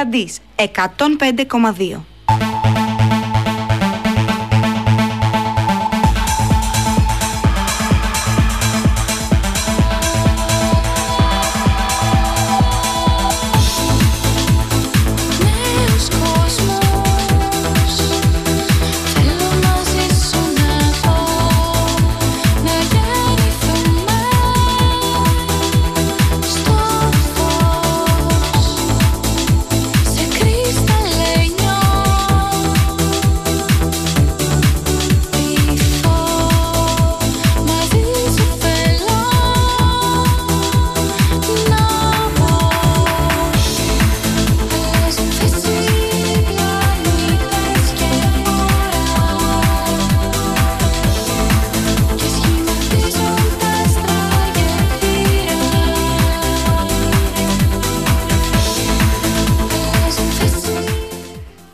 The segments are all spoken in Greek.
Ατλαντής 105,2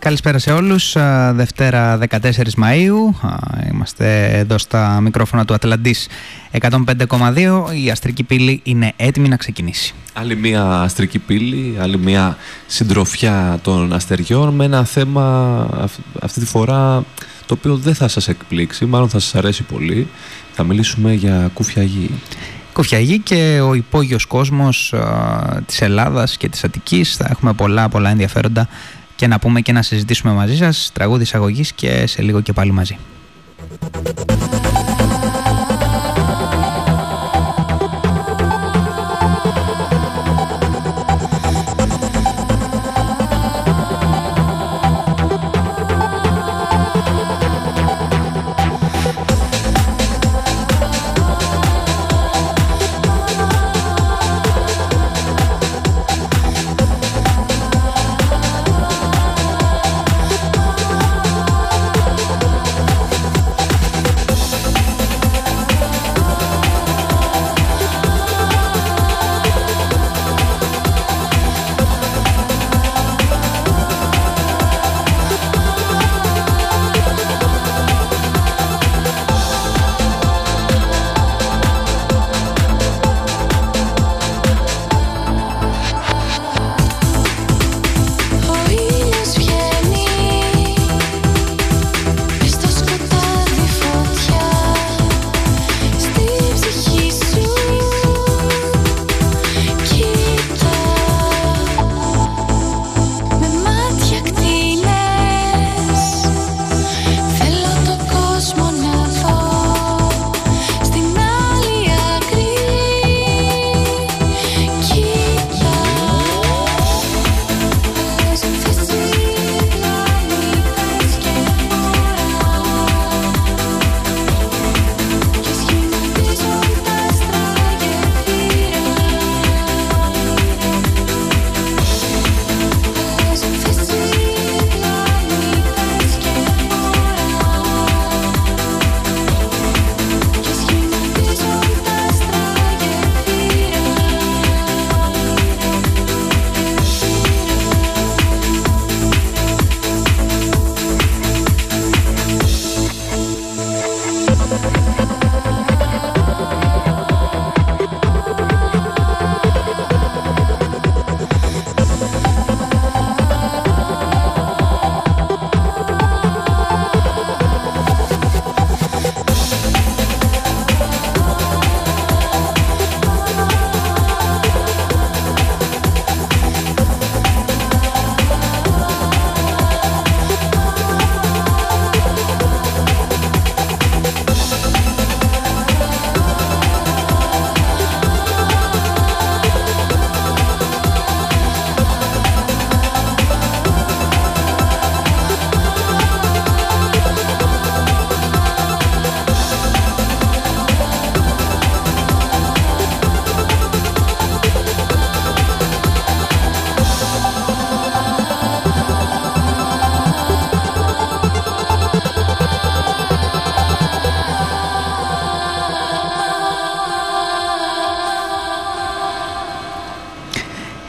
Καλησπέρα σε όλους. Δευτέρα 14 Μαΐου. Είμαστε εδώ στα μικρόφωνα του Ατλαντής 105,2. Η αστρική πύλη είναι έτοιμη να ξεκινήσει. Άλλη μια αστρική πύλη, άλλη μια συντροφιά των αστεριών με ένα θέμα αυτή τη φορά το οποίο δεν θα σας εκπλήξει, μάλλον θα σας αρέσει πολύ. Θα μιλήσουμε για κουφιαγή. Κουφιαγή και ο υπόγειος κόσμος α, της Ελλάδας και της Αττικής. Θα έχουμε πολλά πολλά ενδιαφέροντα και να πούμε και να συζητήσουμε μαζί σας τραγούδι εισαγωγής και σε λίγο και πάλι μαζί.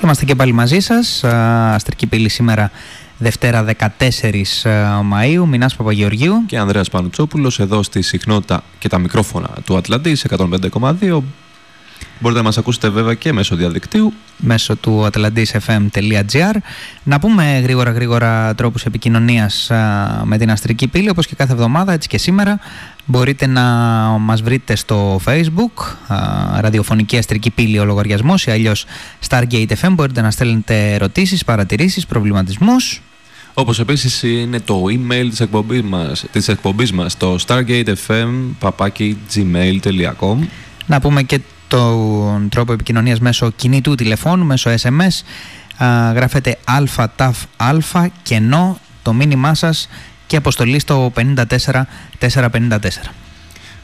Είμαστε και πάλι μαζί σας. Αστρική πύλη σήμερα Δευτέρα 14 Μαΐου. Μινάς Παπαγεωργίου. Και Ανδρέας Πανουτσόπουλος εδώ στη συχνότητα και τα μικρόφωνα του Ατλαντής 105,2. Μπορείτε να μας ακούσετε βέβαια και μέσω διαδικτύου. Μέσω του atlantisfm.gr Να πούμε γρήγορα γρήγορα τρόπους επικοινωνίας με την Αστρική Πύλη όπως και κάθε εβδομάδα έτσι και σήμερα μπορείτε να μας βρείτε στο facebook ραδιοφωνική Αστρική Πύλη ο λογαριασμός ή αλλιώς Stargate FM μπορείτε να στέλνετε ερωτήσεις, παρατηρήσεις, προβληματισμούς όπως επίσης είναι το email της εκπομπής μας, της εκπομπής μας στο stargatefm.gmail.com Να πούμε και τον τρόπο επικοινωνίας μέσω κινητού τηλεφώνου, μέσω SMS. Α, γράφετε αλφα αλφα κενό το μήνυμά σας και αποστολή στο 54454.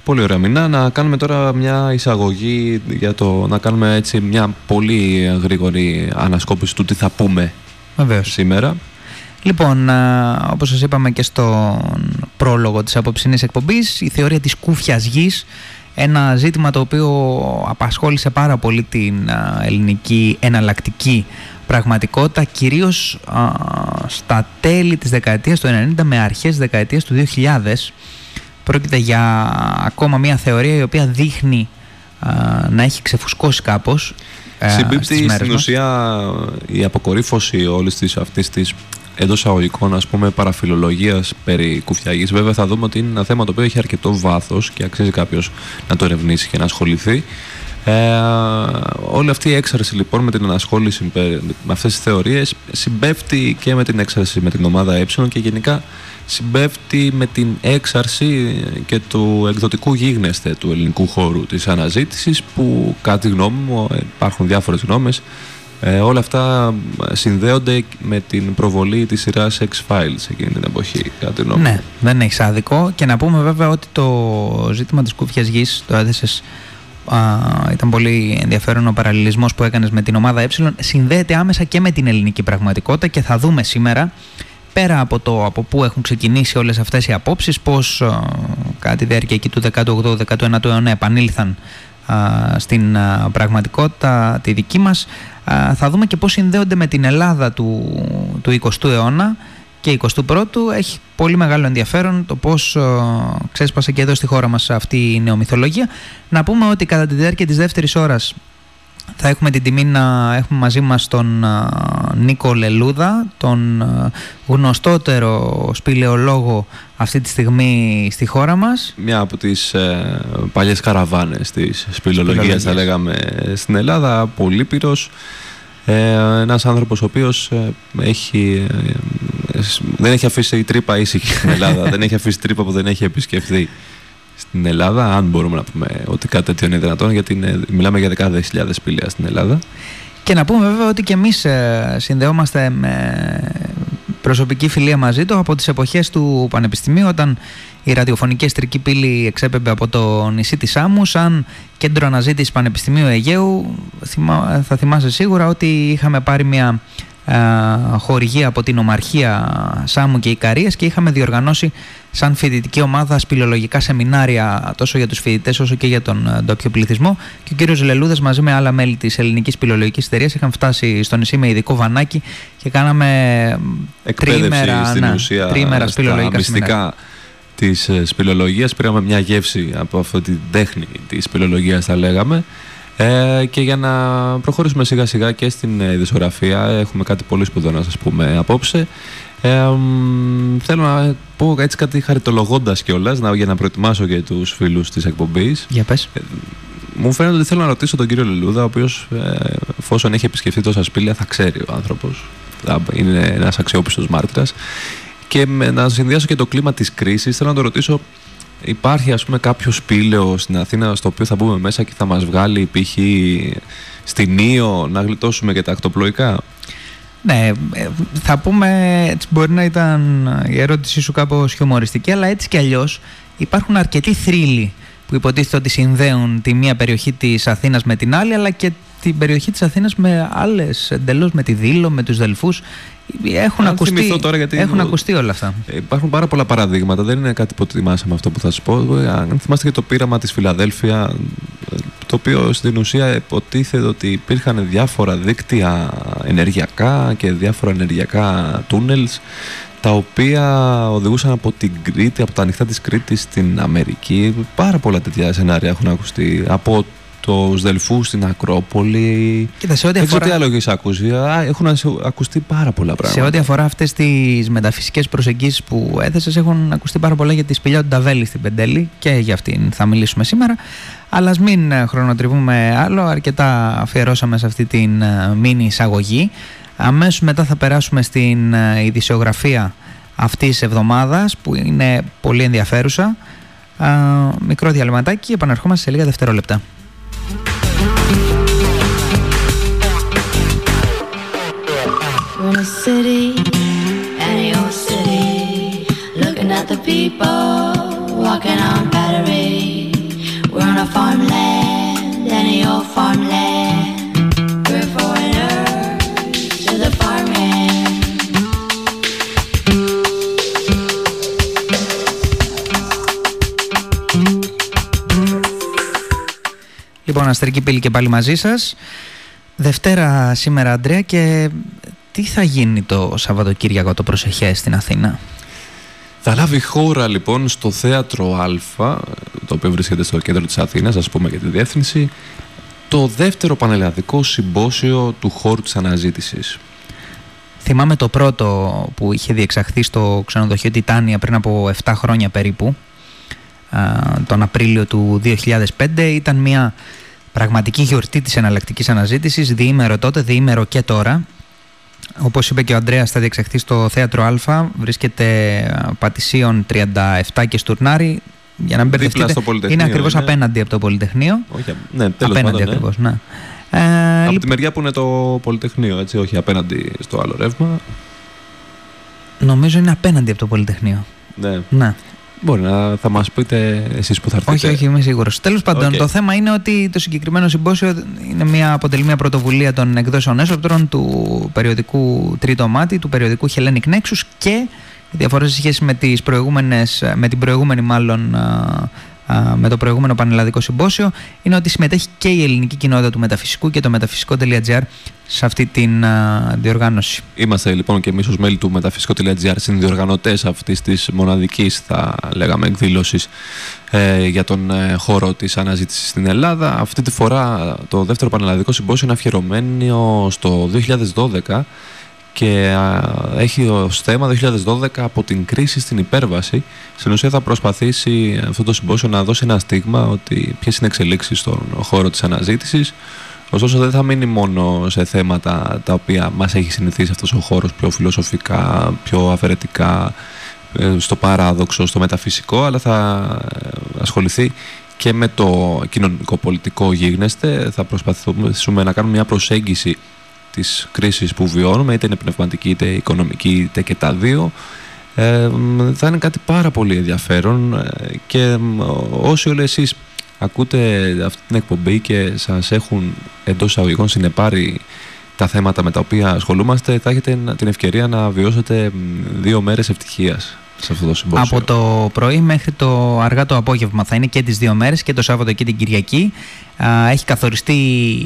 Πολύ ωραία μηνά. Να κάνουμε τώρα μια εισαγωγή για το να κάνουμε έτσι μια πολύ γρήγορη ανασκόπηση του τι θα πούμε Βεβαίως. σήμερα. Λοιπόν, όπως σας είπαμε και στον πρόλογο της απόψινής εκπομπής, η θεωρία της κούφιας γης, ένα ζήτημα το οποίο απασχόλησε πάρα πολύ την ελληνική εναλλακτική πραγματικότητα, κυρίως στα τέλη της δεκαετίας του 90 με αρχές της δεκαετίας του 2000. Πρόκειται για ακόμα μια θεωρία η οποία δείχνει να έχει ξεφουσκώσει κάπως. Συμπίπτει στην ουσία η αποκορύφωση όλης της αυτής της εντός αγωγικών ας πούμε παραφιλολογίας περί κουφιαγής βέβαια θα δούμε ότι είναι ένα θέμα το οποίο έχει αρκετό βάθος και αξίζει κάποιος να το ερευνήσει και να ασχοληθεί ε, όλη αυτή η έξαρση λοιπόν με την ανασχόληση με αυτές τις θεωρίες συμπέφτει και με την έξαρση με την ομάδα ε και γενικά συμπέφτει με την έξαρση και του εκδοτικού γίγνεσθε του ελληνικού χώρου της αναζήτησης που κάτι γνώμη μου υπάρχουν διάφορες γνώμες ε, όλα αυτά συνδέονται με την προβολή της σειράς X-Files εκείνη την εποχή, κάτι νόμο. Ναι, δεν έχεις άδικο. Και να πούμε βέβαια ότι το ζήτημα της κούφιας γης το έδεσες ήταν πολύ ενδιαφέρον ο παραλληλισμός που έκανες με την ομάδα Ε συνδέεται άμεσα και με την ελληνική πραγματικότητα και θα δούμε σήμερα πέρα από το από πού έχουν ξεκινήσει όλες αυτές οι απόψεις πως α, κατά τη διάρκεια εκεί του 18ου-19ου αιώνα επανήλθαν στην πραγματικότητα τη δική μας θα δούμε και πώς συνδέονται με την Ελλάδα του, του 20ου αιώνα και 21ου έχει πολύ μεγάλο ενδιαφέρον το πώς ξέσπασε και εδώ στη χώρα μας αυτή η νεομυθολογία. Να πούμε ότι κατά τη διάρκεια της δεύτερης ώρας θα έχουμε την τιμή να έχουμε μαζί μας τον Νίκο Λελούδα, τον γνωστότερο σπηλαιολόγο αυτή τη στιγμή στη χώρα μας. Μια από τις ε, παλιές καραβάνες της σπηλαιολογίας θα λέγαμε στην Ελλάδα, πολύ πυρος. Ε, ένας άνθρωπος ο οποίος ε, έχει, ε, δεν έχει αφήσει τρύπα ήσυχη στην Ελλάδα, δεν έχει αφήσει τρύπα που δεν έχει επισκεφθεί στην Ελλάδα, αν μπορούμε να πούμε ότι κάτι τέτοιο είναι δυνατόν, γιατί είναι, μιλάμε για δεκάδες χιλιάδες σπήλαια στην Ελλάδα. Και να πούμε βέβαια ότι και εμείς ε, συνδεόμαστε με προσωπική φιλία μαζί του από τις εποχές του Πανεπιστημίου όταν η ραδιοφωνική εστρική πύλη εξέπεμπε από το νησί της Σάμου σαν κέντρο αναζήτησης Πανεπιστημίου Αιγαίου θα θυμάσαι σίγουρα ότι είχαμε πάρει μια χορηγία από την Ομαρχία Σάμου και Ικαρίας και είχαμε διοργανώσει σαν φοιτητική ομάδα σπηλολογικά σεμινάρια τόσο για τους φοιτητές όσο και για τον ε, ντόπιο πληθυσμό. Και ο κύριος Λελούδας μαζί με άλλα μέλη της ελληνικής σπηλολογικής εταιρείας είχαν φτάσει στο νησί με ειδικό βανάκι και κάναμε τρίμερα, στην ναι, ουσία, τρίμερα σπηλολογικά μυστικά της ε, σπηλολογίας. Πήραμε μια γεύση από αυτή την τέχνη της σπηλολογίας θα λέγαμε. Ε, και για να προχωρήσουμε σιγά σιγά και στην ειδησογραφία έχουμε κάτι πολύ σπουδαίο να σας πούμε απόψε ε, θέλω να πω έτσι κάτι χαριτολογώντας κιόλας για να προετοιμάσω και τους φίλους της εκπομπής Για πες ε, μου φαίνεται ότι θέλω να ρωτήσω τον κύριο Λελούδα ο οποίος ε, εφόσον έχει επισκεφτεί τόσα σπήλαια θα ξέρει ο άνθρωπος είναι ένας αξιόπιστος μάρτυρας και με, να συνδυάσω και το κλίμα της κρίσης θέλω να το ρωτήσω Υπάρχει ας πούμε κάποιο σπήλαιο στην Αθήνα στο οποίο θα μπούμε μέσα και θα μας βγάλει π.χ. στην Ήο να γλιτώσουμε και τα ακτοπλοϊκά; Ναι, ε, θα πούμε, έτσι μπορεί να ήταν η ερώτησή σου κάπως χιουμοριστική, αλλά έτσι κι αλλιώς υπάρχουν αρκετοί θρύλοι που υποτίθεται ότι συνδέουν τη μία περιοχή της Αθήνας με την άλλη, αλλά και την περιοχή της Αθήνας με άλλες, εντελώς με τη Δήλο, με τους Δελφούς. Έχουν, ακουστεί, τώρα, γιατί έχουν ακουστεί όλα αυτά. Ε, υπάρχουν πάρα πολλά παραδείγματα. Δεν είναι κάτι που ετοιμάσαμε αυτό που θα σα πω. Ε, αν θυμάστε και το πείραμα της Φιλαδέλφια, το οποίο στην ουσία υποτίθεται ότι υπήρχαν διάφορα δίκτυα ενεργειακά και διάφορα ενεργειακά τούνελς τα οποία οδηγούσαν από την Κρήτη, από τα ανοιχτά της Κρήτης στην Αμερική. Πάρα πολλά τέτοια σενάρια έχουν ακουστεί από τους Δελφούς στην Ακρόπολη. Κοίτα, σε ό,τι Δεν ξέρω αφορά, τι άλλο έχεις ακούσει. Α, Έχουν ακουστεί πάρα πολλά πράγματα. σε ό,τι αφορά αυτές τις μεταφυσικές προσεγγίσεις που έθεσες, έχουν ακουστεί πάρα πολλά για τη σπηλιά του Νταβέλη στην Πεντέλη και για αυτήν θα μιλήσουμε σήμερα. Αλλά ας μην ε, χρονοτριβούμε άλλο. Αρκετά αφιερώσαμε σε αυτή την ε, μίνι εισαγωγή. Αμέσως μετά θα περάσουμε στην ε, ειδησιογραφία αυτής της εβδομάδας που είναι πολύ ενδιαφέρουσα. Α, μικρό διαλυματάκι και επαναρχόμαστε σε λίγα δευτερόλεπτα. We're in a city, any old city, looking at the people walking on Battery. We're on a farmland, any old farmland. We're foreigners to the farmhand. Λοιπόν, Αστρική Πύλη και πάλι μαζί σας. Δευτέρα σήμερα, Αντρέα, και τι θα γίνει το Σαββατοκύριακο το προσεχές στην Αθήνα; Θα λάβει χώρα λοιπόν στο Θέατρο Α, το οποίο βρίσκεται στο κέντρο της Αθήνας, ας πούμε και τη διεύθυνση, το δεύτερο πανελλαδικό συμπόσιο του χώρου της αναζήτησης. Θυμάμαι το πρώτο που είχε διεξαχθεί στο ξενοδοχείο Τιτάνια πριν από 7 χρόνια περίπου, α, τον Απρίλιο του 2005. Ήταν μια πραγματική γιορτή της εναλλακτικής αναζήτησης, διήμερο τότε, διήμερο και τώρα. Όπως είπε και ο Ανδρέας, θα διεξαχθεί στο Θέατρο Α, βρίσκεται α, Πατησίων 37 και Στουρνάρη. Για να μην Δίπλα μπερδευτείτε, στο Πολυτεχνείο είναι ακριβώς είναι. απέναντι από το Πολυτεχνείο. Όχι, ναι, τέλος απέναντι πάντων, ναι. ακριβώς, ναι. Ε, Από λοιπόν, τη μεριά που είναι το Πολυτεχνείο, έτσι, όχι απέναντι στο άλλο ρεύμα. νομίζω είναι απέναντι από το Πολυτεχνείο. Ναι. Ναι. Μπορεί να θα μας πείτε εσείς που θα έρθετε. Όχι, όχι, είμαι σίγουρος. Τέλος πάντων, Οκ. το θέμα είναι ότι το συγκεκριμένο συμπόσιο είναι μια, αποτελεί μια πρωτοβουλία των εκδόσεων Έσοπτρον του περιοδικού Τρίτο Μάτι, του περιοδικού Hellenic Nexus και οι διαφορές σε σχέση με, τις προηγούμενες, με την προηγούμενη μάλλον α, α, με το προηγούμενο πανελλαδικό συμπόσιο είναι ότι συμμετέχει και η ελληνική κοινότητα του μεταφυσικού και το μεταφυσικό.gr σε αυτή την α, διοργάνωση. Είμαστε λοιπόν και εμείς ως μέλη του μεταφυσικό.gr συνδιοργανωτές αυτής της μοναδικής θα λέγαμε εκδήλωσης ε, για τον ε, χώρο της αναζήτησης στην Ελλάδα. Αυτή τη φορά το δεύτερο πανελλαδικό συμπόσιο είναι αφιερωμένο στο 2012 και α, έχει ως θέμα 2012 από την κρίση στην υπέρβαση. Στην ουσία θα προσπαθήσει αυτό το συμπόσιο να δώσει ένα στίγμα ότι ποιες είναι εξελίξεις στον χώρο της αναζήτησης Ωστόσο δεν θα μείνει μόνο σε θέματα τα οποία μας έχει συνηθίσει αυτός ο χώρος πιο φιλοσοφικά, πιο αφαιρετικά, ε, στο παράδοξο, στο μεταφυσικό, αλλά θα ε, ασχοληθεί και με το κοινωνικό-πολιτικό γίγνεσθε. Θα προσπαθήσουμε να κάνουμε μια προσέγγιση της κρίσης που βιώνουμε, είτε είναι πνευματική είτε οικονομική είτε και τα δύο. Ε, θα είναι κάτι πάρα πολύ ενδιαφέρον ε, και ε, όσοι όλοι εσείς ακούτε αυτή την εκπομπή και σας έχουν εντός εισαγωγικών συνεπάρει τα θέματα με τα οποία ασχολούμαστε, θα έχετε την ευκαιρία να βιώσετε μ, δύο μέρες ευτυχίας σε αυτό το συμπόσιο. Από το πρωί μέχρι το αργά το απόγευμα θα είναι και τις δύο μέρες και το Σάββατο και την Κυριακή. Α, Έχει καθοριστεί,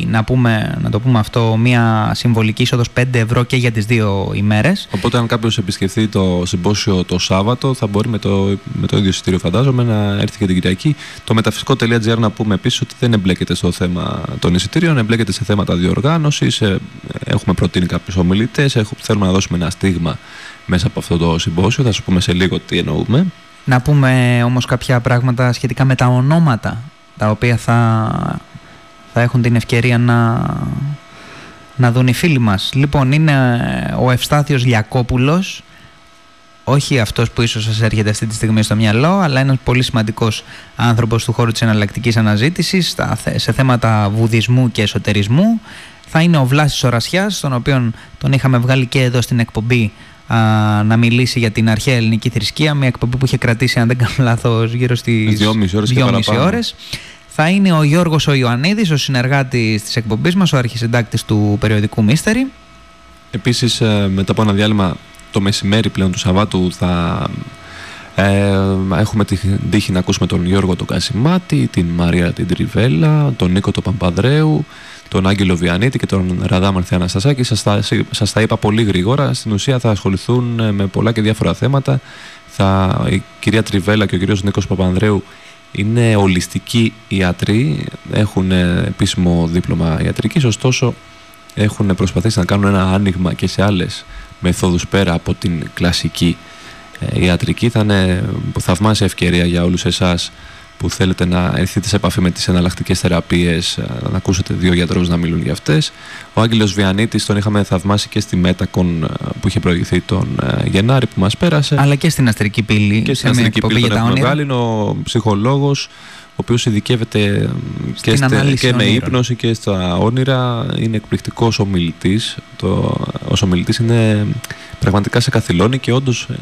να, πούμε, να το πούμε αυτό, μια συμβολική είσοδος 5 ευρώ και για τις δύο ημέρες. Οπότε αν κάποιος επισκεφθεί το συμπόσιο το Σάββατο θα μπορεί με το, με το ίδιο εισιτήριο φαντάζομαι να έρθει και την Κυριακή. Το μεταφυσικό.gr να πούμε επίσης ότι δεν εμπλέκεται στο θέμα των εισιτήριων, εμπλέκεται σε θέματα διοργάνωσης, ε, έχουμε προτείνει κάποιους ομιλητές, έχουμε- θέλουμε να δώσουμε ένα στίγμα μέσα από αυτό το συμπόσιο, θα σου πούμε σε λίγο τι εννοούμε. Να πούμε όμως κάποια πράγματα σχετικά με τα ονόματα τα οποία θα, θα έχουν την ευκαιρία να, να δουν οι φίλοι μας. Λοιπόν, είναι ο Ευστάθιος Λιακόπουλος, όχι αυτός που ίσως σας έρχεται αυτή τη στιγμή στο μυαλό, αλλά ένας πολύ σημαντικός άνθρωπος του χώρου της εναλλακτικής αναζήτησης στα θε- σε θέματα βουδισμού και εσωτερισμού. Θα είναι ο Βλάσης Ορασιάς, τον οποίον τον είχαμε βγάλει και εδώ στην εκπομπή α, να μιλήσει για την αρχαία ελληνική θρησκεία, μια εκπομπή που είχε κρατήσει, αν δεν κάνω λάθος, γύρω στις Δυόμιση ώρες και δυόμιση παραπάνω. ώρες. Θα είναι ο Γιώργος ο Ιωαννίδης, ο συνεργάτης της εκπομπής μας, ο αρχισυντάκτης του περιοδικού Mystery. Επίσης ε, μετά από ένα διάλειμμα το μεσημέρι πλέον του Σαββάτου θα ε, έχουμε την τύχη να ακούσουμε τον Γιώργο τον Κασιμάτη, την Μαρία την Τριβέλα, τον Νίκο τον Παπαδρέου, τον Άγγελο Βιανίτη και τον Ραδά Μαρθιά Αναστασάκη. Σας τα, σας τα είπα πολύ γρήγορα. Στην ουσία θα ασχοληθούν ε, με πολλά και διάφορα θέματα. Θα, η κυρία Τριβέλα και ο κύριος Νίκος Παπανδρέου Είναι ολιστικοί ιατροί, έχουν επίσημο δίπλωμα ιατρικής, ωστόσο έχουν προσπαθήσει να κάνουν ένα άνοιγμα και σε άλλες μεθόδους πέρα από την κλασική ε, ιατρική. Θα είναι θαυμάσια ευκαιρία για όλους εσάς που θέλετε να έρθετε σε επαφή με τις εναλλακτικές θεραπείες, ε, να ακούσετε δύο γιατρούς να μιλούν για αυτές. Ο Άγγελος Βιανίτης τον είχαμε θαυμάσει και στη Μέτακον ε, που είχε προηγηθεί τον Γενάρη που μας πέρασε. Αλλά και στην Αστρική Πύλη. Και στην Αστρική Πύλη τον έχουμε βγάλει. Είναι ο ψυχολόγος ο οποίος ειδικεύεται και, στε, και με ύπνωση και στα όνειρα. Είναι εκπληκτικός ομιλητής. Το, ως ομιλητής είναι πραγματικά σε καθυλώνει και όντως ε,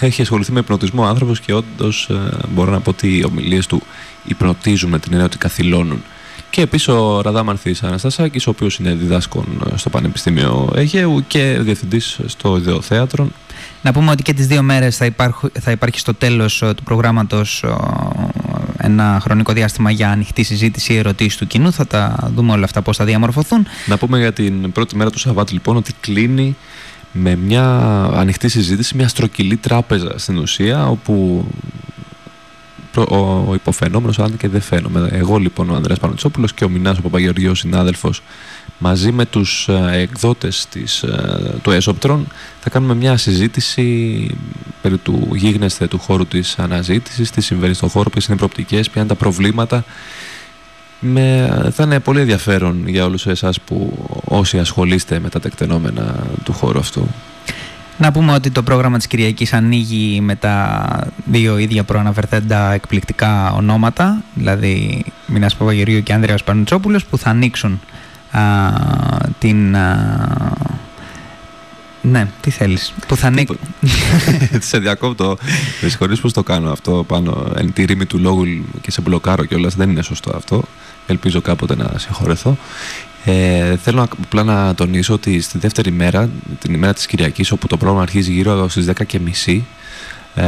έχει ασχοληθεί με υπνοτισμό άνθρωπος και όντως ε, μπορώ να πω ότι οι ομιλίες του υπνοτίζουν με την έννοια ότι καθυλώνουν. Και επίσης ο Ραδάμανθης Αναστασάκης, ο οποίος είναι διδάσκων στο Πανεπιστήμιο Αιγαίου και διευθυντής στο Ιδεοθέατρο. Να πούμε ότι και τις δύο μέρες θα, θα υπάρχει στο τέλος ε, του προγράμματος ένα χρονικό διάστημα για ανοιχτή συζήτηση ή ερωτήσεις του κοινού. Θα τα δούμε όλα αυτά πώς θα διαμορφωθούν. Να πούμε για την πρώτη μέρα του Σαββάτου λοιπόν ότι κλείνει με μια ανοιχτή συζήτηση, μια στροκυλή τράπεζα στην ουσία, όπου ο, ο υποφαινόμενος, αν και δεν φαίνομαι, εγώ λοιπόν ο Ανδρέας Πανοτσόπουλος και ο Μινάς ο Παπαγεωργιός συνάδελφος μαζί με τους ε, εκδότες της, ε, του ΕΣΟΠΤΡΟΝ θα κάνουμε μια συζήτηση περί του γίγνεσθε του χώρου της αναζήτησης, τι συμβαίνει στον χώρο, ποιες είναι οι προοπτικές, ποια είναι τα προβλήματα. Με, θα είναι πολύ ενδιαφέρον για όλους εσάς που όσοι ασχολείστε με τα τεκτενόμενα του χώρου αυτού. Να πούμε ότι το πρόγραμμα της Κυριακής ανοίγει με τα δύο ίδια προαναφερθέντα εκπληκτικά ονόματα, δηλαδή Μινάς Παπαγεωργίου και Άνδρεας Πανουτσόπουλος, που θα ανοίξουν α, την... Α, ναι, τι θέλεις. Που θα ανοίξουν... σε διακόπτω. Με συγχωρείς πως το κάνω αυτό πάνω εν τη ρήμη του λόγου και σε μπλοκάρω κιόλας. Δεν είναι σωστό αυτό. Ελπίζω κάποτε να συγχωρεθώ. Ε, θέλω απλά να τονίσω ότι στη δεύτερη μέρα, την ημέρα της Κυριακής, όπου το πρόγραμμα αρχίζει γύρω στις 10.30, ε,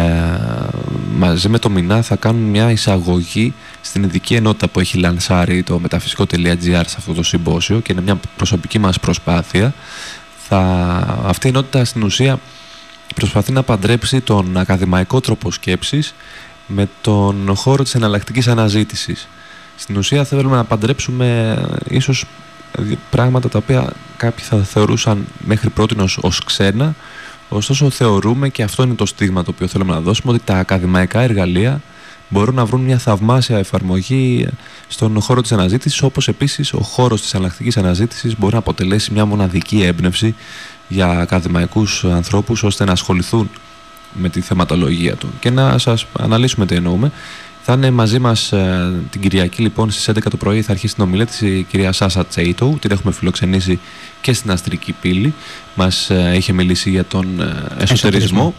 μαζί με το Μινά θα κάνουν μια εισαγωγή στην ειδική ενότητα που έχει λανσάρει το μεταφυσικό.gr σε αυτό το συμπόσιο και είναι μια προσωπική μας προσπάθεια. Θα, αυτή η ενότητα στην ουσία προσπαθεί να παντρέψει τον ακαδημαϊκό τρόπο σκέψης με τον χώρο της εναλλακτικής αναζήτησης. Στην ουσία θέλουμε να παντρέψουμε ίσως πράγματα τα οποία κάποιοι θα θεωρούσαν μέχρι πρώτη ως ξένα. Ωστόσο θεωρούμε και αυτό είναι το στίγμα το οποίο θέλουμε να δώσουμε ότι τα ακαδημαϊκά εργαλεία μπορούν να βρουν μια θαυμάσια εφαρμογή στον χώρο της αναζήτησης όπως επίσης ο χώρος της αναλλακτικής αναζήτησης μπορεί να αποτελέσει μια μοναδική έμπνευση για ακαδημαϊκούς ανθρώπους ώστε να ασχοληθούν με τη θεματολογία του. Και να σας αναλύσουμε τι εννοούμε θα είναι μαζί μας ε, την Κυριακή λοιπόν στις 11 το πρωί θα αρχίσει την ομιλία τη η κυρία Σάσα Τσέιτο. Την έχουμε φιλοξενήσει και στην Αστρική Πύλη. Μας ε, είχε μιλήσει για τον ε, εσωτερισμό.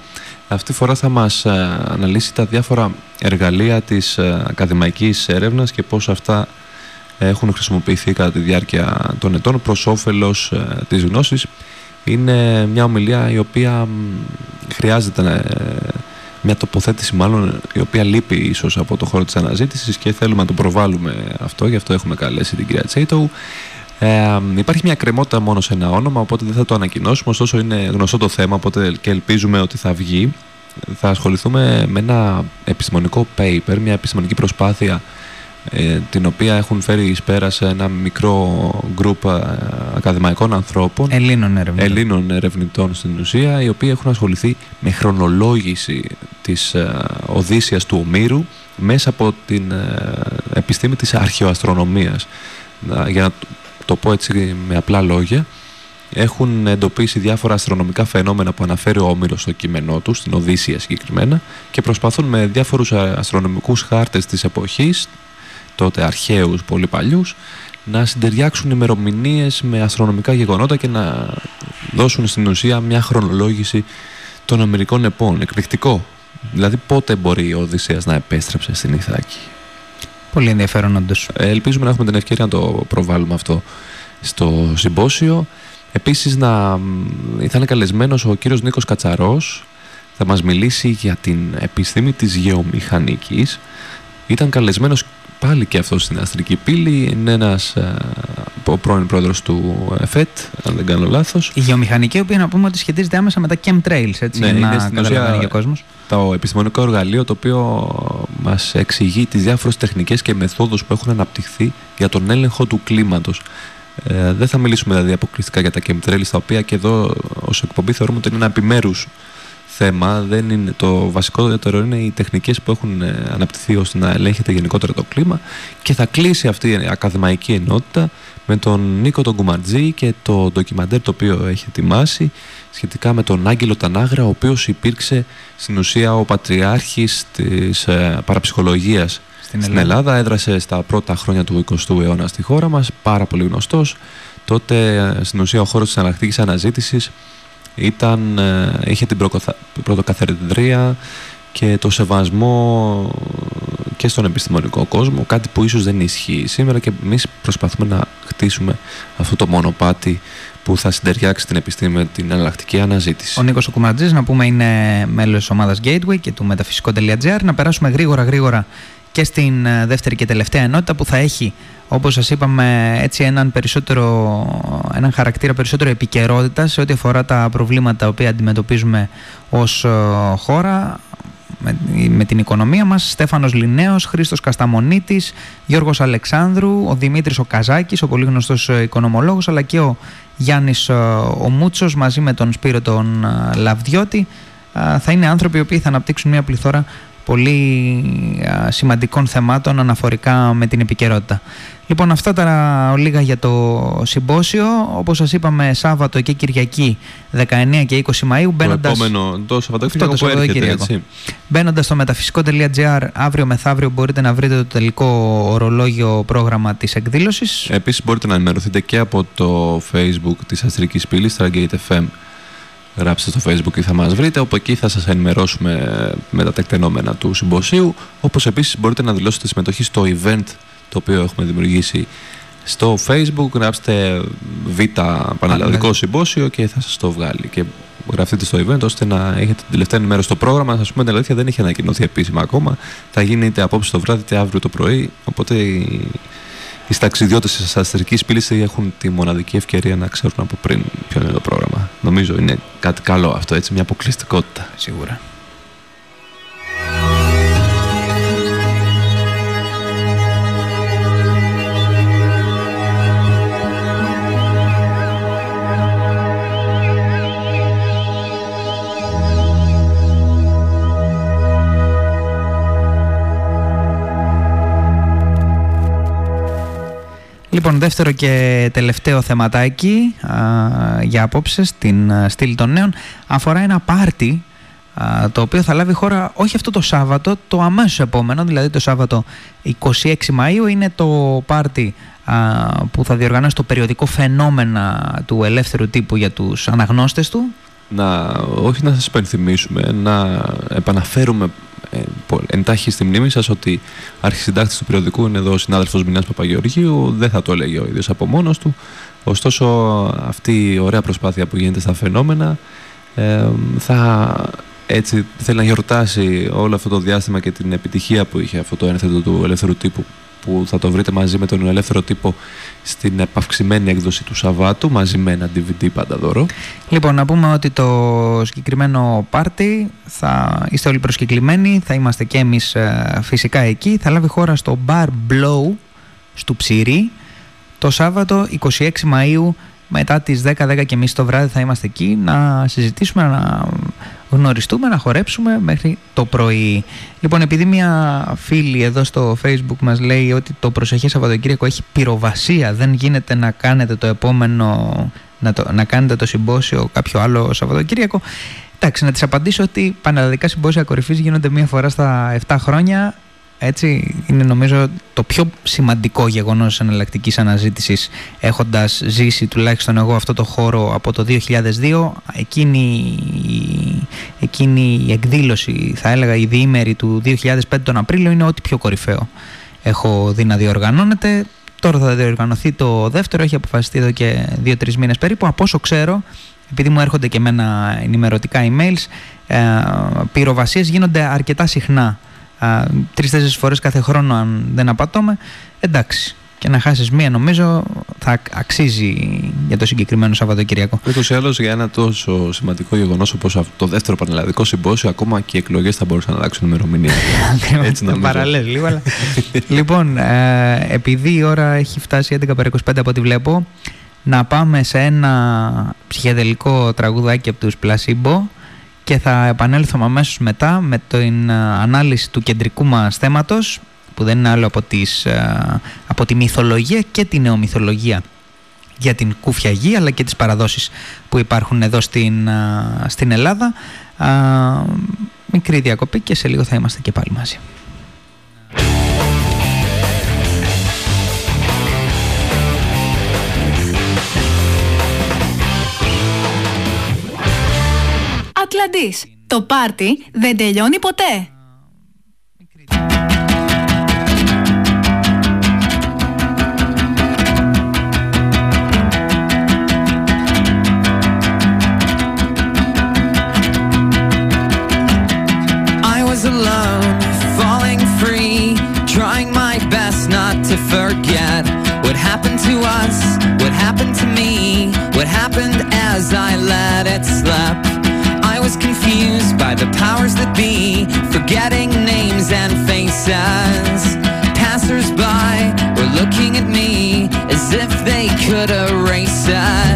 Αυτή τη φορά θα μας αναλύσει τα διάφορα εργαλεία της ακαδημαϊκής έρευνας και πώς αυτά έχουν χρησιμοποιηθεί κατά τη διάρκεια των ετών προς όφελος της γνώσης. Είναι μια ομιλία η οποία χρειάζεται να μια τοποθέτηση μάλλον η οποία λείπει ίσως από το χώρο της αναζήτησης και θέλουμε να το προβάλλουμε αυτό, γι' αυτό έχουμε καλέσει την κυρία Τσέιτοου. Ε, υπάρχει μια κρεμότητα μόνο σε ένα όνομα, οπότε δεν θα το ανακοινώσουμε, ωστόσο είναι γνωστό το θέμα οπότε και ελπίζουμε ότι θα βγει. Θα ασχοληθούμε με ένα επιστημονικό paper, μια επιστημονική προσπάθεια ε, την οποία έχουν φέρει εις πέρας σε ένα μικρό γκρουπ ε, ακαδημαϊκών ανθρώπων Ελλήνων ερευνητών. Ελλήνων ερευνητών στην ουσία οι οποίοι έχουν ασχοληθεί με χρονολόγηση της ε, Οδύσσιας του Ομήρου μέσα από την επιστήμη της αρχαιοαστρονομίας για να το πω έτσι με απλά λόγια έχουν εντοπίσει διάφορα αστρονομικά φαινόμενα που αναφέρει ο Όμηρος στο κείμενό τους, στην Οδύσσια συγκεκριμένα και προσπαθούν με διάφορους αστρονομικούς χάρτες της εποχής τότε αρχαίους, πολύ παλιούς, να συντεριάξουν ημερομηνίες με αστρονομικά γεγονότα και να δώσουν στην ουσία μια χρονολόγηση των Αμερικών επών. Εκπληκτικό. Δηλαδή πότε μπορεί ο Οδυσσέας να επέστρεψε στην Ιθάκη; Πολύ ενδιαφέρον όντως. Ε, ελπίζουμε να έχουμε την ευκαιρία να το προβάλλουμε αυτό στο συμπόσιο. Επίσης να... θα είναι καλεσμένος ο κύριος Νίκος Κατσαρός θα μας μιλήσει για την επιστήμη της γεωμηχανικής. Ήταν καλεσμένος πάλι και αυτός στην Αστρική Πύλη. Είναι ένας ο πρώην πρόεδρος του ΕΦΕΤ, αν δεν κάνω λάθος. Η γεωμηχανική, η οποία να πούμε ότι σχετίζεται άμεσα με τα chemtrails, έτσι, Ναι, για είναι να στην καταλαβαίνει ουσία- και ο κόσμος. Το επιστημονικό εργαλείο το οποίο μας εξηγεί τις διάφορες τεχνικές και μεθόδους που έχουν αναπτυχθεί για τον έλεγχο του κλίματος. Ε, δεν θα μιλήσουμε δηλαδή αποκλειστικά για τα chemtrails, τα οποία και εδώ ως εκπομπή θεωρούμε ότι είναι ένα επιμέρους θέμα. Δεν είναι, το βασικότερο είναι οι τεχνικές που έχουν ε, αναπτυχθεί ώστε να ελέγχεται γενικότερα το κλίμα και θα κλείσει αυτή η ακαδημαϊκή ενότητα με τον Νίκο τον Κουμαρτζή και το ντοκιμαντέρ το οποίο έχει ετοιμάσει σχετικά με τον Άγγελο Τανάγρα ο οποίος υπήρξε στην ουσία ο πατριάρχης της ε, παραψυχολογίας Στην στην Ελλάδα. Ελλάδα. Έδρασε στα πρώτα χρόνια του 20ου αιώνα στη χώρα μας, πάρα πολύ γνωστός. Τότε ε, στην ουσία ο χώρος της αναλλακτικής αναζήτησης ήταν, ε, είχε την προκοθα- πρωτοκαθεδρία και το σεβασμό και στον επιστημονικό κόσμο, κάτι που ίσως δεν ισχύει σήμερα και εμείς προσπαθούμε να χτίσουμε αυτό το μονοπάτι που θα συντεριάξει την επιστήμη με την εναλλακτική αναζήτηση. Ο Νίκος Κουμαρτζής, να πούμε, είναι μέλος της ομάδας Gateway και του μεταφυσικό.gr. Να περάσουμε γρήγορα γρήγορα και στην ε, δεύτερη και τελευταία ενότητα που θα έχει, όπως σας είπαμε, έτσι έναν, περισσότερο, έναν χαρακτήρα περισσότερο επικαιρότητα σε ό,τι αφορά τα προβλήματα τα οποία αντιμετωπίζουμε ως ε, χώρα με, με την οικονομία μας. Στέφανος Λινέος, Χρήστος Κασταμονίτης Γιώργος Αλεξάνδρου, ο Δημήτρης ο Καζάκης ο πολύ γνωστός ε, οικονομολόγος αλλά και ο Γιάννης ε, ο Μούτσος μαζί με τον Σπύρο τον ε, Λαβδιώτη. Ε, θα είναι άνθρωποι οι οποίοι θα αναπτύξουν μια πληθώρα πολύ ε, σημαντικών θεμάτων αναφορικά με την επικαιρότητα. Λοιπόν, αυτά τα λίγα για το συμπόσιο. Όπως σας είπαμε, Σάββατο και Κυριακή 19 και 20 Μαΐου, το μπαίνοντας... επόμενο, το Σαββατοκύριακο Αυτό το που έρχεται, Σαββατοκύριακο. έτσι. Μπαίνοντας στο μεταφυσικό.gr αύριο μεθαύριο μπορείτε να βρείτε το τελικό ορολόγιο πρόγραμμα της εκδήλωσης. Επίσης μπορείτε να ενημερωθείτε και από το facebook της Αστρικής Πύλης, Stargate FM. Γράψτε στο facebook και θα μας βρείτε, όπου εκεί θα σας ενημερώσουμε με τα τεκτενόμενα του συμποσίου. Όπως επίσης μπορείτε να δηλώσετε συμμετοχή στο event το οποίο έχουμε δημιουργήσει στο facebook. Γράψτε β πανελλαδικό ναι. συμπόσιο και θα σας το βγάλει. Και γραφτείτε στο event ώστε να έχετε την τελευταία ενημέρωση στο πρόγραμμα. Να σας πούμε την αλήθεια δεν έχει ανακοινωθεί επίσημα ακόμα. Θα γίνει είτε απόψε το βράδυ είτε αύριο το πρωί. Οπότε οι, οι ταξιδιώτες της αστρικής πύλης έχουν τη μοναδική ευκαιρία να ξέρουν από πριν ποιο είναι το πρόγραμμα. Νομίζω είναι κάτι καλό αυτό, έτσι, μια αποκλειστικότητα. Σίγουρα. Λοιπόν, δεύτερο και τελευταίο θεματάκι α, για απόψε στην α, στήλη των νέων αφορά ένα πάρτι α, το οποίο θα λάβει χώρα όχι αυτό το Σάββατο, το αμέσως επόμενο, δηλαδή το Σάββατο 26 Μαΐου είναι το πάρτι α, που θα διοργανώσει το περιοδικό φαινόμενα του ελεύθερου τύπου για τους αναγνώστες του. Να, όχι να σας υπενθυμίσουμε, να επαναφέρουμε ε, πο- εντάχει στη μνήμη σας ότι αρχισυντάκτης του περιοδικού είναι εδώ ο συνάδελφος Μινάς Παπαγεωργίου, δεν θα το έλεγε ο ίδιος από μόνος του. Ωστόσο αυτή η ωραία προσπάθεια που γίνεται στα φαινόμενα ε, θα έτσι θέλει να γιορτάσει όλο αυτό το διάστημα και την επιτυχία που είχε αυτό το ένθετο του ελεύθερου τύπου που θα το βρείτε μαζί με τον ελεύθερο τύπο στην επαυξημένη έκδοση του Σαββάτου μαζί με ένα DVD πάντα δώρο. Λοιπόν, να πούμε ότι το συγκεκριμένο πάρτι θα είστε όλοι προσκεκλημένοι, θα είμαστε και εμείς ε, φυσικά εκεί. Θα λάβει χώρα στο Bar Blow στο Ψηρή το Σάββατο 26 Μαΐου μετά τις 10-10 και εμείς το βράδυ θα είμαστε εκεί να συζητήσουμε, να γνωριστούμε, να χορέψουμε μέχρι το πρωί. Λοιπόν, επειδή μια φίλη εδώ στο facebook μας λέει ότι το προσεχές Σαββατοκύριακο έχει πυροβασία, δεν γίνεται να κάνετε το επόμενο, να, το, να κάνετε το συμπόσιο κάποιο άλλο Σαββατοκύριακο. Εντάξει, να της απαντήσω ότι πανελλαδικά συμπόσια κορυφής γίνονται μία φορά στα 7 χρόνια. Έτσι, είναι νομίζω το πιο σημαντικό γεγονός της εναλλακτικής αναζήτησης έχοντας ζήσει τουλάχιστον εγώ αυτό το χώρο από το 2002 εκείνη, η- εκείνη η εκδήλωση θα έλεγα η διήμερη του 2005 τον Απρίλιο είναι ό,τι πιο κορυφαίο έχω δει να διοργανώνεται. Τώρα θα διοργανωθεί το δεύτερο έχει αποφασιστεί εδώ και 2-3 μήνες περίπου. Από όσο ξέρω επειδή μου έρχονται και εμένα ενημερωτικά emails ε, πυροβασίες γίνονται αρκετά συχνά τρει-τέσσερι φορές κάθε χρόνο, αν δεν απατώμε. Εντάξει. και να χάσεις μία νομίζω θα αξίζει για το συγκεκριμένο Σαββατοκυριακό. Ούτως ή άλλως για ένα τόσο σημαντικό γεγονός όπως το δεύτερο πανελλαδικό συμπόσιο, ακόμα και οι εκλογές θα μπορούσαν να αλλάξουν ημερομηνία. Έτσι νομίζω. Παραλές λίγο, αλλά... λοιπόν, ε, επειδή η ώρα έχει φτάσει 11 15 από ό,τι βλέπω, να πάμε σε ένα ψυχεδελικό τραγουδάκι από τους Πλασίμπο και θα επανέλθουμε αμέσως μετά με την ε, ανάλυση του κεντρικού μας θέματος που δεν είναι άλλο από, τις, ε, από τη μυθολογία και τη νεομυθολογία για την Κούφια Γη αλλά και τις παραδόσεις που υπάρχουν εδώ στην, ε, στην Ελλάδα. Μικρή διακοπή και σε λίγο θα είμαστε και πάλι μαζί. Ατλαντής. Το πάρτι δεν τελειώνει ποτέ. alone, falling free, trying my best not to forget what happened to us, what happened to me, what happened as I let it slip. Was confused by the powers that be, forgetting names and faces. Passers-by were looking at me as if they could erase it.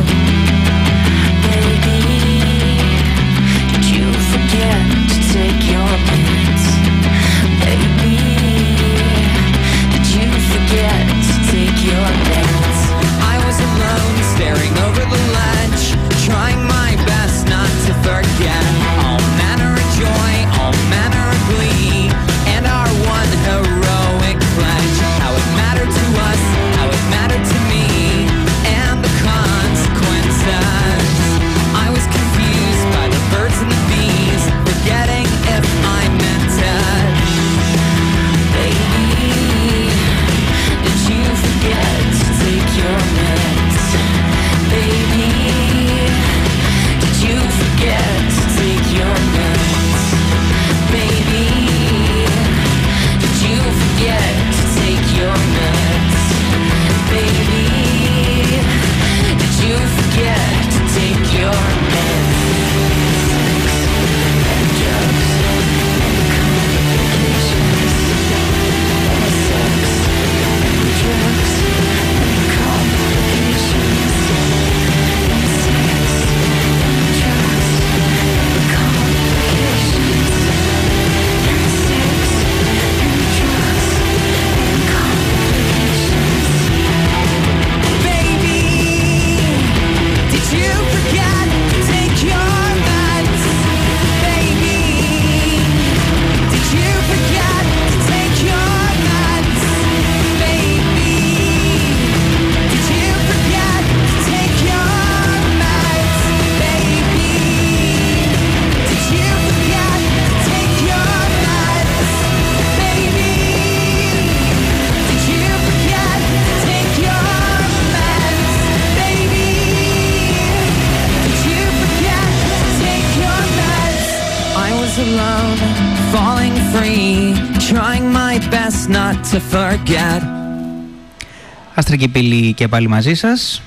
Άστρικη πύλη και πάλι μαζί σας.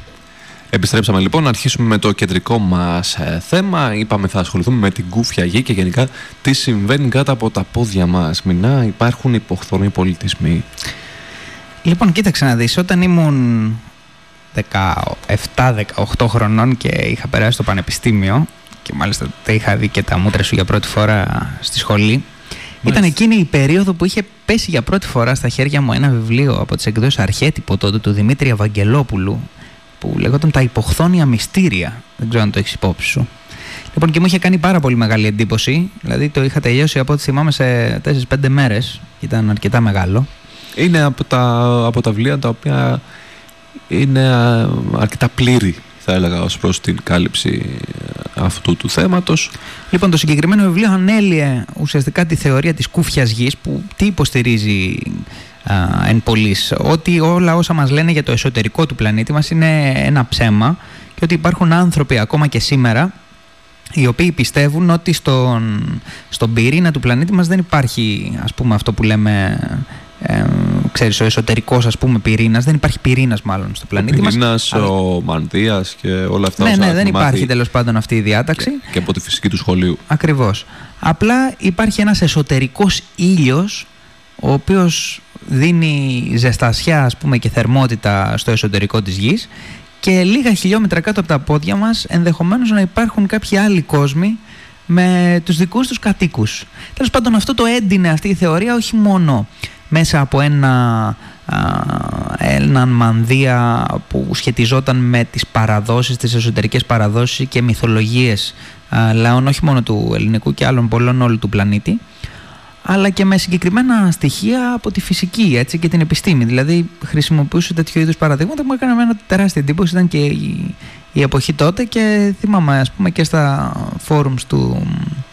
Επιστρέψαμε λοιπόν να αρχίσουμε με το κεντρικό μας ε, θέμα. Είπαμε θα ασχοληθούμε με την κούφια γη και γενικά τι συμβαίνει κάτω από τα πόδια μας. Μηνά υπάρχουν υποχθονοί πολιτισμοί. Λοιπόν, κοίταξε να δεις, όταν ήμουν 17-18 χρονών και είχα περάσει στο πανεπιστήμιο και μάλιστα τα είχα δει και τα μούτρα σου για πρώτη φορά στη σχολή ήταν εκείνη η περίοδο που είχε πέσει για πρώτη φορά στα χέρια μου ένα βιβλίο από τις εκδόσεις Αρχέτυπο τότε του Δημήτρη Ευαγγελόπουλου που λεγόταν «Τα υποχθόνια μυστήρια». Δεν ξέρω αν το έχεις υπόψη σου. Λοιπόν, και μου είχε κάνει πάρα πολύ μεγάλη εντύπωση. Δηλαδή, το είχα τελειώσει από ό,τι θυμάμαι σε 4-5 μέρες. Ήταν αρκετά μεγάλο. Είναι από τα, από τα βιβλία τα οποία είναι α, αρκετά πλήρη θα έλεγα ως προς την κάλυψη ε, αυτού του θέματος. Λοιπόν, το συγκεκριμένο βιβλίο ανέλυε ουσιαστικά τη θεωρία της κούφιας γης που τι υποστηρίζει α, εν πολλής. Ότι όλα όσα μας λένε για το εσωτερικό του πλανήτη μας είναι ένα ψέμα και ότι υπάρχουν άνθρωποι ακόμα και σήμερα οι οποίοι πιστεύουν ότι στον, στον πυρήνα του πλανήτη μας δεν υπάρχει ας πούμε αυτό που λέμε ε, ξέρεις, ο εσωτερικός ας πούμε πυρήνας, δεν υπάρχει πυρήνας μάλλον στο πλανήτη ο μας. Πυρήνας, αλλά- ο Μανδύας και όλα αυτά. Ναι, όσα ναι, έχουμε δεν υπάρχει μάθει τέλος πάντων αυτή η διάταξη. Και, και από τη φυσική του σχολείου. Ακριβώς. Απλά υπάρχει ένας εσωτερικός ήλιος ο οποίος δίνει ζεστασιά ας πούμε και θερμότητα στο εσωτερικό της γης και λίγα χιλιόμετρα κάτω από τα πόδια μας ενδεχομένως να υπάρχουν κάποιοι άλλοι κόσμοι με τους δικούς τους κατοίκους. Τέλος πάντων αυτό το έντυνε αυτή η θεωρία όχι μόνο μέσα από ένα, α, έναν μανδύα που σχετιζόταν με τις παραδόσεις, τις εσωτερικές παραδόσεις και μυθολογίες α, λαών όχι μόνο του ελληνικού και άλλων πολλών όλου του πλανήτη αλλά και με συγκεκριμένα στοιχεία από τη φυσική έτσι, και την επιστήμη. Δηλαδή, χρησιμοποιούσε τέτοιου είδους παραδείγματα που μου έκανε ένα τεράστια εντύπωση. Ήταν και η, η εποχή τότε και θυμάμαι, ας πούμε, και στα forums του, ε,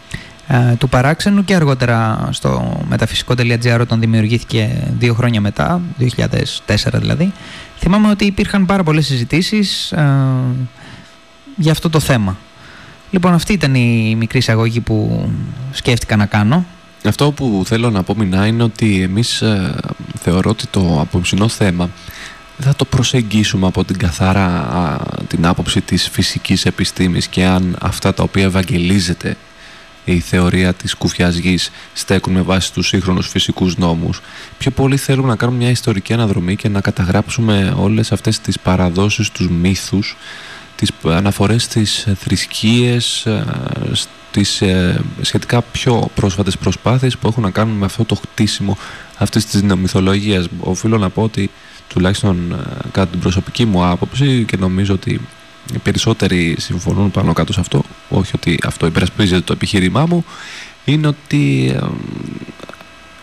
του παράξενου και αργότερα στο μεταφυσικό.gr όταν δημιουργήθηκε δύο χρόνια μετά, 2004 δηλαδή. Θυμάμαι ότι υπήρχαν πάρα πολλές συζητήσεις ε, για αυτό το θέμα. Λοιπόν, αυτή ήταν η μικρή εισαγωγή που σκέφτηκα να κάνω. Αυτό που θέλω να πω μηνά είναι ότι εμείς ε, θεωρώ ότι το απόψινό θέμα δεν θα το προσεγγίσουμε από την καθαρά α, την άποψη της φυσικής επιστήμης και αν αυτά τα οποία ευαγγελίζεται η θεωρία της κουφιάς γης στέκουν με βάση τους σύγχρονους φυσικούς νόμους. Πιο πολύ θέλουμε να κάνουμε μια ιστορική αναδρομή και να καταγράψουμε όλες αυτές τις παραδόσεις, τους μύθους, τις αναφορές στις θρησκείες, ε, στις ε, σχετικά πιο πρόσφατες προσπάθειες που έχουν να κάνουν με αυτό το χτίσιμο αυτής της μυθολογίας. Οφείλω να πω ότι τουλάχιστον ε, κατά την προσωπική μου άποψη και νομίζω ότι οι περισσότεροι συμφωνούν πάνω κάτω σε αυτό, όχι ότι αυτό υπερασπίζεται το επιχείρημά μου, είναι ότι ε,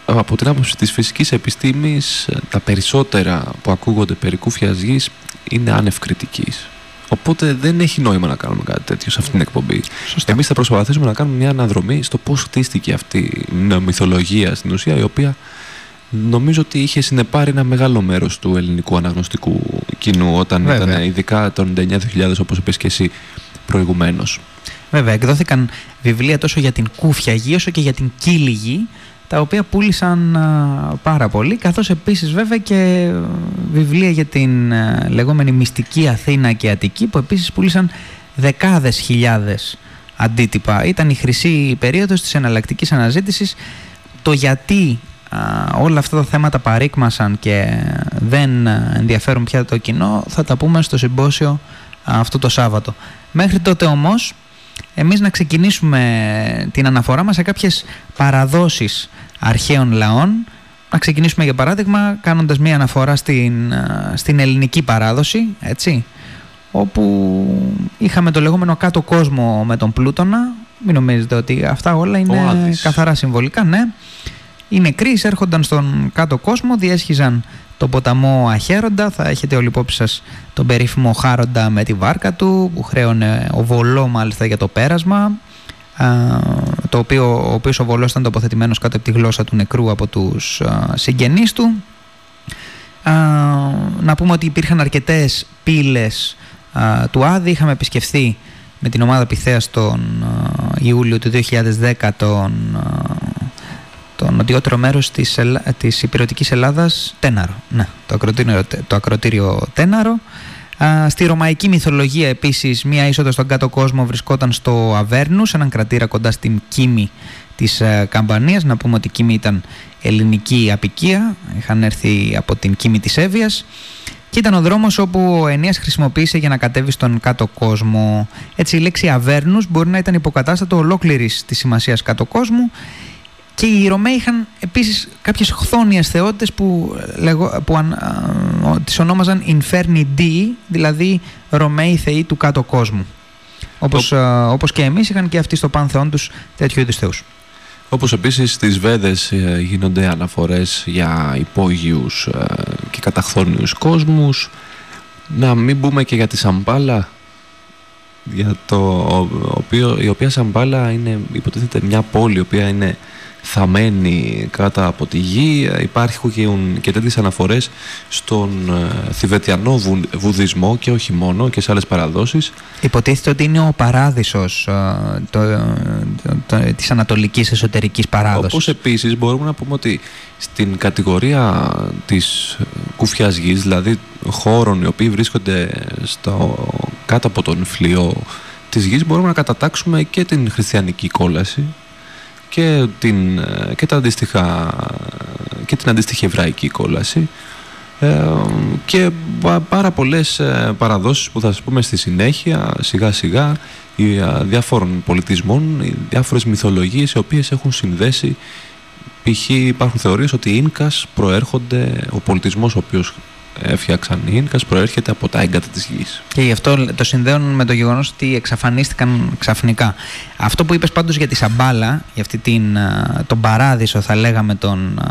από την άποψη της φυσικής επιστήμης ε, τα περισσότερα που ακούγονται περί κούφιας γης είναι άνευ κριτικής. Οπότε δεν έχει νόημα να κάνουμε κάτι τέτοιο σε αυτήν την εκπομπή. Σωστά. Εμείς θα προσπαθήσουμε να κάνουμε μια αναδρομή στο πώς χτίστηκε αυτή η μυθολογία στην ουσία, η οποία νομίζω ότι είχε συνεπάρει ένα μεγάλο μέρος του ελληνικού αναγνωστικού κοινού όταν Βέβαια. ήταν ειδικά το 99.000 όπως είπες και εσύ προηγουμένως. Βέβαια, εκδόθηκαν βιβλία τόσο για την κούφια γη όσο και για την κύλη γη, τα οποία πούλησαν α, πάρα πολύ, καθώς επίσης βέβαια και ε, βιβλία για την α, λεγόμενη μυστική Αθήνα και Αττική, που επίσης πούλησαν δεκάδες χιλιάδες αντίτυπα. Ήταν η χρυσή περίοδος της εναλλακτικής αναζήτησης, το γιατί α, όλα αυτά τα θέματα παρήκμασαν και δεν α, ενδιαφέρουν πια το κοινό, θα τα πούμε στο συμπόσιο α, αυτό το Σάββατο. Μέχρι τότε όμως, εμείς να ξεκινήσουμε την αναφορά μας σε κάποιες παραδόσεις αρχαίων λαών. Να ξεκινήσουμε για παράδειγμα κάνοντας μία αναφορά στην, α, στην ελληνική παράδοση, έτσι, όπου είχαμε το λεγόμενο κάτω κόσμο με τον Πλούτονα. Μην νομίζετε ότι αυτά όλα είναι Άδης. καθαρά συμβολικά, ναι. Οι νεκροί εισέρχονταν στον κάτω κόσμο, διέσχιζαν τον ποταμό Αχέροντα. Θα έχετε όλοι υπόψη σας τον περίφημο Χάροντα με τη βάρκα του, που χρέωνε ο Βολό μάλιστα για το πέρασμα. Α, το οποίο, ο οποίος ο Βολός ήταν τοποθετημένος κάτω από τη γλώσσα του νεκρού από τους α, συγγενείς του. Α, να πούμε ότι υπήρχαν αρκετές πύλες α, του Άδη. Είχαμε επισκεφθεί με την ομάδα Πυθέας τον α, Ιούλιο του 2010 τον, α, το νοτιότερο μέρος της, Ελλά... της υπηρετικής Ελλάδας, Τέναρο. Ναι, το ακροτήριο, το ακροτήριο Τέναρο. Α, στη ρωμαϊκή μυθολογία επίσης μία είσοδο στον κάτω κόσμο βρισκόταν στο Αβέρνους, έναν κρατήρα κοντά στην Κίμη της ε, Καμπανίας. Να πούμε ότι η Κίμη ήταν ελληνική απικία, είχαν έρθει από την Κίμη της Εύβοιας. Και ήταν ο δρόμος όπου ο Ενίας χρησιμοποίησε για να κατέβει στον κάτω κόσμο. Έτσι η λέξη Αβέρνους μπορεί να ήταν υποκατάστατο ολόκληρης της σημασίας κάτω κόσμου και οι Ρωμαίοι είχαν επίσης κάποιες χθόνιες θεότητες που, λεγο, που αν, α, τις ονόμαζαν Inferni Dei, δηλαδή Ρωμαίοι θεοί του κάτω κόσμου. Όπως, α, όπως και εμείς είχαν και αυτοί στο πάνθεόν τους τέτοιου είδους θεούς. Όπως επίσης στις Βέδες ε, γίνονται αναφορές για υπόγειους ε, και καταχθόνιους κόσμους. Να μην πούμε και για τη Σαμπάλα, για το ο- οποίο, η οποία Σαμπάλα είναι υποτίθεται μια πόλη η οποία είναι θαμένη κάτω από τη γη. Υπάρχουν και τέτοιες αναφορές στον ε, θηβετιανό βουδισμό και όχι μόνο και σε άλλες παραδόσεις. Υποτίθεται ότι είναι ο παράδεισος ε, το, το, το, της ανατολικής εσωτερικής παράδοσης. Όπως επίσης μπορούμε να πούμε ότι στην κατηγορία της κουφιάς γης, δηλαδή χώρων οι οποίοι βρίσκονται στο, κάτω από τον φλοιό της γης, μπορούμε να κατατάξουμε και την χριστιανική κόλαση και την, ε, και τα αντίστοιχα, και την αντίστοιχη εβραϊκή κόλαση ε, και πάρα πολλές ε, παραδόσεις που θα σας πούμε στη συνέχεια σιγά σιγά διάφορων πολιτισμών, οι διάφορες μυθολογίες οι οποίες έχουν συνδέσει π.χ. υπάρχουν θεωρίες ότι οι Ίνκας προέρχονται, ο πολιτισμός ο οποίος έφτιαξαν οι Ίνκας προέρχεται από τα έγκατα της γης. Και γι' αυτό το συνδέουν με το γεγονός ότι εξαφανίστηκαν ξαφνικά. Αυτό που είπες πάντως για τη Σαμπάλα, για αυτή την, τον παράδεισο θα λέγαμε των,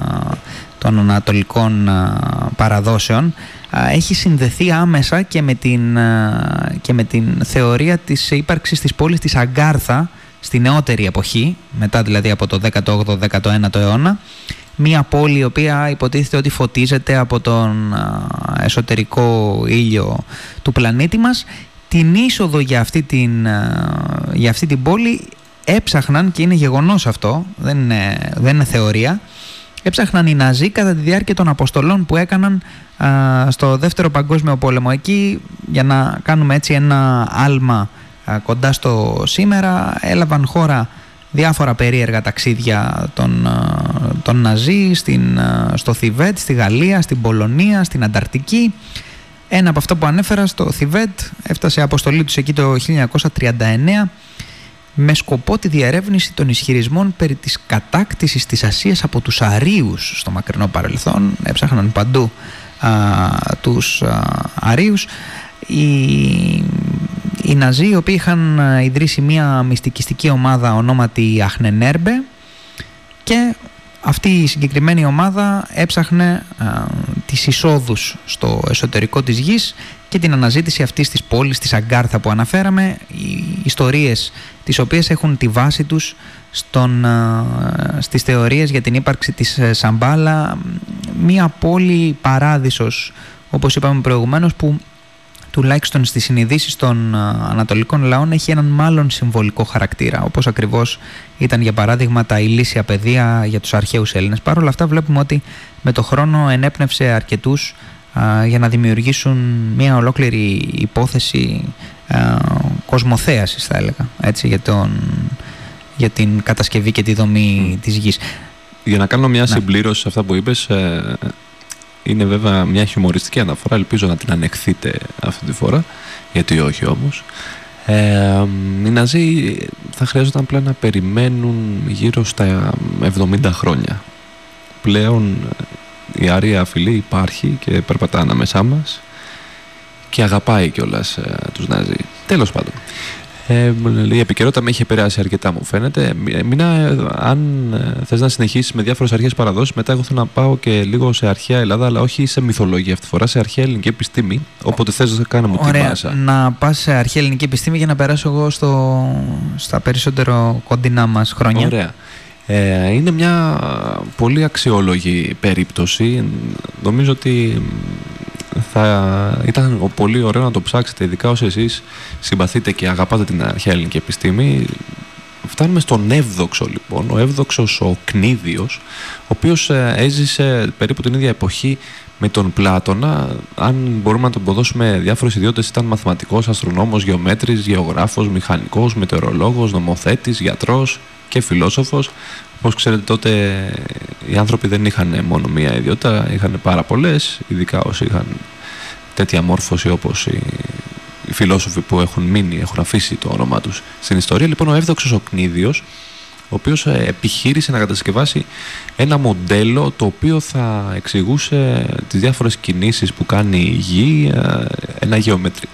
των ανατολικών παραδόσεων, έχει συνδεθεί άμεσα και με την, και με την θεωρία της ύπαρξης της πόλης της Αγκάρθα στη νεότερη εποχή, μετά δηλαδή από το 18ο-19ο αιώνα, μία πόλη η οποία υποτίθεται ότι φωτίζεται από τον εσωτερικό ήλιο του πλανήτη μας. Την είσοδο για αυτή την, για αυτή την πόλη έψαχναν και είναι γεγονός αυτό δεν είναι, δεν είναι θεωρία έψαχναν οι Ναζί κατά τη διάρκεια των αποστολών που έκαναν στο δεύτερο παγκόσμιο πόλεμο. Εκεί για να κάνουμε έτσι ένα άλμα κοντά στο σήμερα έλαβαν χώρα διάφορα περίεργα ταξίδια των, των Ναζί στην, στο Θιβέτ, στη Γαλλία, στην Πολωνία, στην Ανταρκτική. Ένα από αυτά που ανέφερα στο Θιβέτ έφτασε η αποστολή τους εκεί το 1939 με σκοπό τη διερεύνηση των ισχυρισμών περί της κατάκτησης της Ασίας από τους Αρίους στο μακρινό παρελθόν. Έψαχναν παντού α, τους α, Αρίους. Οι Ναζί οι οποίοι είχαν ε, ιδρύσει μια μυστικιστική ομάδα ονόματι Αχνενέρμπε και αυτή η συγκεκριμένη ομάδα έψαχνε α, ε, τις εισόδους στο εσωτερικό της γης και την αναζήτηση αυτής της πόλης, της Αγκάρθα που αναφέραμε, οι ιστορίες τις οποίες έχουν τη βάση τους στον, α, ε, στις θεωρίες για την ύπαρξη της Σαμπάλα, μια πόλη παράδεισος όπως είπαμε προηγουμένως που τουλάχιστον στις συνειδήσεις των ανατολικών λαών έχει έναν μάλλον συμβολικό χαρακτήρα όπως ακριβώς ήταν για παράδειγμα τα ηλίσια παιδεία για τους αρχαίους Έλληνες. Παρ' όλα αυτά βλέπουμε ότι με το χρόνο ενέπνευσε αρκετούς για να δημιουργήσουν μια ολόκληρη υπόθεση α, κοσμοθέασης θα έλεγα έτσι, για, τον, για την κατασκευή και τη δομή mm. της γης. Για να κάνω μια συμπλήρωση σε αυτά που είπες, ε, είναι βέβαια μια χιουμοριστική αναφορά, ελπίζω να την ανεχθείτε αυτή τη φορά, γιατί όχι όμως. Ε, οι Ναζί θα χρειάζονταν πλέον να περιμένουν γύρω στα 70 χρόνια. Πλέον η Αρία Φιλή υπάρχει και περπατά ανάμεσά μας και αγαπάει κιόλας ε, τους Ναζί. Τέλος πάντων. Ε, η επικαιρότητα με είχε περάσει αρκετά, μου φαίνεται. Μίνα, αν ε, θες να συνεχίσεις με διάφορες αρχές παραδόσεις, μετά εγώ θέλω να πάω και λίγο σε αρχαία Ελλάδα, αλλά όχι σε μυθολογία αυτή τη φορά, σε αρχαία ελληνική επιστήμη. Όποτε θες να κάνουμε τη μάσα. Να πας σε αρχαία ελληνική επιστήμη για να περάσω εγώ στο, στα περισσότερο κοντινά μας χρόνια. Ωραία. Ε, είναι μια πολύ αξιόλογη περίπτωση. Νομίζω ότι θα ήταν πολύ ωραίο να το ψάξετε, ειδικά όσοι εσείς συμπαθείτε και αγαπάτε την αρχαία ελληνική επιστήμη. Φτάνουμε στον Εύδοξο λοιπόν, ο Εύδοξος ο Κνίδιος, ο οποίος ε, έζησε περίπου την ίδια εποχή με τον Πλάτωνα. Αν μπορούμε να τον αποδώσουμε διάφορες ιδιότητες, ήταν μαθηματικός, αστρονόμος, γεωμέτρης, γεωγράφος, μηχανικός, μετεωρολόγος, νομοθέτης, γιατρός και φιλόσοφος. Όπως ξέρετε, τότε οι άνθρωποι δεν είχαν μόνο μία ιδιότητα, είχαν πάρα πολλές, ειδικά όσοι είχαν τέτοια μόρφωση όπως οι, οι φιλόσοφοι που έχουν μείνει, έχουν αφήσει το όνομά τους στην ιστορία. Λοιπόν, ο Εύδοξος ο Κνίδιο, ο οποίος ε, επιχείρησε να κατασκευάσει ένα μοντέλο το οποίο θα εξηγούσε τις διάφορες κινήσεις που κάνει η γη, ε, ένα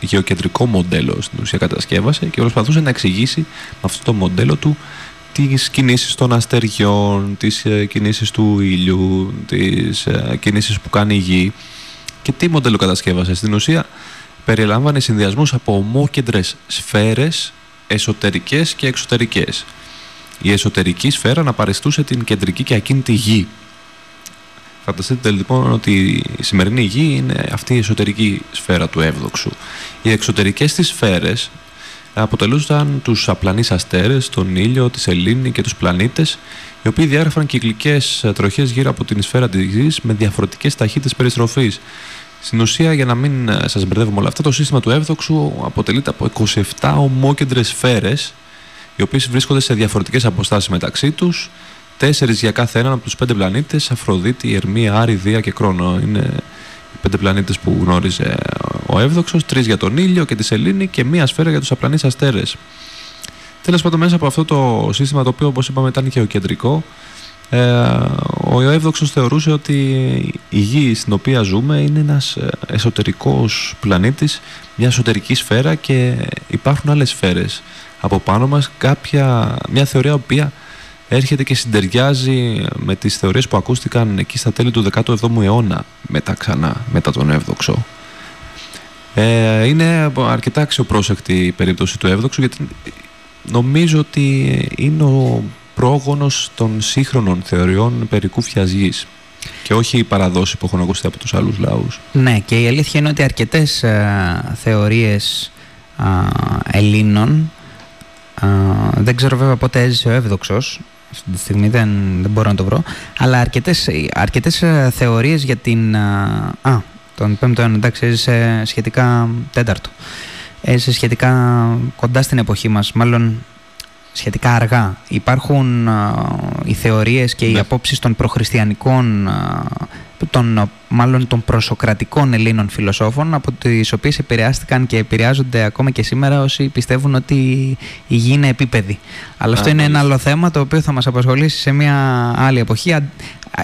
γεωκεντρικό μοντέλο στην ουσία κατασκεύασε και προσπαθούσε να εξηγήσει με αυτό το μοντέλο του τις κινήσεις των αστεριών, τις ε, κινήσεις του ήλιου, τις ε, κινήσεις που κάνει η γη και τι μοντέλο κατασκεύασε. Στην ουσία περιλάμβανε συνδυασμούς από ομόκεντρες σφαίρες εσωτερικές και εξωτερικές. η εσωτερική σφαίρα να παριστούσε την κεντρική και ακίνητη γη. Φανταστείτε λοιπόν ότι η σημερινή γη είναι αυτή η εσωτερική σφαίρα του εύδοξου. Οι εξωτερικές της σφαίρες αποτελούσαν τους απλανείς αστέρες, τον ήλιο, τη σελήνη και τους πλανήτες οι οποίοι διάγραφαν κυκλικές τροχές γύρω από την σφαίρα της γης με διαφορετικές ταχύτητες περιστροφής. Στην ουσία, για να μην σας μπερδεύουμε όλα αυτά, το σύστημα του εύδοξου αποτελείται από 27 ομόκεντρες σφαίρες οι οποίες βρίσκονται σε διαφορετικές αποστάσεις μεταξύ τους Τέσσερις για κάθε έναν από τους πέντε πλανήτες, Αφροδίτη, Ερμή, Άρη, Δία και Κρόνο. Είναι οι πέντε πλανήτες που γνώριζε ο Εύδοξος, τρεις για τον ήλιο και τη Σελήνη και μία σφαίρα για τους απλανείς αστέρες. Τέλος πάντων, μέσα από αυτό το σύστημα, το οποίο όπως είπαμε ήταν και ο κεντρικό, ε, ο Εύδοξος θεωρούσε ότι η γη στην οποία ζούμε είναι ένας εσωτερικός πλανήτης, μια εσωτερική σφαίρα και υπάρχουν άλλες σφαίρες από πάνω μας. Μια θεωρία οποία έρχεται και συντεριάζει με τις θεωρίες που ακούστηκαν εκεί στα τέλη του 17ου αιώνα μετά ξανά, μετά τον Εύδοξο. Ε, είναι αρκετά αξιοπρόσεκτη η περίπτωση του Εύδοξου γιατί νομίζω ότι είναι ο πρόγονος των σύγχρονων θεωριών περί κούφιας γης και όχι οι παραδόσεις που έχουν ακουστεί από τους άλλους λαούς. Ναι και η αλήθεια είναι ότι αρκετές ε, θεωρίες Ελλήνων δεν ξέρω βέβαια πότε έζησε ο Εύδοξος αυτή τη στιγμή δεν, δεν μπορώ να το βρω. Αλλά αρκετές, αρκετές ε, θεωρίες για την... Ε, α, τον πέμπτο αιώνα, εντάξει, έζησε σχετικά τέταρτο. Έζησε σχετικά κοντά στην εποχή μας, μάλλον σχετικά αργά. Υπάρχουν α, ε, οι θεωρίες και οι ναι. απόψεις των προχριστιανικών των, μάλλον των προσοκρατικών Ελλήνων φιλοσόφων από τις οποίες επηρεάστηκαν και επηρεάζονται ακόμα και σήμερα όσοι πιστεύουν ότι η γη είναι επίπεδη. Αλλά αυτό είναι ένα άλλο θέμα το οποίο θα μας απασχολήσει σε μια άλλη εποχή.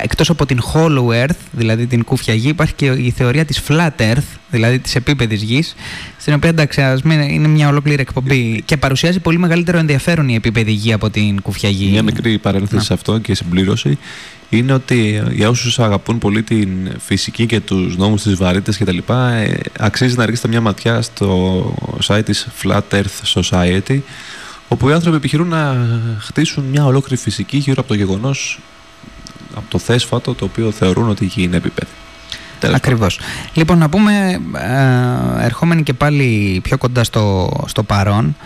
Εκτός από την Hollow Earth, δηλαδή την κούφια γη, υπάρχει και η θεωρία της Flat Earth, δηλαδή της επίπεδης γης, στην οποία εντάξει, είναι μια ολόκληρη εκπομπή και παρουσιάζει πολύ μεγαλύτερο ενδιαφέρον η επίπεδη γη από την κούφια γη. Μια μικρή παρένθεση σε αυτό και συμπλήρωση είναι ότι για όσους αγαπούν πολύ την φυσική και τους νόμους της βαρύτητας κτλ., ε, αξίζει να ρίξετε μια ματιά στο site της Flat Earth Society, όπου οι άνθρωποι επιχειρούν να χτίσουν μια ολόκληρη φυσική γύρω από το γεγονός, από το θέσφατο το οποίο θεωρούν ότι η γη είναι επίπεδη. Ακριβώς. Λοιπόν, να πούμε, ε, ερχόμενοι και πάλι πιο κοντά στο, στο παρόν,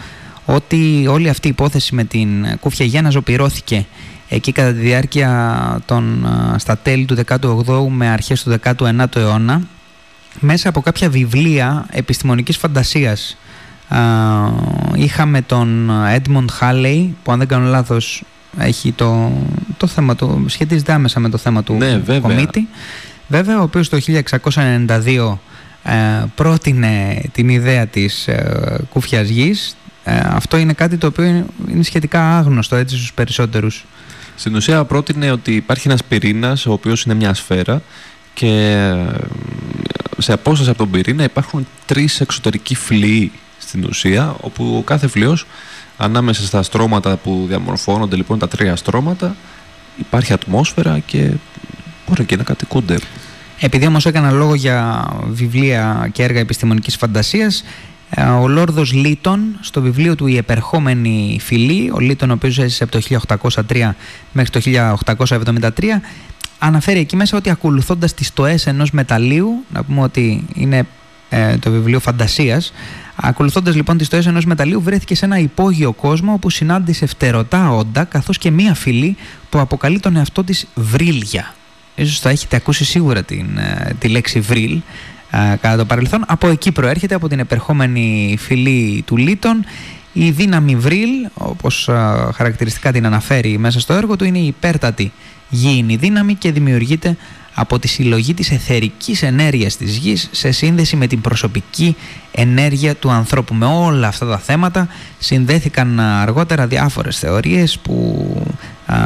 ότι όλη αυτή η υπόθεση με την κούφια γη αναζωπηρώθηκε εκεί κατά τη διάρκεια των, στα τέλη του 18ου με αρχές του 19ου αιώνα μέσα από κάποια βιβλία επιστημονικής φαντασίας είχαμε τον Edmund Halley που αν δεν κάνω λάθος έχει το, το θέμα του, σχετίζεται άμεσα με το θέμα του ναι, κομίτη. Βέβαια ο οποίος το 1692 ε, πρότεινε την ιδέα της ε, κούφιας γης. Ε, αυτό είναι κάτι το οποίο είναι σχετικά άγνωστο έτσι στους περισσότερους στην ουσία πρότεινε ότι υπάρχει ένας πυρήνας ο οποίος είναι μια σφαίρα και ε, σε απόσταση από τον πυρήνα υπάρχουν τρεις εξωτερικοί φλοιοί στην ουσία όπου ο κάθε φλοιός ανάμεσα στα στρώματα που διαμορφώνονται λοιπόν τα τρία στρώματα υπάρχει ατμόσφαιρα και μπορεί και να κατοικούνται. Επειδή όμως έκανα λόγο για βιβλία και έργα επιστημονικής φαντασίας ε, ο Λόρδος Λίτον στο βιβλίο του «Η επερχόμενη φυλή», ο Λίτον ο οποίος έζησε από το 1803 μέχρι το 1873, αναφέρει εκεί μέσα ότι ακολουθώντας τις στοές ενός μεταλλίου, να πούμε ότι είναι ε, το βιβλίο φαντασίας, ακολουθώντας λοιπόν τις στοές ενός μεταλλίου βρέθηκε σε ένα υπόγειο κόσμο όπου συνάντησε φτερωτά όντα καθώς και μία φυλή που αποκαλεί τον εαυτό της Βρύλια. Ίσως θα έχετε ακούσει σίγουρα την, ε, τη λέξη Βρύλ κατά το παρελθόν. Από εκεί προέρχεται, από την επερχόμενη φυλή του Λίτων. Η δύναμη Βρύλ, όπως χαρακτηριστικά την αναφέρει μέσα στο έργο του, είναι η υπέρτατη γήινη δύναμη και δημιουργείται από τη συλλογή της εθερικής ενέργειας της γης σε σύνδεση με την προσωπική ενέργεια του ανθρώπου. Με όλα αυτά τα θέματα συνδέθηκαν αργότερα διάφορες θεωρίες που α,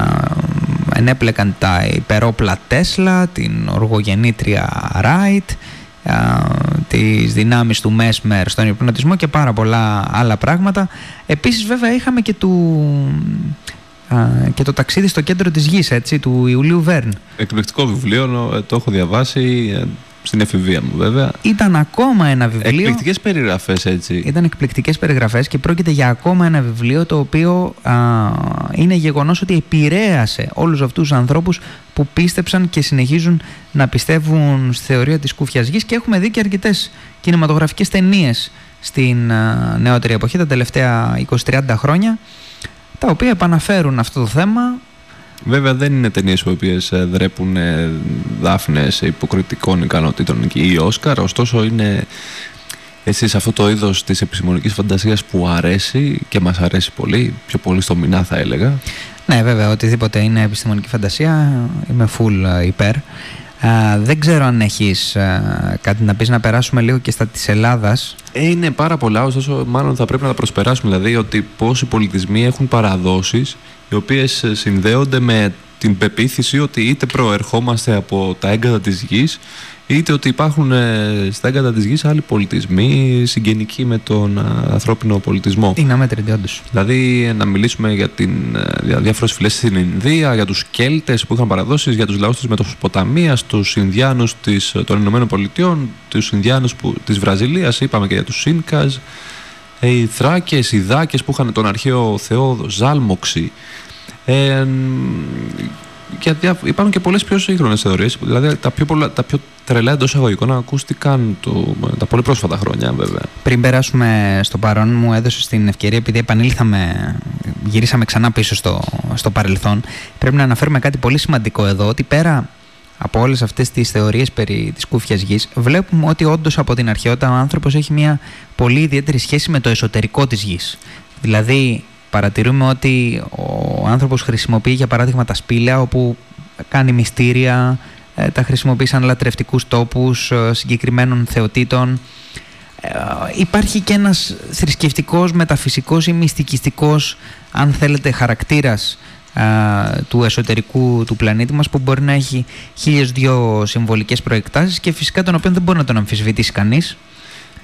ενέπλεκαν τα υπερόπλα Τέσλα, την οργογεννήτρια Ράιτ, τις δυνάμεις του Μέσμερ στον υπνοτισμό και πάρα πολλά άλλα πράγματα. Επίσης βέβαια είχαμε και, του, και το ταξίδι στο κέντρο της γης έτσι, του Ιουλίου Βέρν. Εκπληκτικό βιβλίο, ε, το έχω διαβάσει. Ε, στην εφηβεία μου βέβαια. Ήταν ακόμα ένα βιβλίο. Εκπληκτικές περιγραφές έτσι. Ήταν εκπληκτικές περιγραφές και πρόκειται για ακόμα ένα βιβλίο το οποίο α, είναι γεγονός ότι επηρέασε όλους αυτούς τους ανθρώπους που πίστεψαν και συνεχίζουν να πιστεύουν στη θεωρία της κούφιας γης και έχουμε δει και αρκετές κινηματογραφικές ταινίες στην α, νεότερη εποχή τα τελευταία 20-30 χρόνια τα οποία επαναφέρουν αυτό το θέμα Βέβαια δεν είναι ταινίες οι οποίες δρέπουν δάφνες υποκριτικών ικανοτήτων ή Όσκαρ, ωστόσο είναι έτσι σε αυτό το είδος της επιστημονικής φαντασίας που αρέσει και μας αρέσει πολύ, πιο πολύ στο μηνά θα έλεγα. Ναι, βέβαια, οτιδήποτε είναι επιστημονική φαντασία είμαι full ε, υπέρ. Α, δεν ξέρω αν έχεις α, κάτι να πεις να περάσουμε λίγο και στα της Ελλάδας. Ε, είναι πάρα πολλά, ωστόσο μάλλον θα πρέπει να τα προσπεράσουμε. Δηλαδή ότι πόσοι πολιτισμοί έχουν παραδόσεις οι οποίες ε, συνδέονται με την πεποίθηση ότι είτε προερχόμαστε από τα έγκατα της γης είτε ότι υπάρχουν ε, στα έγκατα της γης άλλοι πολιτισμοί συγγενικοί με τον ε, ανθρώπινο πολιτισμό. Είναι αμέτρητη όντως. Δηλαδή να μιλήσουμε για, την, για διάφορες φυλές στην Ινδία, για τους Κέλτες που είχαν παραδόσεις, για τους λαούς της Μετοσποταμίας, τους Ινδιάνους της, των Ηνωμένων Πολιτειών, τους Ινδιάνους που, της Βραζιλίας, είπαμε και για τους Σίνκας, οι Θράκες, οι Δάκες που είχαν τον αρχαίο θεό Ζάλμοξη, ε, και υπάρχουν και πολλές πιο σύγχρονες θεωρίες. Δηλαδή τα πιο, πολλά, τα πιο τρελά εντός εισαγωγικών ακούστηκαν το, τα πολύ πρόσφατα χρόνια, βέβαια. Πριν περάσουμε στο παρόν, μου έδωσες την ευκαιρία, επειδή επανήλθαμε, γυρίσαμε ξανά πίσω στο, στο παρελθόν. Πρέπει να αναφέρουμε κάτι πολύ σημαντικό εδώ, ότι πέρα από όλες αυτές τις θεωρίες περί της κούφιας γης, βλέπουμε ότι όντως από την αρχαιότητα ο άνθρωπος έχει μια πολύ ιδιαίτερη σχέση με το εσωτερικό της γης. Δηλαδή, παρατηρούμε ότι ο άνθρωπος χρησιμοποιεί για παράδειγμα τα σπήλαια όπου κάνει μυστήρια, ε, τα χρησιμοποιεί σαν λατρευτικούς τόπους ε, συγκεκριμένων θεοτήτων. Ε, υπάρχει και ένας θρησκευτικός, μεταφυσικός ή μυστικιστικός, αν θέλετε, χαρακτήρας του εσωτερικού του πλανήτη μας που μπορεί να έχει χίλιες δυο συμβολικές προεκτάσεις και φυσικά τον οποίο δεν μπορεί να τον αμφισβητήσει κανείς.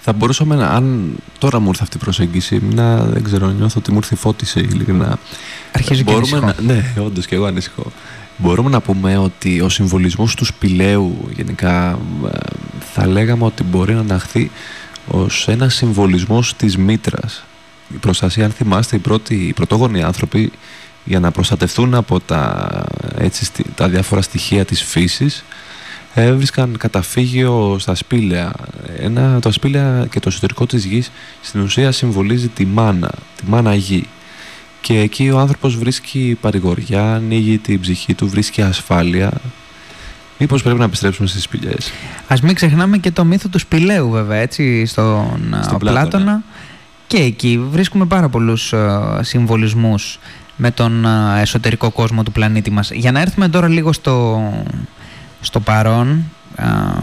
Θα μπορούσαμε να, αν τώρα μου ήρθε αυτή η προσέγγιση, να δεν ξέρω, νιώθω ότι μου ήρθε η φώτιση ειλικρινά. Αρχίζω και ανησυχώ. να, Ναι, όντως και εγώ ανησυχώ. Μπορούμε να πούμε ότι ο συμβολισμός του σπηλαίου γενικά θα λέγαμε ότι μπορεί να αναχθεί ως ένα συμβολισμός της μήτρας. Η προστασία, αν θυμάστε, οι, πρώτοι, οι πρωτόγονοι άνθρωποι για να προστατευτούν από τα, έτσι, τα διάφορα στοιχεία της φύσης έβρισκαν καταφύγιο στα σπήλαια. Ένα, το σπήλαια και το εσωτερικό της γης στην ουσία συμβολίζει τη μάνα, τη μάνα γη. Και εκεί ο άνθρωπος βρίσκει παρηγοριά, ανοίγει την ψυχή του, βρίσκει ασφάλεια. Μήπως πρέπει να επιστρέψουμε στις σπηλιές. Ας μην ξεχνάμε και το μύθο του σπηλαίου βέβαια, έτσι, στον, στον Πλάτωνα. Και εκεί βρίσκουμε πάρα πολλούς uh, συμβολισμούς με τον uh, εσωτερικό κόσμο του πλανήτη μας. Για να έρθουμε τώρα λίγο στο, στο παρόν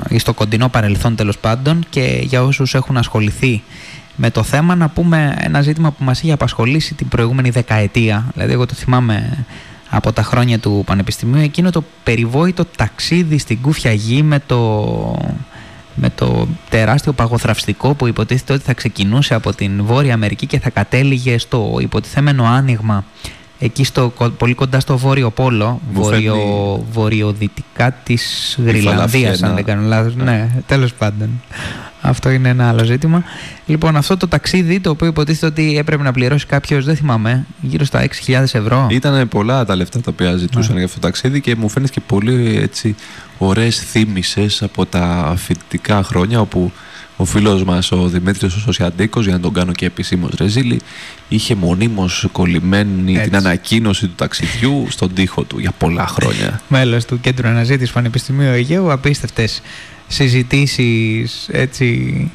ή στο κοντινό παρελθόν τέλος πάντων και για όσους έχουν ασχοληθεί με το θέμα να πούμε ένα ζήτημα που μας είχε απασχολήσει την προηγούμενη δεκαετία δηλαδή εγώ το θυμάμαι από τα χρόνια του Πανεπιστημίου εκείνο το περιβόητο ταξίδι στην Κούφια Γη με το, με το τεράστιο παγοθραυστικό που υποτίθεται ότι θα ξεκινούσε από την Βόρεια Αμερική και θα κατέληγε στο υποτιθέμενο άνοιγμα εκεί στο, πολύ κοντά στο Βόρειο Πόλο, βόρειο, βορειοδυτικά της Γρυλανδίας, αν δεν κάνω λάθος. Ναι. ναι, τέλος πάντων. Αυτό είναι ένα άλλο ζήτημα. Λοιπόν, αυτό το ταξίδι το οποίο υποτίθεται ότι έπρεπε να πληρώσει κάποιος, δεν θυμάμαι, γύρω στα 6.000 ευρώ. Ήταν πολλά τα λεφτά τα οποία ζητούσαν ναι. για αυτό το ταξίδι και μου φαίνεται και πολύ έτσι ωραίες θύμησες από τα φοιτητικά χρόνια όπου ο φίλος μας, ο Δημήτρης ο Σωσιαντίκο, για να τον κάνω και επισήμως ρεζίλη, είχε μονίμως κολλημένη την ανακοίνωση του ταξιδιού στον τοίχο του για πολλά χρόνια. Μέλος του Κέντρου Αναζήτησης Πανεπιστημίου Αιγαίου, απίστευτες συζητήσεις έτσι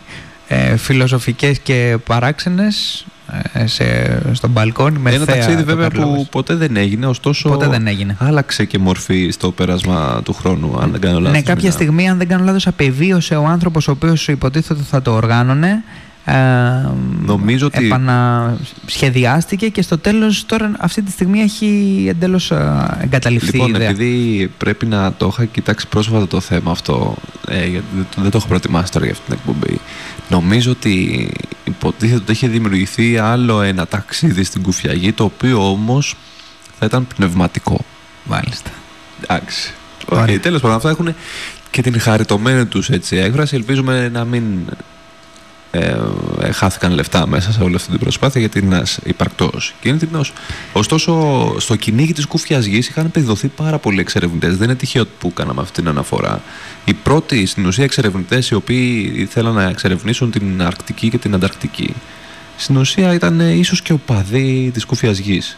ε, φιλοσοφικές και παράξενες ε, σε, στο μπαλκόνι με Ένα ταξίδι βέβαια που ποτέ δεν έγινε, ωστόσο ποτέ δεν έγινε. άλλαξε και μορφή στο πέρασμα του χρόνου, αν δεν κάνω λάθος. Ναι, κάποια στιγμή, αν δεν κάνω λάθος, απεβίωσε ο άνθρωπος ο οποίος υποτίθεται θα το οργάνωνε ε, Νομίζω ότι επανασχεδιάστηκε και στο τέλος τώρα αυτή τη στιγμή έχει εντέλος ε, εγκαταλειφθεί λοιπόν, η ιδέα. επειδή πρέπει να το είχα κοιτάξει πρόσφατα το θέμα αυτό ε, γιατί δεν το έχω προετοιμάσει τώρα για αυτή την εκπομπή νομίζω ότι υποτίθεται ότι έχει δημιουργηθεί άλλο ένα ταξίδι στην Κουφιαγή το οποίο όμως θα ήταν πνευματικό. Μάλιστα. Εντάξει. Okay, τέλος πάντων, αυτά έχουν και την χαριτωμένη τους έτσι έκφραση. Ελπίζουμε να μην ε, ε, χάθηκαν λεφτά μέσα σε όλη αυτή την προσπάθεια γιατί είναι ένας υπαρκτός κίνδυνος. Ωστόσο, στο κυνήγι της κούφιας γης είχαν επιδοθεί πάρα πολλοί εξερευνητές. Δεν είναι τυχαίο που κάναμε αυτή την αναφορά. Οι πρώτοι στην ουσία εξερευνητές οι οποίοι ήθελαν να εξερευνήσουν την Αρκτική και την Ανταρκτική στην ουσία ήταν ε, ίσως και οπαδοί της κούφιας γης.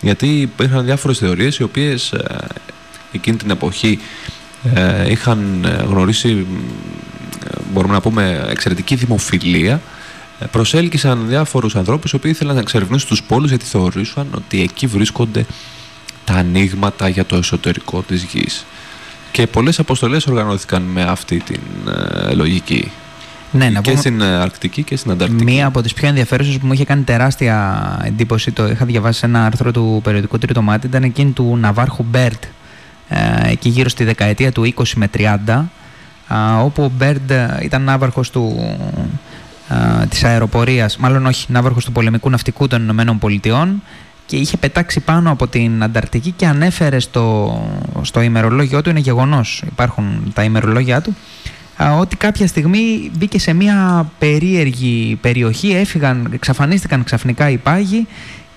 Γιατί υπήρχαν διάφορες θεωρίες οι οποίες ε, εκείνη την εποχή ε, είχαν ε, γνωρίσει μπορούμε να πούμε εξαιρετική δημοφιλία ε, προσέλκυσαν διάφορους ανθρώπους οι οποίοι ήθελαν να εξερευνήσουν τους πόλους γιατί θεωρούσαν ότι εκεί βρίσκονται τα ανοίγματα για το εσωτερικό της γης. Και πολλές αποστολές οργανώθηκαν με αυτή την ε, λογική. Ναι, να και πούμε- στην ε, Αρκτική και στην Ανταρκτική. Μία από τις πιο ενδιαφέρουσες που μου είχε κάνει τεράστια εντύπωση, το είχα διαβάσει σε ένα άρθρο του περιοδικού Τρίτο Μάτι, ήταν εκείνη του Ναβάρχου Μπέρντ, ε, εκεί γύρω στη δεκαετία του 20 με 30, α, όπου ο Μπέρντ ε, ήταν ναύαρχος του, α, της αεροπορίας, μάλλον όχι, ναύαρχος του πολεμικού ναυτικού των Ηνωμένων Πολιτειών και είχε πετάξει πάνω από την Ανταρκτική και ανέφερε στο, στο ημερολόγιο του, είναι γεγονός, υπάρχουν τα ημερολόγια του, α, ότι κάποια στιγμή μπήκε σε μια περίεργη περιοχή, έφυγαν, εξαφανίστηκαν ξαφνικά οι πάγοι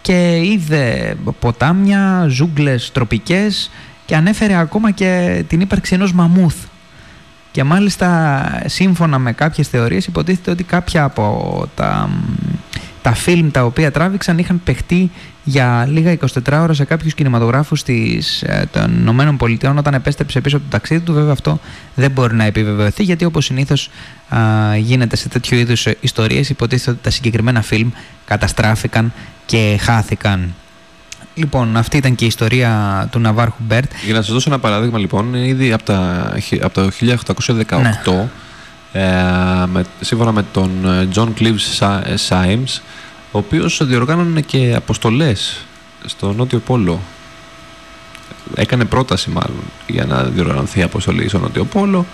και είδε ποτάμια, ζούγκλες τροπικές και ανέφερε ακόμα και την ύπαρξη ενός μαμούθ. Και μάλιστα σύμφωνα με κάποιες θεωρίες υποτίθεται ότι κάποια από τα, τα φιλμ τα οποία τράβηξαν είχαν παιχτεί για λίγα 24 ώρα σε κάποιους κινηματογράφους της, ε, των Ηνωμένων Πολιτειών όταν επέστρεψε πίσω από το ταξίδι του. Βέβαια αυτό δεν μπορεί να επιβεβαιωθεί γιατί όπως συνήθως α, γίνεται σε τέτοιου είδους ε, ιστορίες υποτίθεται ότι τα συγκεκριμένα φιλμ καταστράφηκαν και χάθηκαν. Λοιπόν, αυτή ήταν και η ιστορία του Ναυάρχου Μπερντ. Για να σας δώσω ένα παράδειγμα λοιπόν, ήδη από, τα, από το 1818 Ναι. ε, με, σύμφωνα με τον ε, John Cleves Sa- ε, Symmes ο οποίος διοργάνωνε και αποστολές στο Νότιο Πόλο. Έκανε πρόταση μάλλον για να διοργανωθεί αποστολή στο Νότιο Πόλο.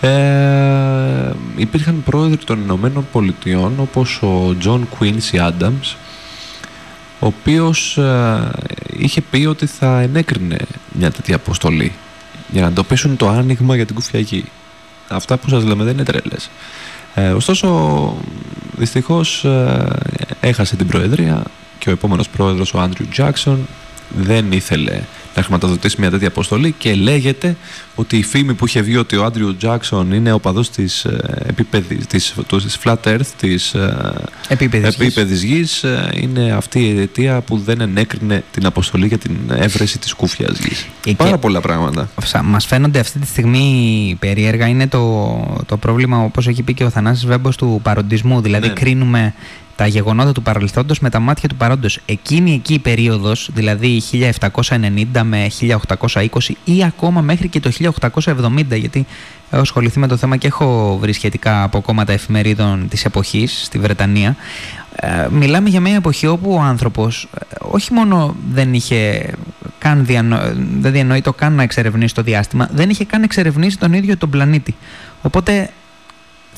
Ε, υπήρχαν πρόεδροι των Ηνωμένων Πολιτειών όπως ο John Quincy Adams ο οποίος ε, είχε πει ότι θα ενέκρινε μια τέτοια αποστολή για να εντοπίσουν το άνοιγμα για την κούφια γη. Αυτά που σας λέμε δεν είναι τρέλες. Ε, ωστόσο, δυστυχώς ε, έχασε την προεδρία και ο επόμενος πρόεδρος, ο Άντριου Τζάκσον, δεν ήθελε να χρηματοδοτήσει μια τέτοια αποστολή και λέγεται ότι η φήμη που είχε βγει ότι ο Άντριου Τζάκσον είναι οπαδός της, ε, επίπεδης, της, της Flat Earth, της ε, Επίπεδης γης. επίπεδης γης, ε, είναι αυτή η αιτία που δεν ενέκρινε την αποστολή για την έβρεση της κούφιας γης. Και- Πάρα και- πολλά πράγματα. Σα- Μας φαίνονται αυτή τη στιγμή περίεργα είναι το, το πρόβλημα όπως έχει πει και ο Θανάσης Βέμπος του παροντισμού δηλαδή Ναι. κρίνουμε τα γεγονότα του παρελθόντος με τα μάτια του παρόντος εκείνη εκεί η περίοδος δηλαδή 1790 με 1820 ή ακόμα μέχρι και το 1870 γιατί έχω ασχοληθεί με το θέμα και έχω βρει σχετικά από κόμματα εφημερίδων της εποχής στη Βρετανία ε, μιλάμε για μια εποχή όπου ο άνθρωπος ε, όχι μόνο δεν είχε καν διανο... δεν διανοεί το καν να εξερευνήσει το διάστημα, δεν είχε καν εξερευνήσει τον ίδιο τον πλανήτη. Οπότε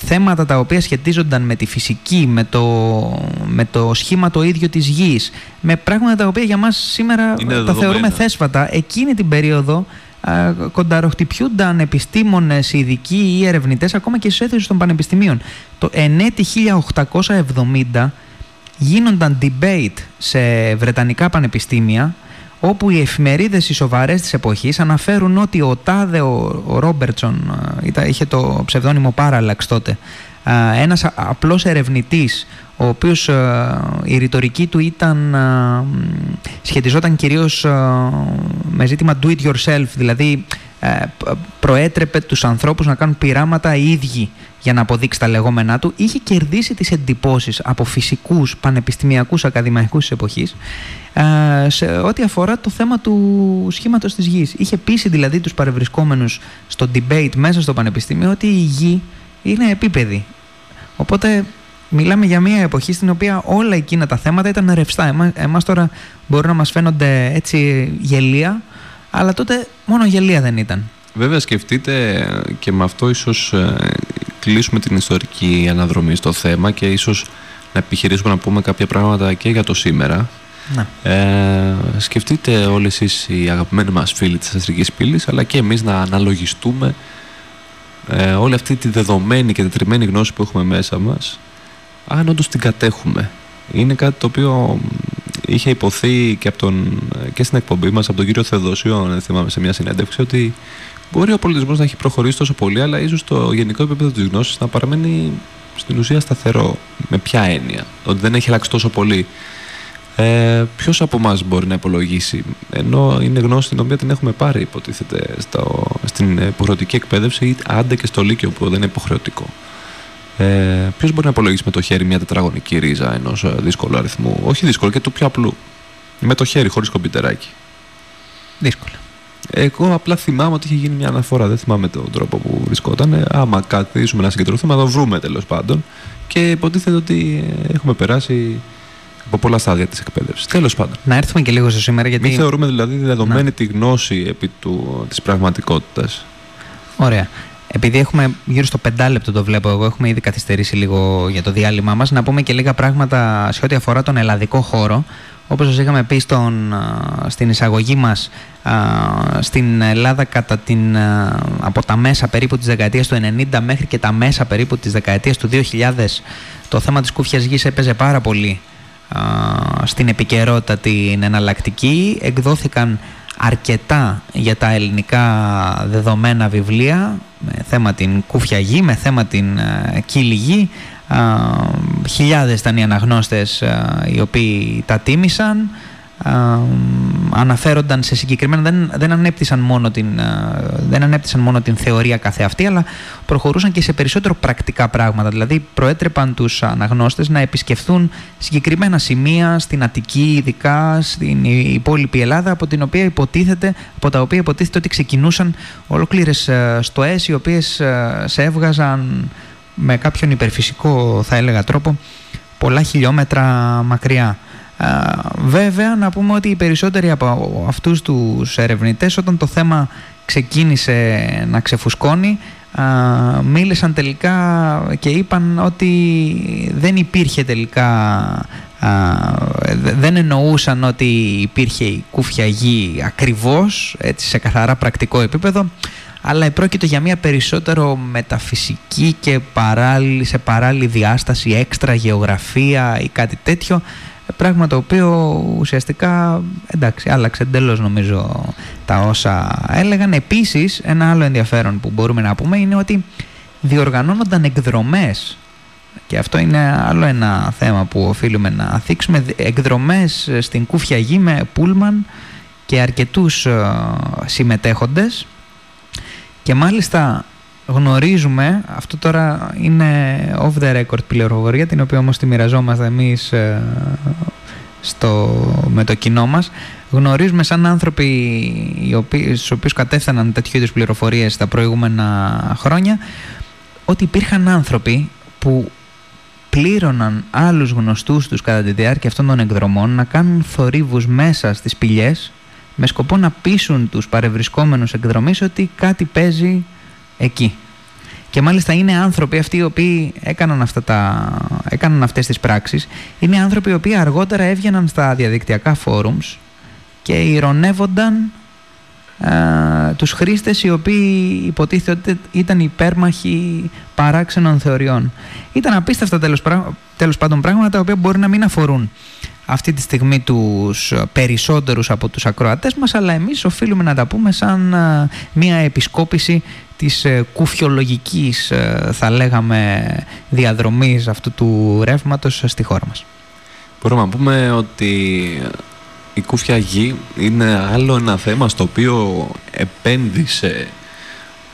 θέματα τα οποία σχετίζονταν με τη φυσική, με το, με το σχήμα το ίδιο της γης, με πράγματα τα οποία για μας σήμερα Είναι τα δεδομένα. θεωρούμε θέσφατα, εκείνη την περίοδο α, κονταροχτυπιούνταν επιστήμονες, ειδικοί ή ερευνητές ακόμα και στις αίθουσες των πανεπιστημίων. Το ενέτη 1870 γίνονταν debate σε βρετανικά πανεπιστήμια όπου οι εφημερίδες οι σοβαρές της εποχής αναφέρουν ότι ο Τάδε, ο, ο Ρόμπερτσον, α, ήταν- είχε το ψευδόνυμο Parallax τότε, α, ένας α- απλός ερευνητής, ο οποίος α, η ρητορική του ήταν, α, μ, σχετιζόταν κυρίως α, με ζήτημα do it yourself, δηλαδή ε, π- προέτρεπε τους ανθρώπους να κάνουν πειράματα οι ίδιοι για να αποδείξει τα λεγόμενά του, είχε κερδίσει τις εντυπώσεις από φυσικούς, πανεπιστημιακούς, ακαδημαϊκούς της εποχής ε, σε ό,τι αφορά το θέμα του σχήματος της γης. Είχε πείσει δηλαδή τους παρευρισκόμενους στο debate μέσα στο πανεπιστήμιο ότι η γη είναι επίπεδη. Οπότε μιλάμε για μια εποχή στην οποία όλα εκείνα τα θέματα ήταν ρευστά. Εμά, εμάς τώρα μπορεί να μας φαίνονται έτσι γελία, αλλά τότε μόνο γελία δεν ήταν. Βέβαια σκεφτείτε και με αυτό ίσως ε, κλείσουμε την ιστορική αναδρομή στο θέμα και ίσως να επιχειρήσουμε να πούμε κάποια πράγματα και για το σήμερα. Ναι. Ε, σκεφτείτε όλοι εσείς οι αγαπημένοι μας φίλοι της Αστρικής Πύλης αλλά και εμείς να αναλογιστούμε ε, όλη αυτή τη δεδομένη και τετριμένη γνώση που έχουμε μέσα μας αν όντως την κατέχουμε είναι κάτι το οποίο είχε υποθεί και, από τον, και στην εκπομπή μας από τον κύριο Θεοδοσιό αν θυμάμαι σε μια συνέντευξη ότι μπορεί ο πολιτισμός να έχει προχωρήσει τόσο πολύ αλλά ίσως το γενικό επίπεδο της γνώσης να παραμένει στην ουσία σταθερό. Με ποια έννοια; Ότι δεν έχει αλλάξει τόσο πολύ. Ε, ποιος από εμάς μπορεί να υπολογίσει; Ενώ είναι γνώση την οποία την έχουμε πάρει υποτίθεται στο, στην υποχρεωτική εκπαίδευση άντε και στο λύκειο που δεν είναι υποχρεωτικό ε, Ποιος μπορεί να υπολογίσει με το χέρι μια τετραγωνική ρίζα ενός ε, δύσκολου αριθμού, όχι δύσκολο και του πιο απλού. Με το χέρι, χωρίς κομπιτεράκι. Δύσκολο. Εγώ απλά θυμάμαι ότι είχε γίνει μια αναφορά. Δεν θυμάμαι τον τρόπο που βρισκόταν. Άμα καθίσουμε να συγκεντρωθούμε, να το βρούμε τέλος πάντων. Και υποτίθεται ότι έχουμε περάσει από πολλά στάδια της εκπαίδευσης. Τέλος πάντων. Να έρθουμε και λίγο στο σήμερα, γιατί. Μην θεωρούμε δηλαδή δεδομένη τη γνώση επί της πραγματικότητας. Ωραία. Επειδή έχουμε γύρω στο πεντάλεπτο το βλέπω εγώ, έχουμε ήδη καθυστερήσει λίγο για το διάλειμμα μας, να πούμε και λίγα πράγματα σε ό,τι αφορά τον ελλαδικό χώρο. Όπως σας είχαμε πει στον, στην εισαγωγή μας, στην Ελλάδα κατά την, από τα μέσα περίπου της δεκαετίας του 90 μέχρι και τα μέσα περίπου της δεκαετίας του 2000, το θέμα της κούφιας γης έπαιζε πάρα πολύ στην επικαιρότητα την εναλλακτική. Εκδόθηκαν αρκετά για τα ελληνικά δεδομένα βιβλία με θέμα την κούφια γη, με θέμα την uh, κύλη γη. χιλιάδες ήταν οι αναγνώστες οι οποίοι τα τίμησαν αναφέρονταν σε συγκεκριμένα, δεν, δεν, ανέπτυσαν μόνο την, δεν ανέπτυσαν μόνο την θεωρία καθεαυτή, αλλά προχωρούσαν και σε περισσότερο πρακτικά πράγματα. Δηλαδή προέτρεπαν τους αναγνώστες να επισκεφθούν συγκεκριμένα σημεία στην Αττική, ειδικά στην υπόλοιπη Ελλάδα, από, την οποία υποτίθεται, από τα οποία υποτίθεται ότι ξεκινούσαν ολόκληρες στοές, οι οποίες σε έβγαζαν με κάποιον υπερφυσικό, θα έλεγα τρόπο, πολλά χιλιόμετρα μακριά βέβαια να πούμε ότι οι περισσότεροι από αυτούς τους ερευνητές όταν το θέμα ξεκίνησε να ξεφουσκώνει μίλησαν τελικά και είπαν ότι δεν υπήρχε τελικά δεν εννοούσαν ότι υπήρχε η κούφια γη ακριβώς έτσι, σε καθαρά πρακτικό επίπεδο αλλά επρόκειτο για μια περισσότερο μεταφυσική και παράλληλη, σε παράλληλη διάσταση έξτρα γεωγραφία ή κάτι τέτοιο Πράγμα το οποίο ουσιαστικά εντάξει, άλλαξε εντελώς νομίζω τα όσα έλεγαν. Επίσης, ένα άλλο ενδιαφέρον που μπορούμε να πούμε είναι ότι διοργανώνονταν εκδρομές. Και αυτό είναι άλλο ένα θέμα που οφείλουμε να θίξουμε. Εκδρομές στην Κούφια Γη με Πούλμαν και αρκετούς ε, συμμετέχοντες. Και μάλιστα γνωρίζουμε, αυτό τώρα είναι off the record πληροφορία, την οποία όμως τη μοιραζόμαστε εμείς ε, στο, με το κοινό μας, γνωρίζουμε σαν άνθρωποι οι οποίοι, στους οποίους κατέφθαναν τέτοιου είδους πληροφορίες τα προηγούμενα χρόνια, ότι υπήρχαν άνθρωποι που πλήρωναν άλλους γνωστούς τους κατά τη διάρκεια αυτών των εκδρομών να κάνουν θορύβους μέσα στις πηγές με σκοπό να πείσουν τους παρευρισκόμενους εκδρομής ότι κάτι παίζει εκεί. Και μάλιστα είναι άνθρωποι αυτοί οι οποίοι έκαναν, αυτά τα, έκαναν αυτές τις πράξεις. Είναι άνθρωποι οι οποίοι αργότερα έβγαιναν στα διαδικτυακά φόρουμς και ηρωνεύονταν α, τους χρήστες οι οποίοι υποτίθεται ότι ήταν υπέρμαχοι παράξενων θεωριών. Ήταν απίστευτα τέλος, τέλος πάντων πράγματα τα οποία μπορεί να μην αφορούν αυτή τη στιγμή τους περισσότερους από τους ακροατές μας αλλά εμείς οφείλουμε να τα πούμε σαν μια επισκόπηση της ε, κουφιολογικής ε, θα λέγαμε διαδρομής αυτού του ρεύματος στη χώρα μας. Μπορούμε να πούμε ότι η κούφια γη είναι άλλο ένα θέμα στο οποίο επένδυσε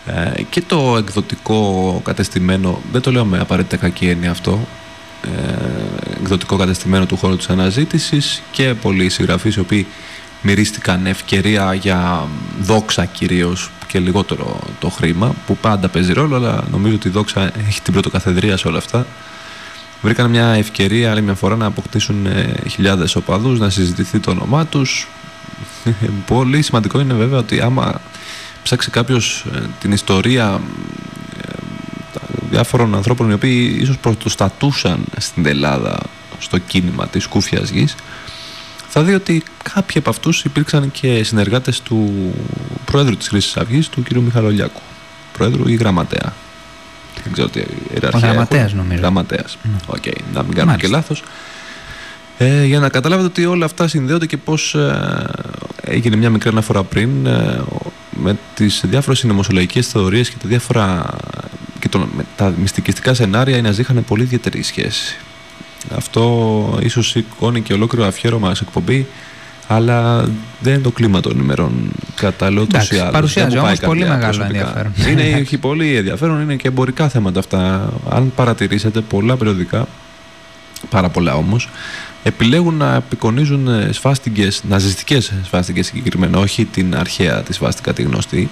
ε, και το εκδοτικό κατεστημένο, δεν το λέω με απαραίτητα κακή έννοια αυτό, εκδοτικό κατεστημένο του χώρου της αναζήτησης και πολλοί συγγραφείς οι οποίοι μυρίστηκαν ευκαιρία για δόξα κυρίως και λιγότερο το χρήμα που πάντα παίζει ρόλο αλλά νομίζω ότι η δόξα έχει την πρωτοκαθεδρία σε όλα αυτά. Βρήκαν μια ευκαιρία άλλη μια φορά να αποκτήσουν ε, χιλιάδες οπαδούς να συζητηθεί το όνομά τους. Πολύ σημαντικό είναι βέβαια ότι άμα ψάξει κάποιος ε, την ιστορία ε, διάφορων ανθρώπων οι οποίοι ίσως πρωτοστατούσαν στην Ελλάδα στο κίνημα της κούφιας γης θα δει ότι κάποιοι από αυτούς υπήρξαν και συνεργάτες του Πρόεδρου της Χρυσής Αυγής, του κ. Μιχαλολιάκου. Προέδρου ή Γραμματέα. Δεν ξέρω τι ιεραρχία Ο γραμματέας έχουν. νομίζω. Γραμματέας. Ναι. Οκ, να μην κάνουμε και Μάλιστα. λάθος. Ε, για να καταλάβετε ότι όλα αυτά συνδέονται και πώς ε, έγινε μια μικρή αναφορά πριν ε, με τις διάφορες συνωμοσιολογικές θεωρίες και τα διάφορα και το, με τα μυστικιστικά σενάρια οι Ναζί είχαν πολύ ιδιαίτερη σχέση. Αυτό ίσως σηκώνει και ολόκληρο αφιέρωμα σε εκπομπή αλλά δεν είναι το κλίμα των ημερών κατάλληλο ούτως Εντάξει, ή άλλως. παρουσιάζει Δεν μου πάει όμως πολύ καρδιά μεγάλο προσωπικά. ενδιαφέρον. Είναι έχει πολύ ενδιαφέρον, είναι και εμπορικά θέματα αυτά. Αν παρατηρήσετε πολλά περιοδικά, πάρα πολλά όμως, επιλέγουν να απεικονίζουν ε, σφάστικες, ναζιστικές σφάστικες συγκεκριμένα, όχι την αρχαία τη σφάστικα τη γνωστή,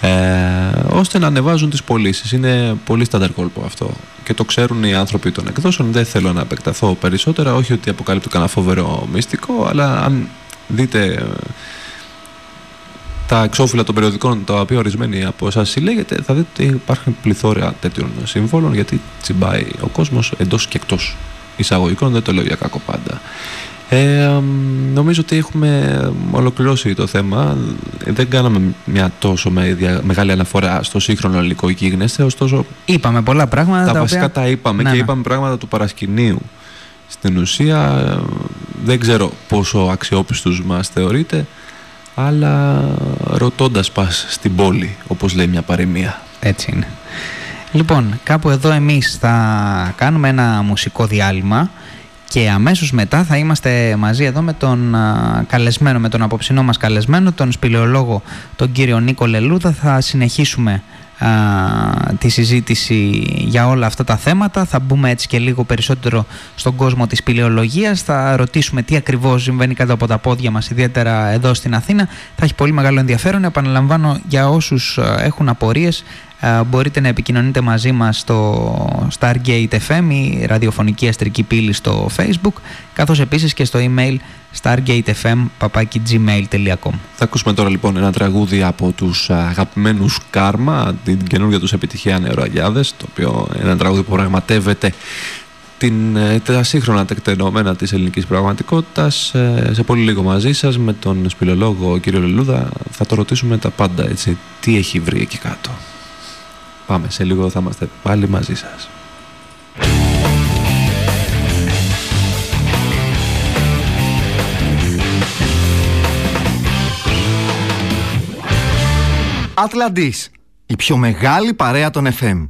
ε, ώστε να ανεβάζουν τις πωλήσεις. Είναι πολύ στάνταρ κόλπο αυτό και το ξέρουν οι άνθρωποι των εκδόσεων. Δεν θέλω να επεκταθώ περισσότερα, όχι ότι αποκαλύπτω κανένα φοβερό μυστικό, αλλά αν δείτε ε, τα εξώφυλλα των περιοδικών τα οποία ορισμένοι από εσάς συλλέγετε, θα δείτε ότι υπάρχουν πληθώρα τέτοιων συμβόλων γιατί τσιμπάει ο κόσμος εντός και εκτός εισαγωγικών, δεν το λέω για κακό πάντα. Ε, μ, νομίζω ότι έχουμε ολοκληρώσει το θέμα. Δεν κάναμε μια τόσο με- δια- μεγάλη αναφορά στο σύγχρονο ελληνικό γίγνεσθε, ωστόσο Είπαμε πολλά πράγματα. τα τα βασικά οποία... τα είπαμε Ναι, και ναι. είπαμε πράγματα του παρασκηνίου. Στην ουσία ε, δεν ξέρω πόσο αξιόπιστους μας θεωρείτε, αλλά ρωτώντας πας στην πόλη, όπως λέει μια παροιμία. Έτσι είναι. Λοιπόν, κάπου εδώ εμείς θα κάνουμε ένα μουσικό διάλειμμα και αμέσως μετά θα είμαστε μαζί εδώ με τον α, καλεσμένο, με τον απόψινό μας καλεσμένο, τον σπηλαιολόγο τον κύριο Νίκο Λελούδα. Θα συνεχίσουμε α, τη συζήτηση για όλα αυτά τα θέματα. Θα μπούμε έτσι και λίγο περισσότερο στον κόσμο της σπηλαιολογίας. Θα ρωτήσουμε τι ακριβώς συμβαίνει κάτω από τα πόδια μας, ιδιαίτερα εδώ στην Αθήνα. Θα έχει πολύ μεγάλο ενδιαφέρον. Επαναλαμβάνω για όσους α, έχουν απορίες ε, μπορείτε να επικοινωνείτε μαζί μας στο Stargate FM ή ραδιοφωνική αστρική πύλη στο Facebook καθώς επίσης και στο email stargatefm.gmail.com Θα ακούσουμε τώρα λοιπόν ένα τραγούδι από τους αγαπημένους Κάρμα, την καινούργια τους επιτυχία Νεροαγιάδες, το οποίο είναι ένα τραγούδι που πραγματεύεται την, ε, τα σύγχρονα τεκτενόμενα της ελληνικής πραγματικότητας. Ε, Σε πολύ λίγο μαζί σας με τον σπηλολόγο κύριο Λελούδα θα το ρωτήσουμε τα πάντα έτσι, τι έχει βρει εκεί κάτω. Πάμε, σε λίγο θα είμαστε πάλι μαζί σας. Atlantis, η πιο μεγάλη παρέα των FM.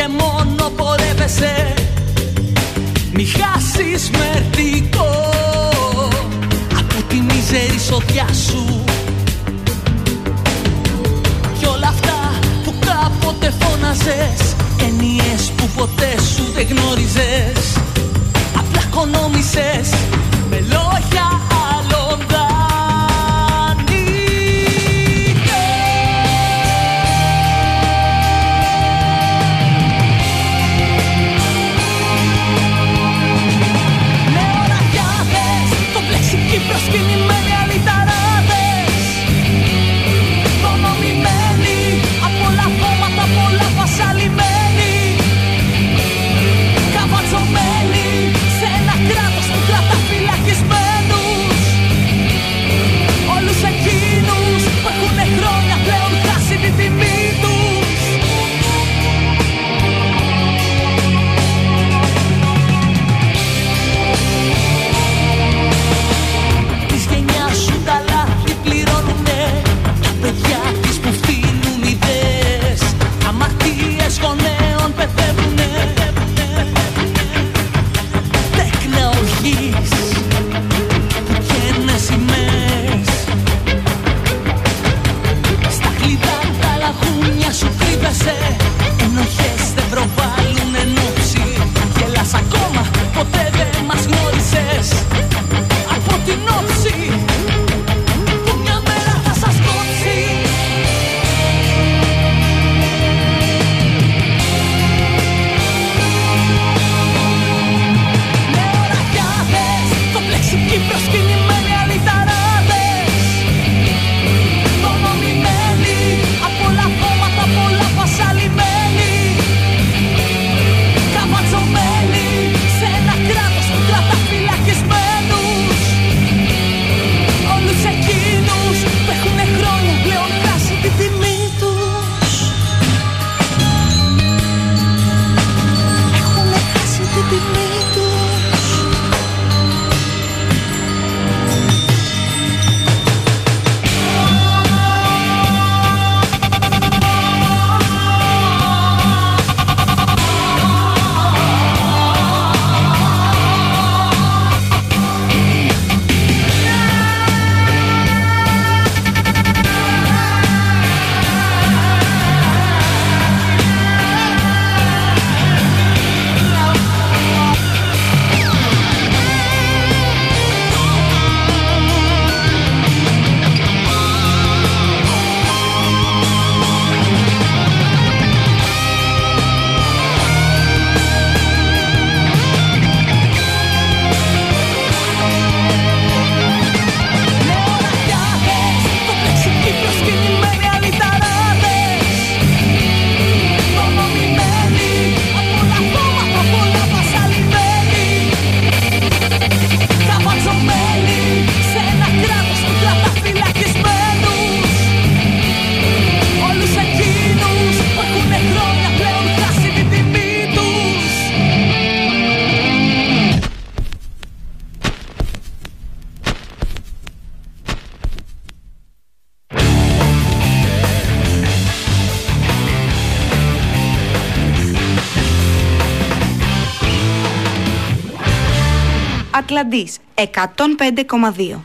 Και μόνο πορεύεσαι. Μη χάσεις μερτικό Από τη μίζερη σοδιά σου. Κι όλα αυτά που κάποτε φώναζες Ενίες που ποτέ σου δεν γνώριζες. Απλά κονόμησες με λόγια άλλων Ατλαντής 105,2.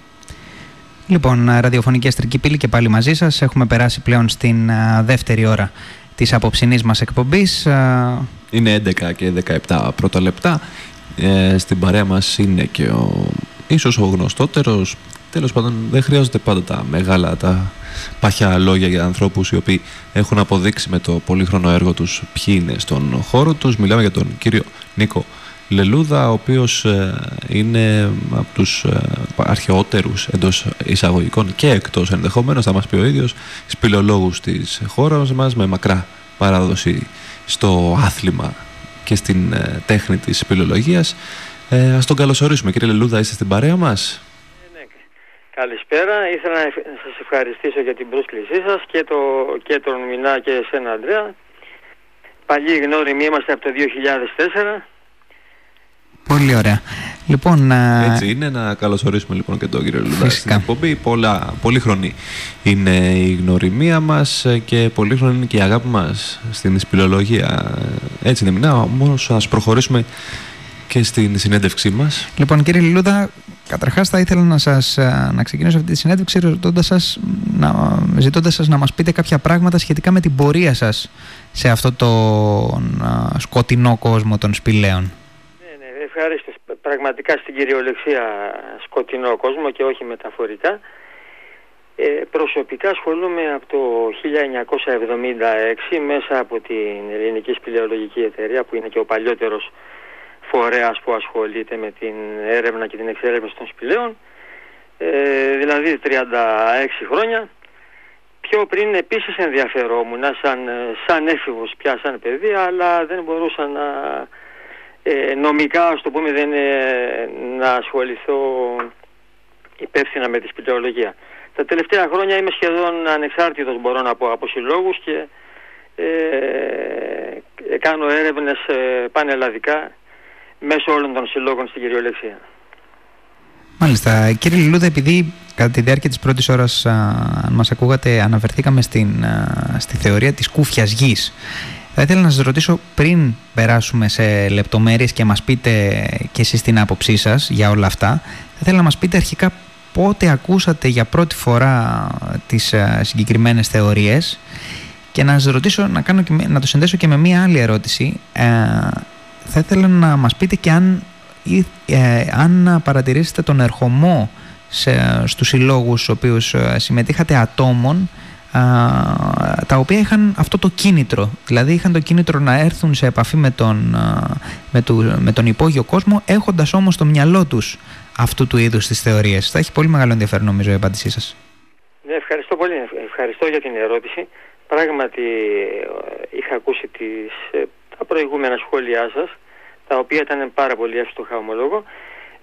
Λοιπόν, α, ραδιοφωνική αστρική πύλη και πάλι μαζί σας. Έχουμε περάσει πλέον στην α, δεύτερη ώρα της απόψινής μας εκπομπής. Α, Είναι 11 και 17 πρώτα λεπτά. Ε, στην παρέα μας είναι και ο ίσως ο γνωστότερος. Τέλος πάντων δεν χρειάζονται πάντα τα μεγάλα, τα παχιά λόγια για ανθρώπους οι οποίοι έχουν αποδείξει με το πολύχρονο έργο τους ποιοι είναι στον χώρο τους. Μιλάμε για τον κύριο Νίκο Λελούδα, ο οποίος ε, είναι από τους ε, αρχαιότερους εντός εισαγωγικών και εκτός ενδεχομένως, θα μας πει ο ίδιος, σπηλολόγους της χώρας μας με μακρά παράδοση στο άθλημα και στην ε, τέχνη της σπηλολογίας. Ε, ας τον καλωσορίσουμε. Κύριε Λελούδα, είστε στην παρέα μας; Ναι. Καλησπέρα. Ήθελα να ευχ- να σας ευχαριστήσω για την πρόσκλησή σας και, το, και τον Μινά και εσένα Ανδρέα. Παλιοί γνώριμοι είμαστε από το 2004. Πολύ ωραία. Λοιπόν, α, Έτσι είναι, να καλωσορίσουμε λοιπόν και τον κύριο Λελούδα στην Φυσικά. εκπομπή. Πολλά, πολύχρονη είναι η γνωριμία μας ε, και πολύχρονη είναι και η αγάπη μας στην σπηλολογία. Έτσι είναι, Μινά, όμως ας προχωρήσουμε και στην συνέντευξή μας. Λοιπόν, κύριε Λιλούδα, καταρχάς θα ήθελα να, σας, α, να ξεκινήσω αυτή τη συνέντευξη ρωτώντας σας, να, ζητώντας σας να μας πείτε κάποια πράγματα σχετικά με την πορεία σας σε αυτό το σκοτεινό κόσμο των σπηλαίων. Ναι, ναι, ευχαριστώ. Πραγματικά στην κυριολεξία σκοτεινό κόσμο και όχι μεταφορικά. Ε, προσωπικά ασχολούμαι από το 1976 μέσα από την Ελληνική Σπηλαιολογική Εταιρεία που είναι και ο παλιότερος φορέας που ασχολείται με την έρευνα και την εξέρευνηση των σπηλαίων. Ε, δηλαδή 36 χρόνια. Πιο πριν επίσης ενδιαφερόμουν σαν, σαν έφηβος πια σαν παιδί αλλά δεν μπορούσα να ε, νομικά ας το πούμε δεν ε, να ασχοληθώ υπεύθυνα με τη σπηλαιολογία. Τα τελευταία χρόνια είμαι σχεδόν ανεξάρτητος μπορώ να πω από συλλόγους και ε, ε, κάνω έρευνες ε, πανελλαδικά μέσω όλων των συλλόγων στην κυριολεξία. Μάλιστα. Κύριε Λιλούδα, επειδή κατά τη διάρκεια της πρώτης ώρας, α, αν μας ακούγατε, αναφερθήκαμε στην, α, στη θεωρία της κούφιας γης. Θα ήθελα να σας ρωτήσω πριν περάσουμε σε λεπτομέρειες και μας πείτε και εσείς την άποψή σας για όλα αυτά, θα ήθελα να μας πείτε αρχικά πότε ακούσατε για πρώτη φορά τις α, συγκεκριμένες θεωρίες και να σας ρωτήσω, να, κάνω και, με- να το συνδέσω και με μία άλλη ερώτηση. Ε, θα ήθελα να μας πείτε και αν, ή- ε, αν παρατηρήσετε τον ερχομό σε, στους συλλόγους στους οποίους ε, συμμετείχατε ατόμων α, τα οποία είχαν αυτό το κίνητρο. Δηλαδή είχαν το κίνητρο να έρθουν σε επαφή με τον, α, με του- με τον υπόγειο κόσμο έχοντας όμως στο μυαλό τους αυτού του είδους τις θεωρίες. Θα έχει πολύ μεγάλο ενδιαφέρον νομίζω η απάντησή σας. Ναι, ευχαριστώ πολύ. Ευχ- Ευχαριστώ για την ερώτηση. Πράγματι ε, είχα ακούσει τις, ε, τα προηγούμενα σχόλιά σας, τα οποία ήταν πάρα πολύ εύστοχα ομολόγω.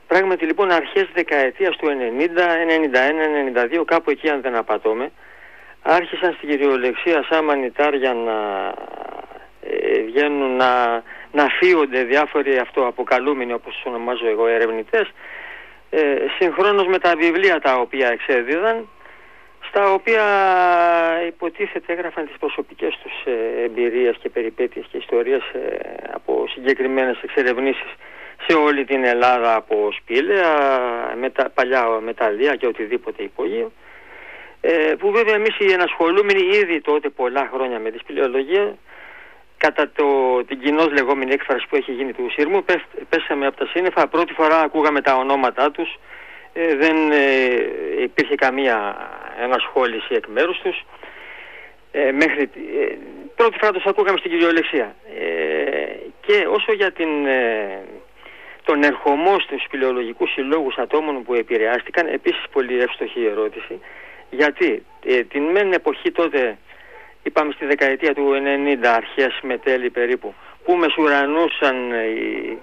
Πράγματι λοιπόν αρχές δεκαετίας του 90, 91, 92, κάπου εκεί αν δεν απατώμε, άρχισαν στην κυριολεξία σαν μανιτάρια να ε, βγαίνουν να, να φύονται διάφοροι αυτοαποκαλούμενοι όπως τους ονομάζω εγώ ερευνητές ε, συγχρόνως με τα βιβλία τα οποία εξέδιδαν στα οποία υποτίθεται έγραφαν τις προσωπικές τους ε, εμπειρίες και περιπέτειες και ιστορίες ε, από συγκεκριμένες εξερευνήσεις σε όλη την Ελλάδα από σπήλαια, μετα, παλιά μεταλλεία και οτιδήποτε υπόγειο ε, που βέβαια εμείς οι ενασχολούμενοι ήδη τότε πολλά χρόνια με τη σπηλαιολογία κατά το, την κοινώς λεγόμενη έκφραση που έχει γίνει του Σύρμου πέφ, πέσαμε από τα σύννεφα. Πρώτη φορά ακούγαμε τα ονόματά τους. Ε, δεν ε, υπήρχε καμία ενασχόληση εκ μέρους τους. Ε, μέχρι, ε, πρώτη φορά τους ακούγαμε στην κυριολεξία. Ε, και όσο για την, ε, τον ερχομό στους σπηλαιολογικούς συλλόγους ατόμων που επηρεάστηκαν επίσης πολύ εύστοχη ερώτηση γιατί ε, την μεν εποχή τότε είπαμε στη δεκαετία του 90 αρχές με τέλη περίπου που μεσουρανούσαν οι...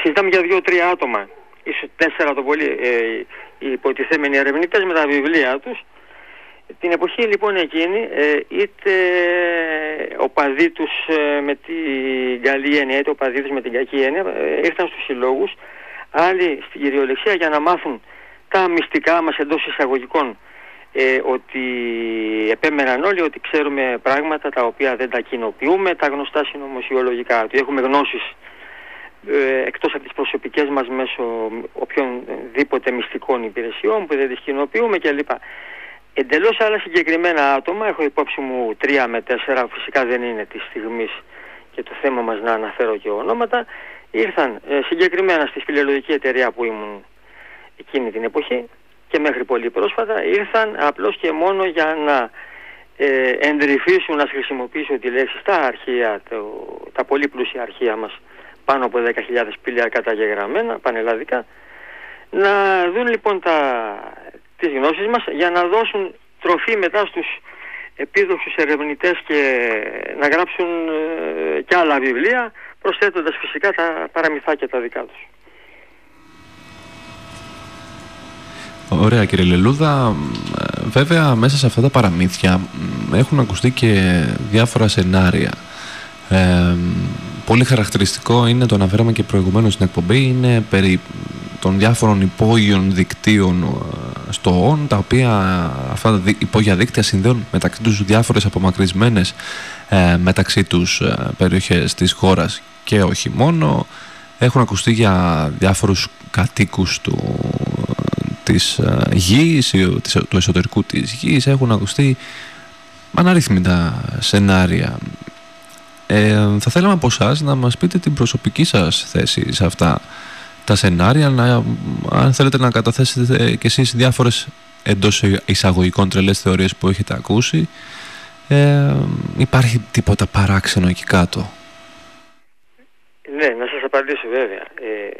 συζητάμε για δύο-τρία άτομα ίσως τέσσερα το πολύ ε, οι υποτιθέμενοι ερευνητές με τα βιβλία τους. Την εποχή λοιπόν εκείνη ε, είτε οπαδοί τους ε, με την καλή έννοια είτε οπαδοί τους με την κακή έννοια ε, ήρθαν στους συλλόγους άλλοι στην κυριολεξία για να μάθουν τα μυστικά μας εντός εισαγωγικών ε, ότι επέμεναν όλοι ότι ξέρουμε πράγματα τα οποία δεν τα κοινοποιούμε, τα γνωστά συνωμοσιολογικά, ότι έχουμε γνώσεις ε, εκτός από τις προσωπικές μας μέσω οποιονδήποτε μυστικών υπηρεσιών που δεν τις κοινοποιούμε κλπ. Εντελώς άλλα συγκεκριμένα άτομα, έχω υπόψη μου τρία με τέσσερα, φυσικά δεν είναι της στιγμής και το θέμα μας να αναφέρω και ονόματα, ήρθαν ε, συγκεκριμένα στη σπηλαιολογική εταιρεία που ήμουν εκείνη την εποχή και μέχρι πολύ πρόσφατα, ήρθαν απλώς και μόνο για να ε, εντρυφήσουν, να χρησιμοποιήσω τη λέξη, στα αρχεία, το, τα πολύ πλούσια αρχεία μας, πάνω από 10.000 σπήλια καταγεγραμμένα, πανελλαδικά, να δουν λοιπόν τα, τις γνώσεις μας για να δώσουν τροφή μετά στους επίδοξους ερευνητές και να γράψουν ε, και άλλα βιβλία προσθέτοντας φυσικά τα παραμυθάκια τα δικά τους. Ωραία κύριε Λελούδα. Βέβαια μέσα σε αυτά τα παραμύθια έχουν ακουστεί και διάφορα σενάρια. Ε, πολύ χαρακτηριστικό είναι, το αναφέραμε και προηγουμένως στην εκπομπή, είναι περί των διάφορων υπόγειων δικτύων ε, στο ΟΝ, τα οποία αυτά τα υπόγεια δίκτυα συνδέουν μεταξύ τους διάφορες απομακρυσμένες ε, μεταξύ τους ε, περιοχές της χώρας και όχι μόνο. Έχουν ακουστεί για διάφορους κατοίκους του, της ε, γης, του εσωτερικού της γης. Έχουν ακουστεί αναρρύθμιτα σενάρια. Ε, θα θέλαμε από εσάς να μας πείτε την προσωπική σας θέση σε αυτά τα σενάρια, να, αν θέλετε να καταθέσετε και εσείς διάφορες εντός εισαγωγικών τρελές θεωρίες που έχετε ακούσει. Ε, υπάρχει τίποτα παράξενο εκεί κάτω; Ναι, να σας απαντήσω βέβαια. Ε,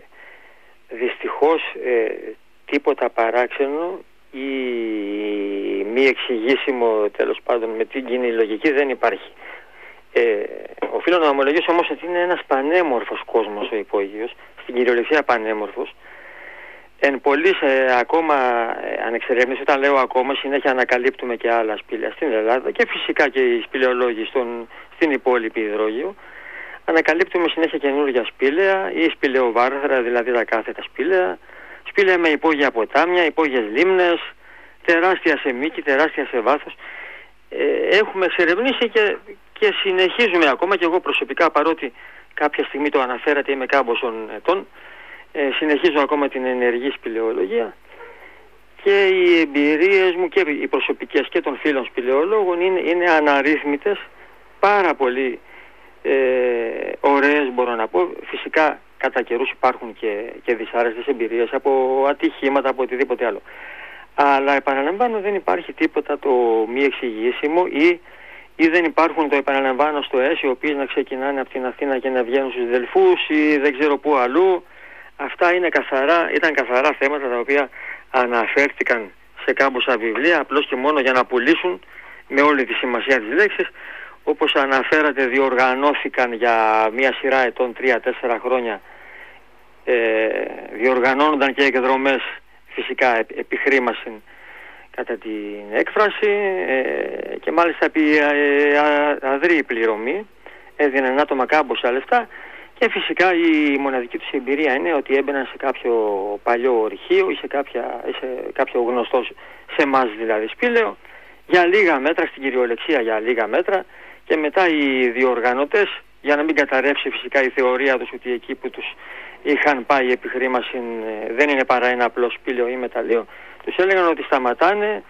δυστυχώς ε, τίποτα παράξενο ή μη εξηγήσιμο τέλος πάντων με την κοινή λογική δεν υπάρχει. Ε, οφείλω να ομολογήσω όμως ότι είναι ένας πανέμορφος κόσμος ο υπόγειος, στην κυριολεξία πανέμορφος. Εν πολλής ε, ακόμα ε, ανεξερεύνηση, όταν λέω ακόμα συνέχεια ανακαλύπτουμε και άλλα σπήλαια στην Ελλάδα και φυσικά και οι σπηλαιολόγοι στον, στην υπόλοιπη υδρόγειο. Ανακαλύπτουμε συνέχεια καινούργια σπήλαια ή σπηλαιοβάρδρα, δηλαδή τα κάθετα σπήλαια, σπήλαια με υπόγεια ποτάμια, υπόγειες λίμνες, τεράστια σε μήκη, τεράστια σε βάθος. Ε, έχουμε εξερευνήσει και, και συνεχίζουμε ακόμα και εγώ προσωπικά παρότι κάποια στιγμή το αναφέρατε είμαι κάμποσων ετών ε, συνεχίζω ακόμα την ενεργή σπηλαιολογία και οι εμπειρίες μου και οι προσωπικές και των φίλων σπηλαιολόγων είναι, είναι αναρρύθμιτες πάρα πολύ ε, ωραίες μπορώ να πω φυσικά κατά καιρούς υπάρχουν και, και δυσάρεστες εμπειρίες από ατυχήματα, από οτιδήποτε άλλο. Αλλά επαναλαμβάνω δεν υπάρχει τίποτα το μη εξηγήσιμο ή, ή δεν υπάρχουν το επαναλαμβάνω στο ΕΣ οι οποίοι να ξεκινάνε από την Αθήνα και να βγαίνουν στους Δελφούς ή δεν ξέρω πού αλλού. Αυτά είναι καθαρά, ήταν καθαρά θέματα τα οποία αναφέρθηκαν σε κάμποσα βιβλία απλώς και μόνο για να πουλήσουν με όλη τη σημασία της λέξης όπως αναφέρατε διοργανώθηκαν για μία σειρά ετών, τρία-τέσσερα χρόνια ε, διοργανώνονταν και εκδρομές φυσικά επί χρήμασιν κατά την έκφραση ε, και μάλιστα επί ε, αδρή πληρωμή έδιναν άτομα κάμποσα λεφτά και φυσικά η μοναδική τους εμπειρία είναι ότι έμπαιναν σε κάποιο παλιό ορυχείο ή σε, κάποια, ή σε κάποιο γνωστό σε εμάς δηλαδή σπήλαιο για λίγα μέτρα, στην κυριολεξία για λίγα μέτρα και μετά οι διοργανωτές για να μην καταρρεύσει φυσικά η θεωρία τους ότι εκεί που τους είχαν πάει επί χρήμαση ε, δεν είναι παρά ένα απλό σπήλαιο ή μεταλλείο τους έλεγαν ότι σταματάνε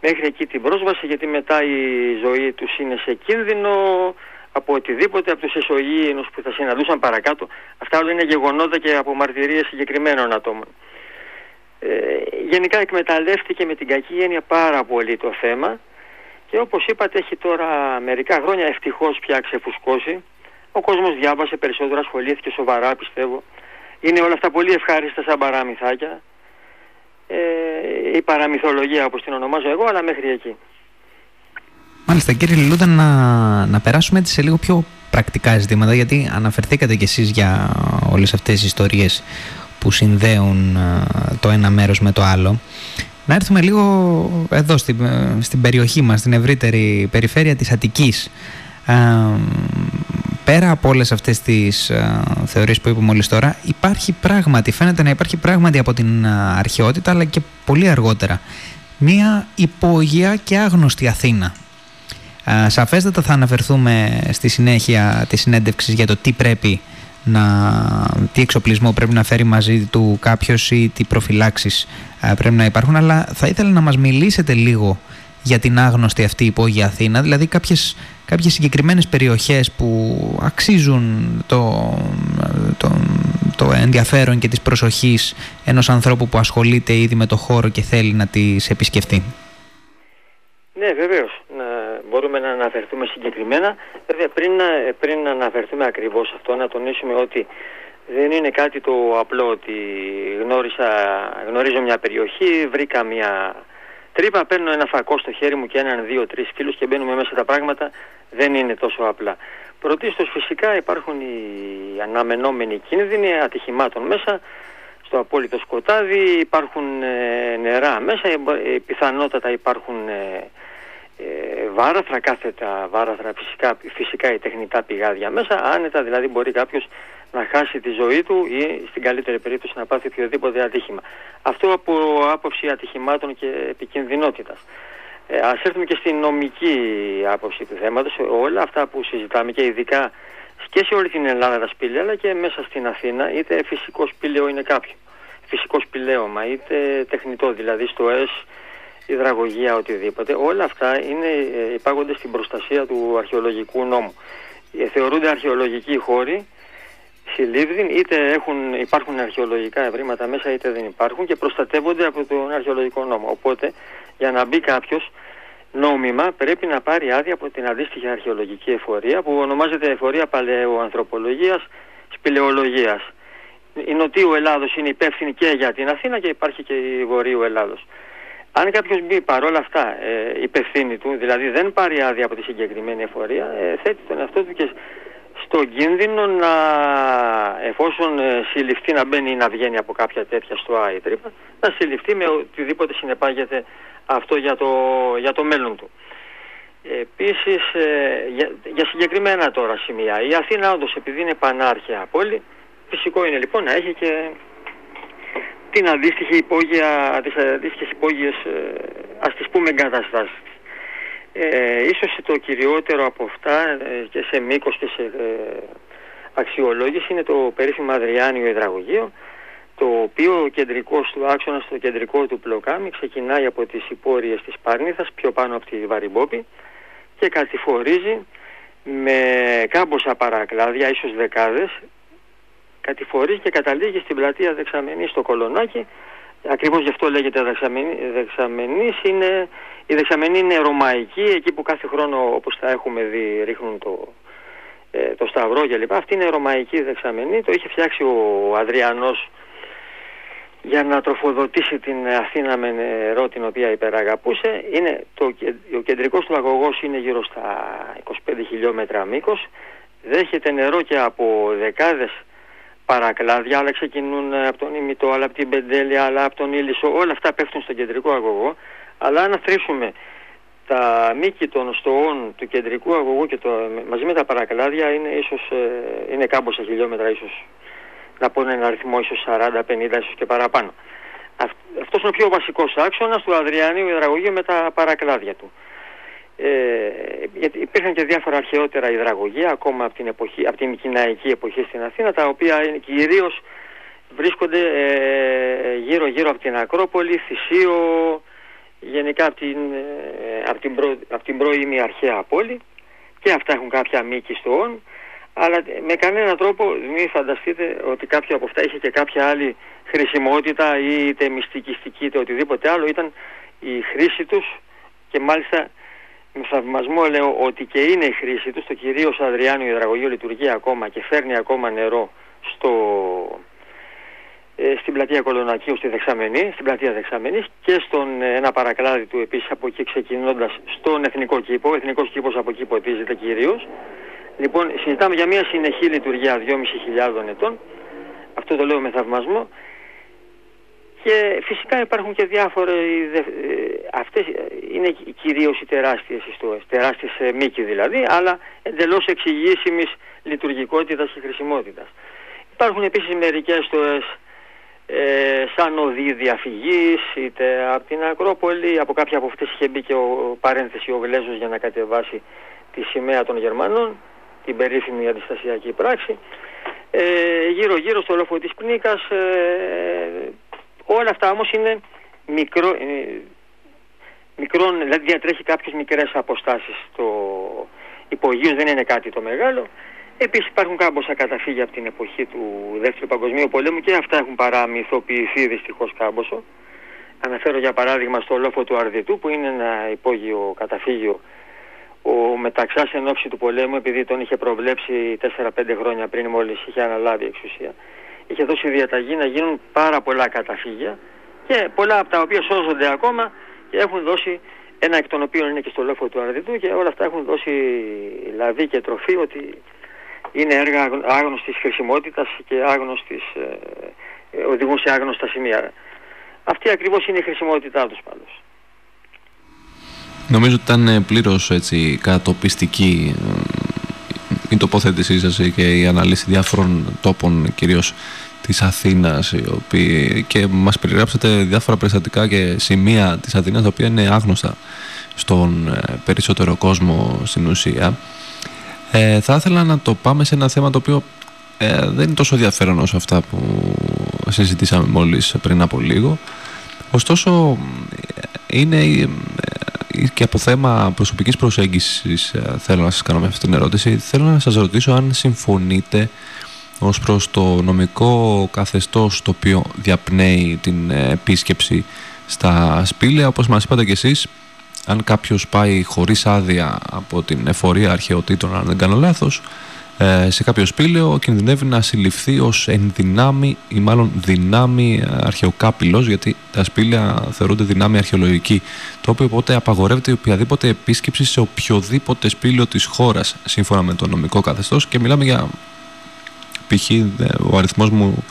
μέχρι εκεί την πρόσβαση γιατί μετά η ζωή τους είναι σε κίνδυνο από οτιδήποτε από τους εσωγήινους που θα συναντούσαν παρακάτω. Αυτά όλα είναι γεγονότα και από μαρτυρίες συγκεκριμένων ατόμων. Ε, γενικά εκμεταλλεύτηκε με την κακή έννοια πάρα πολύ το θέμα και όπως είπατε έχει τώρα μερικά χρόνια ευτυχώς πια ξεφουσκώσει. Ο κόσμος διάβασε περισσότερο, ασχολήθηκε σοβαρά πιστεύω. Είναι όλα αυτά πολύ ευχάριστα σαν παραμυθάκια. Ε, η παραμυθολογία όπως την ονομάζω εγώ, αλλά μέχρι εκεί. Μάλιστα κύριε Λιλούδα να, να περάσουμε έτσι σε λίγο πιο πρακτικά ζητήματα γιατί αναφερθήκατε κι εσείς για όλες αυτές τις ιστορίες που συνδέουν το ένα μέρος με το άλλο. Να έρθουμε λίγο εδώ στην, στην περιοχή μας, στην ευρύτερη περιφέρεια της Αττικής. πέρα από όλες αυτές τις α, θεωρίες που είπαμε μόλις τώρα, υπάρχει πράγματι, φαίνεται να υπάρχει πράγματι από την αρχαιότητα αλλά και πολύ αργότερα, μία υπόγεια και άγνωστη Αθήνα. Α, σαφέστατα θα αναφερθούμε στη συνέχεια της συνέντευξης για το τι πρέπει να, τι εξοπλισμό πρέπει να φέρει μαζί του κάποιος ή τι προφυλάξεις ε, πρέπει να υπάρχουν αλλά θα ήθελα να μας μιλήσετε λίγο για την άγνωστη αυτή υπόγεια Αθήνα δηλαδή κάποιες, κάποιες συγκεκριμένες περιοχές που αξίζουν το, το, το ενδιαφέρον και της προσοχής ενός ανθρώπου που ασχολείται ήδη με το χώρο και θέλει να τις επισκεφτεί. Ναι, βεβαίως. Μπορούμε να αναφερθούμε συγκεκριμένα. Βέβαια, πριν, πριν αναφερθούμε ακριβώς σε αυτό, να τονίσουμε ότι δεν είναι κάτι το απλό ότι γνώρισα, γνωρίζω μια περιοχή, βρήκα μια τρύπα, παίρνω ένα φακό στο χέρι μου και έναν, δύο, τρεις φίλου και μπαίνουμε μέσα τα πράγματα. Δεν είναι τόσο απλά. Πρωτίστως φυσικά υπάρχουν οι αναμενόμενοι κίνδυνοι ατυχημάτων μέσα, στο απόλυτο σκοτάδι, υπάρχουν ε, νερά μέσα, ε, πιθανότατα υπάρχουν ε, ε, βάραθρα, κάθετα βάραθρα, φυσικά, φυσικά η τεχνητά πηγάδια μέσα, άνετα δηλαδή μπορεί κάποιος να χάσει τη ζωή του ή στην καλύτερη περίπτωση να πάθει οποιοδήποτε ατύχημα. Αυτό από άποψη ατυχημάτων και επικινδυνότητας. Ε, ας έρθουμε και στην νομική άποψη του θέματος, όλα αυτά που συζητάμε και ειδικά και σε όλη την Ελλάδα τα σπήλαια αλλά και μέσα στην Αθήνα είτε φυσικό σπήλαιο είναι κάποιο. Φυσικό σπηλαίωμα είτε τεχνητό δηλαδή στο ΕΣ υδραγωγία, οτιδήποτε, όλα αυτά είναι, ε, υπάγονται στην προστασία του αρχαιολογικού νόμου. Ε, θεωρούνται αρχαιολογικοί χώροι, συλλήβδιν, είτε έχουν, υπάρχουν αρχαιολογικά ευρήματα μέσα είτε δεν υπάρχουν και προστατεύονται από τον αρχαιολογικό νόμο. Οπότε, για να μπει κάποιος νόμιμα πρέπει να πάρει άδεια από την αντίστοιχη αρχαιολογική εφορία που ονομάζεται εφορία παλαιοανθρωπολογίας σπηλαιολογίας. Η Νοτιού Ελλάδος είναι υπεύθυνη και για την Αθήνα και υπάρχει και η Βορείου Ελλάδος. Αν κάποιος μπει παρόλα αυτά ε, υπευθύνη του, δηλαδή δεν πάρει άδεια από τη συγκεκριμένη εφορία, ε, θέτει τον εαυτό του και στο κίνδυνο να, εφόσον ε, συλληφθεί να μπαίνει ή να βγαίνει από κάποια τέτοια στο ΆΗ τρύπα, να συλληφθεί με οτιδήποτε συνεπάγεται αυτό για το, για το μέλλον του. Επίσης, ε, για, για, συγκεκριμένα τώρα σημεία, η Αθήνα όντως επειδή είναι πανάρχια πόλη, φυσικό είναι λοιπόν να έχει και την αντίστοιχη υπόγεια, τις αντίστοιχες υπόγειες, ε, ας τις πούμε εγκαταστάσεις. Ε, ίσως το κυριότερο από αυτά ε, και σε μήκος και σε ε, αξιολόγηση είναι το περίφημο Αδριάνιο Ιδραγωγείο το οποίο ο κεντρικός του άξονας στο κεντρικό του πλοκάμι ξεκινάει από τις υπόρειες της Πάρνηθας πιο πάνω από τη Βαριμπόπη και κατηφορίζει με κάμποσα παρακλάδια, ίσως δεκάδες, κατηφορεί και καταλήγει στην πλατεία Δεξαμενής στο Κολονάκι. Ακριβώς γι' αυτό λέγεται Δεξαμενής. Είναι, η Δεξαμενή είναι ρωμαϊκή, εκεί που κάθε χρόνο όπως θα έχουμε δει ρίχνουν το, ε, το Σταυρό κλπ. Αυτή είναι ρωμαϊκή Δεξαμενή. Το είχε φτιάξει ο Αδριανός για να τροφοδοτήσει την Αθήνα με νερό την οποία υπεραγαπούσε. Είναι το, ο κεντρικός του αγωγός είναι γύρω στα 25 χιλιόμετρα μήκος. Δέχεται νερό και από δεκάδες παρακλάδια, άλλα ξεκινούν από τον Ιμητό, άλλα από την Πεντέλη, άλλα από τον Ήλισο, όλα αυτά πέφτουν στον κεντρικό αγωγό. Αλλά αν αφρίσουμε τα μήκη των στοών του κεντρικού αγωγού και το, μαζί με τα παρακλάδια είναι ίσως, ε, είναι κάμποσα χιλιόμετρα ίσως, να πω ένα αριθμό ίσως 40, 50, ίσως και παραπάνω. Αυτός είναι ο πιο βασικός άξονας του Αδριανίου υδραγωγείου με τα παρακλάδια του. Ε, γιατί υπήρχαν και διάφορα αρχαιότερα υδραγωγεία ακόμα από την, εποχή, από την Κιναϊκή εποχή στην Αθήνα τα οποία κυρίως βρίσκονται ε, γύρω γύρω από την Ακρόπολη, Θησίο, γενικά από την, ε, από την, προ, από την πρώιμη αρχαία πόλη. Και αυτά έχουν κάποια μήκη στο αλλά με κανέναν τρόπο μην φανταστείτε ότι κάποιο από αυτά είχε και κάποια άλλη χρησιμότητα ή είτε μυστικιστική είτε οτιδήποτε άλλο. Ήταν η χρήση τους και μάλιστα με θαυμασμό λέω ότι και είναι η χρήση τους, στο κυρίως Αδριάνιο υδραγωγείο λειτουργεί ακόμα και φέρνει ακόμα νερό στο, ε, στην πλατεία Κολονακίου στη Δεξαμενή, στην πλατεία Δεξαμενής και στον ε, ένα παρακλάδι του επίσης από εκεί ξεκινώντας στον Εθνικό Κήπο, ο Εθνικός Κήπος από εκεί ποτίζεται κυρίως. Λοιπόν, συζητάμε για μια συνεχή λειτουργία 2.500 ετών, αυτό το λέω με θαυμασμό και φυσικά υπάρχουν και διάφορα, ε, αυτές είναι κυρίως οι τεράστιες ιστορίες, τεράστιες ε, μήκη δηλαδή, αλλά εντελώς εξηγήσιμης λειτουργικότητας και χρησιμότητας. Υπάρχουν επίσης μερικές ιστορίες ε, σαν οδοί διαφυγής, είτε από την Ακρόπολη, από κάποια από αυτές είχε μπει και ο παρένθεση ο Γλέζος για να κατεβάσει τη σημαία των Γερμανών, την περίφημη αντιστασιακή πράξη. ε, γύρω γύρω στο λόφο της Πνίκας ε, όλα αυτά όμως είναι μικρό, ε, μικρόν, δηλαδή διατρέχει κάποιες μικρές αποστάσεις το υπογείο δεν είναι κάτι το μεγάλο Επίσης υπάρχουν κάμποσα καταφύγια από την εποχή του Δεύτερου Παγκοσμίου Πολέμου και αυτά έχουν παραμυθοποιηθεί δυστυχώς κάμποσο. Αναφέρω για παράδειγμα στο λόφο του Αρδιτού που είναι ένα υπόγειο καταφύγιο ο Μεταξάς εν ώψη του πολέμου επειδή τον είχε προβλέψει 4-5 χρόνια πριν μόλις είχε αναλάβει εξουσία είχε δώσει διαταγή να γίνουν πάρα πολλά καταφύγια και πολλά από τα οποία σώζονται ακόμα και έχουν δώσει ένα εκ των οποίων είναι και στο λόφο του Αρδιτού και όλα αυτά έχουν δώσει λαβή και τροφή ότι είναι έργα άγνωστης χρησιμότητας και άγνωστης, ε, ε, οδηγούν σε άγνωστα σημεία. Αυτή ακριβώς είναι η χρησιμότητά τους πάντως. Νομίζω ότι ήταν ε, πλήρως έτσι κατοπιστική η τοποθέτησή σας και η αναλύση διάφορων τόπων κυρίως της Αθήνας οι οποίοι, και μας περιγράψατε διάφορα περιστατικά και σημεία της Αθήνας τα οποία είναι άγνωστα στον περισσότερο κόσμο στην ουσία ε, θα ήθελα να το πάμε σε ένα θέμα το οποίο ε, δεν είναι τόσο ενδιαφέρον όσο αυτά που συζητήσαμε μόλις πριν από λίγο. Ωστόσο, είναι ε, και από θέμα προσωπικής προσέγγισης ε, θέλω να σας κάνω με αυτή την ερώτηση. Θέλω να σας ρωτήσω αν συμφωνείτε ως προς το νομικό καθεστώς το οποίο διαπνέει την επίσκεψη στα σπήλαια. Όπως μας είπατε και εσείς, αν κάποιος πάει χωρίς άδεια από την εφορία αρχαιοτήτων, αν δεν κάνω λάθος, ε, σε κάποιο σπήλαιο κινδυνεύει να συλληφθεί ως ενδυνάμει ή μάλλον δυνάμει αρχαιοκάπηλος γιατί τα σπήλαια θεωρούνται δυνάμει αρχαιολογική το οποίο οπότε απαγορεύεται οποιαδήποτε επίσκεψη σε οποιοδήποτε σπήλαιο της χώρας σύμφωνα με το νομικό καθεστώς και μιλάμε για π.χ. ο αριθμός μου,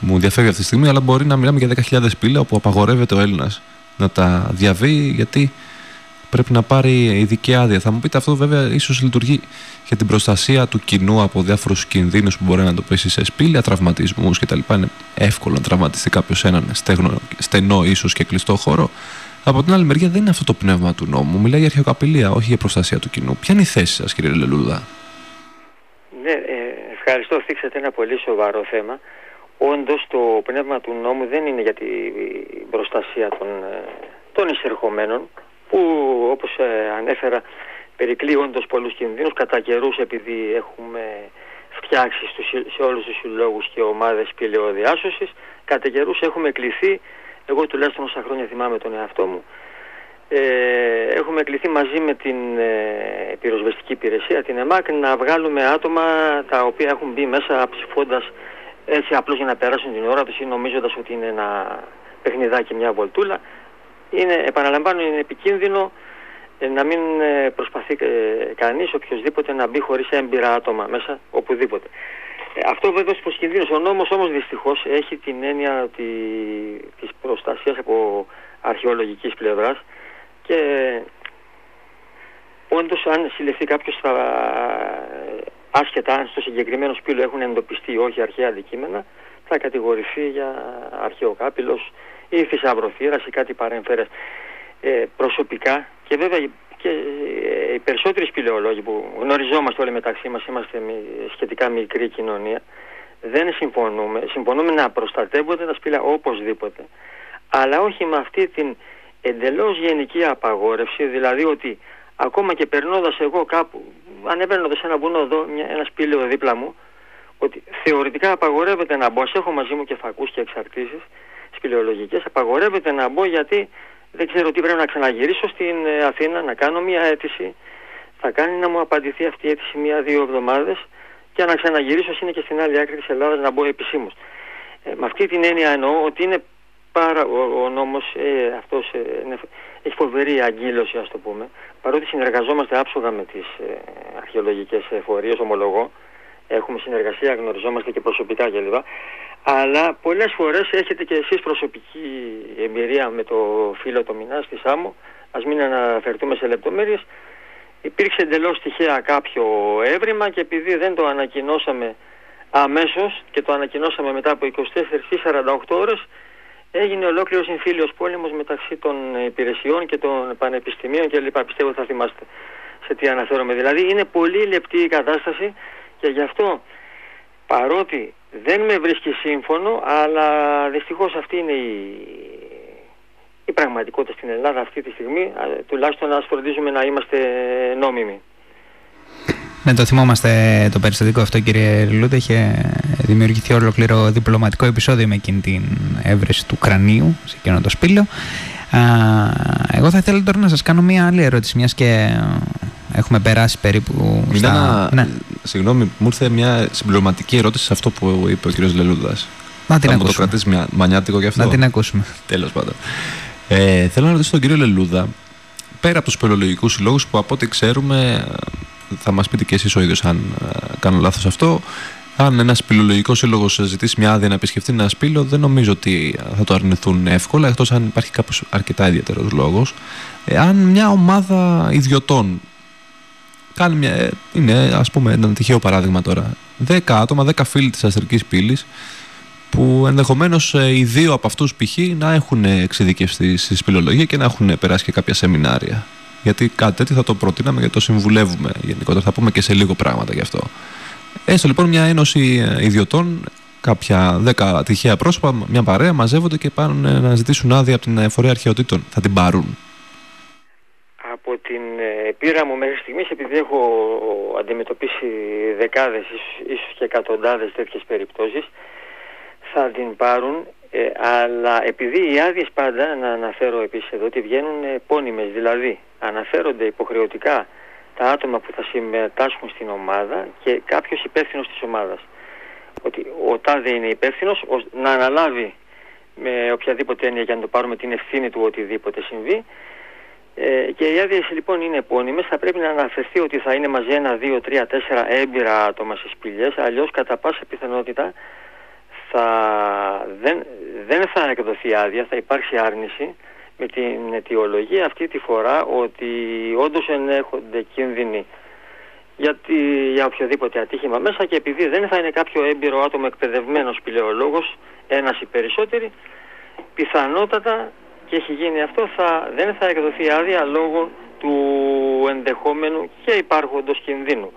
μου διαφεύγει αυτή τη στιγμή αλλά μπορεί να μιλάμε για 10.000 σπήλαια όπου απαγορεύεται ο Έλληνας να τα διαβεί γιατί πρέπει να πάρει ειδική άδεια. Θα μου πείτε αυτό βέβαια ίσως λειτουργεί για την προστασία του κοινού από διάφορους κινδύνους που μπορεί να το πέσει σε σπήλαια, τραυματισμούς κτλ. Είναι εύκολο να τραυματιστεί κάποιος σε έναν στεγνό, στενό ίσως και κλειστό χώρο. Από την άλλη μεριά δεν είναι αυτό το πνεύμα του νόμου. Μιλάει για αρχαιοκαπηλεία, όχι για προστασία του κοινού. Ποια είναι η θέση σας, κύριε Λελούδα. Ναι, ε, ευχαριστώ. Θίξατε ένα πολύ σοβαρό θέμα. Όντως το πνεύμα του νόμου δεν είναι για την προστασία των, ε, των εισερχομένων, που όπως ε, ανέφερα περικλεί όντως πολλούς κινδύνους κατά καιρούς επειδή έχουμε φτιάξει στους, σε όλους τους συλλόγους και ομάδες πηλαιοδιάσωσης κατά καιρούς έχουμε κληθεί εγώ τουλάχιστον όσα χρόνια θυμάμαι τον εαυτό μου ε, έχουμε κληθεί μαζί με την ε, πυροσβεστική υπηρεσία, την ΕΜΑΚ, να βγάλουμε άτομα τα οποία έχουν μπει μέσα ψηφώντας έτσι απλώς για να περάσουν την ώρα τους ή νομίζοντας ότι είναι ένα παιχνιδάκι, μια βολτούλα είναι, επαναλαμβάνω, είναι επικίνδυνο ε, να μην ε, προσπαθεί ε, κανείς, οποιοδήποτε, να μπει χωρίς έμπειρα άτομα μέσα, οπουδήποτε. Αυτό βέβαια στους κινδύνους. Ο νόμος όμως δυστυχώς έχει την έννοια τη, της προστασίας από αρχαιολογικής πλευράς και όντως αν συλληφθεί κάποιος θα, άσχετα αν στο συγκεκριμένο σπήλο έχουν εντοπιστεί όχι αρχαία αντικείμενα θα κατηγορηθεί για αρχαιοκάπηλος ή θησαυροθύρας ή κάτι παρέμφερες ε, προσωπικά και βέβαια και ε, οι περισσότεροι σπηλαιολόγοι που γνωριζόμαστε όλοι μεταξύ μας, είμαστε σχετικά μικρή κοινωνία, δεν συμφωνούμε. Συμφωνούμε να προστατεύονται τα σπήλαια οπωσδήποτε. Αλλά όχι με αυτή την εντελώς γενική απαγόρευση, δηλαδή ότι ακόμα και περνώντας εγώ κάπου, ανεβαίνοντας ένα βουνό εδώ, μια, ένα σπήλαιο δίπλα μου, ότι θεωρητικά απαγορεύεται να μπω, έχω μαζί μου και φακούς και εξαρτήσεις, σπηλαιολογικές απαγορεύεται να μπω γιατί δεν ξέρω τι πρέπει να ξαναγυρίσω στην ε, Αθήνα να κάνω μια αίτηση θα κάνει να μου απαντηθεί αυτή η αίτηση μία-δύο εβδομάδες και να ξαναγυρίσω είναι και στην άλλη άκρη της Ελλάδας να μπω επισήμως. Ε, με αυτή την έννοια εννοώ ότι είναι πάρα, ο, ο νόμος ε, αυτός ε, έχει φοβερή αγκύλωση ας το πούμε παρότι συνεργαζόμαστε άψογα με τις ε, αρχαιολογικές εφορίες ομολογώ έχουμε συνεργασία, γνωριζόμαστε και προσωπικά κλπ. Αλλά πολλές φορές έχετε και εσείς προσωπική εμπειρία με το φίλο το Μινάς στη Σάμο, ας μην αναφερθούμε σε λεπτομέρειες, υπήρξε εντελώς τυχαία κάποιο έβριμα και επειδή δεν το ανακοινώσαμε αμέσως και το ανακοινώσαμε μετά από 24 ή 48 ώρες, έγινε ολόκληρος εμφύλιος πόλεμος μεταξύ των υπηρεσιών και των πανεπιστημίων κλπ. Πιστεύω θα θυμάστε σε τι αναφέρομαι. Δηλαδή είναι πολύ λεπτή η κατάσταση και γι' αυτό παρότι δεν με βρίσκει σύμφωνο, αλλά δυστυχώς αυτή είναι η, η πραγματικότητα στην Ελλάδα αυτή τη στιγμή, τουλάχιστον να φροντίζουμε να είμαστε νόμιμοι. Ναι, το θυμόμαστε το περιστατικό αυτό, κύριε Λούτε. Είχε δημιουργηθεί ολόκληρο διπλωματικό επεισόδιο με εκείνη την έβρεση του κρανίου σε εκείνο το σπήλαιο. εγώ θα ήθελα τώρα να σας κάνω μία άλλη ερώτηση, μιας και έχουμε περάσει περίπου στα... Ναι. Συγγνώμη, μου ήρθε μια συμπληρωματική ερώτηση σε αυτό που είπε ο κύριος Λελούδας. Να την θα ακούσουμε. μου το κρατήσεις μια μανιάτικο γι' αυτό; Να την ακούσουμε. Τέλος πάντων. Ε, θέλω να ρωτήσω τον κύριο Λελούδα, πέρα από τους πελολογικούς συλλόγους που από ό,τι ξέρουμε θα μας πείτε και εσείς ο ίδιος αν ε, κάνω λάθος αυτό αν ένας σπηλολογικό σύλλογος ζητήσει μια άδεια να επισκεφτεί ένα σπήλο, δεν νομίζω ότι θα το αρνηθούν εύκολα, εκτός αν υπάρχει κάποιο αρκετά ιδιαίτερος λόγος. Αν μια ομάδα ιδιωτών κάνει μια. Ε, είναι, ας πούμε, ένα τυχαίο παράδειγμα τώρα. 10 άτομα, 10 φίλοι της αστρικής πύλης, που ενδεχομένως ε, οι δύο από αυτούς π.χ. να έχουν εξειδικευστεί στη σπηλολογία και να έχουν περάσει και κάποια σεμινάρια. Γιατί κάτι τέτοιο θα το προτείναμε γιατί το συμβουλεύουμε γενικότερα. Θα πούμε και σε λίγο πράγματα γι' αυτό. Έστω λοιπόν μια ένωση ε, ιδιωτών, κάποια δέκα τυχαία πρόσωπα, μια παρέα μαζεύονται και πάνε να ζητήσουν άδεια από την εφορία αρχαιοτήτων. Θα την πάρουν. Από την ε, πείρα μου μέχρι στιγμής, επειδή έχω αντιμετωπίσει δεκάδες, ίσως και εκατοντάδες τέτοιες περιπτώσεις, θα την πάρουν, ε, αλλά επειδή οι άδειες πάντα, να αναφέρω επίσης εδώ, ότι βγαίνουν επώνυμες, δηλαδή αναφέρονται υποχρεωτικά τα άτομα που θα συμμετάσχουν στην ομάδα και κάποιος υπεύθυνος της ομάδας. Ότι ο τάδε είναι υπεύθυνος να αναλάβει με οποιαδήποτε έννοια για να το πάρουμε την ευθύνη του οτιδήποτε συμβεί ε, και οι άδειε λοιπόν είναι επώνυμες, θα πρέπει να αναφερθεί ότι θα είναι μαζί ένα, δύο, τρία, τέσσερα έμπειρα άτομα στις σπηλιές, αλλιώς κατά πάσα πιθανότητα θα, δεν, δεν θα εκδοθεί άδεια, θα υπάρξει άρνηση με την αιτιολογία αυτή τη φορά ότι όντως ενέχονται κίνδυνοι γιατί, για οποιοδήποτε ατύχημα μέσα και επειδή δεν θα είναι κάποιο έμπειρο άτομο εκπαιδευμένος σπηλαιολόγος, ένας ή περισσότεροι, πιθανότατα και έχει γίνει αυτό, θα, δεν θα εκδοθεί άδεια λόγω του ενδεχόμενου και υπάρχοντος κινδύνου.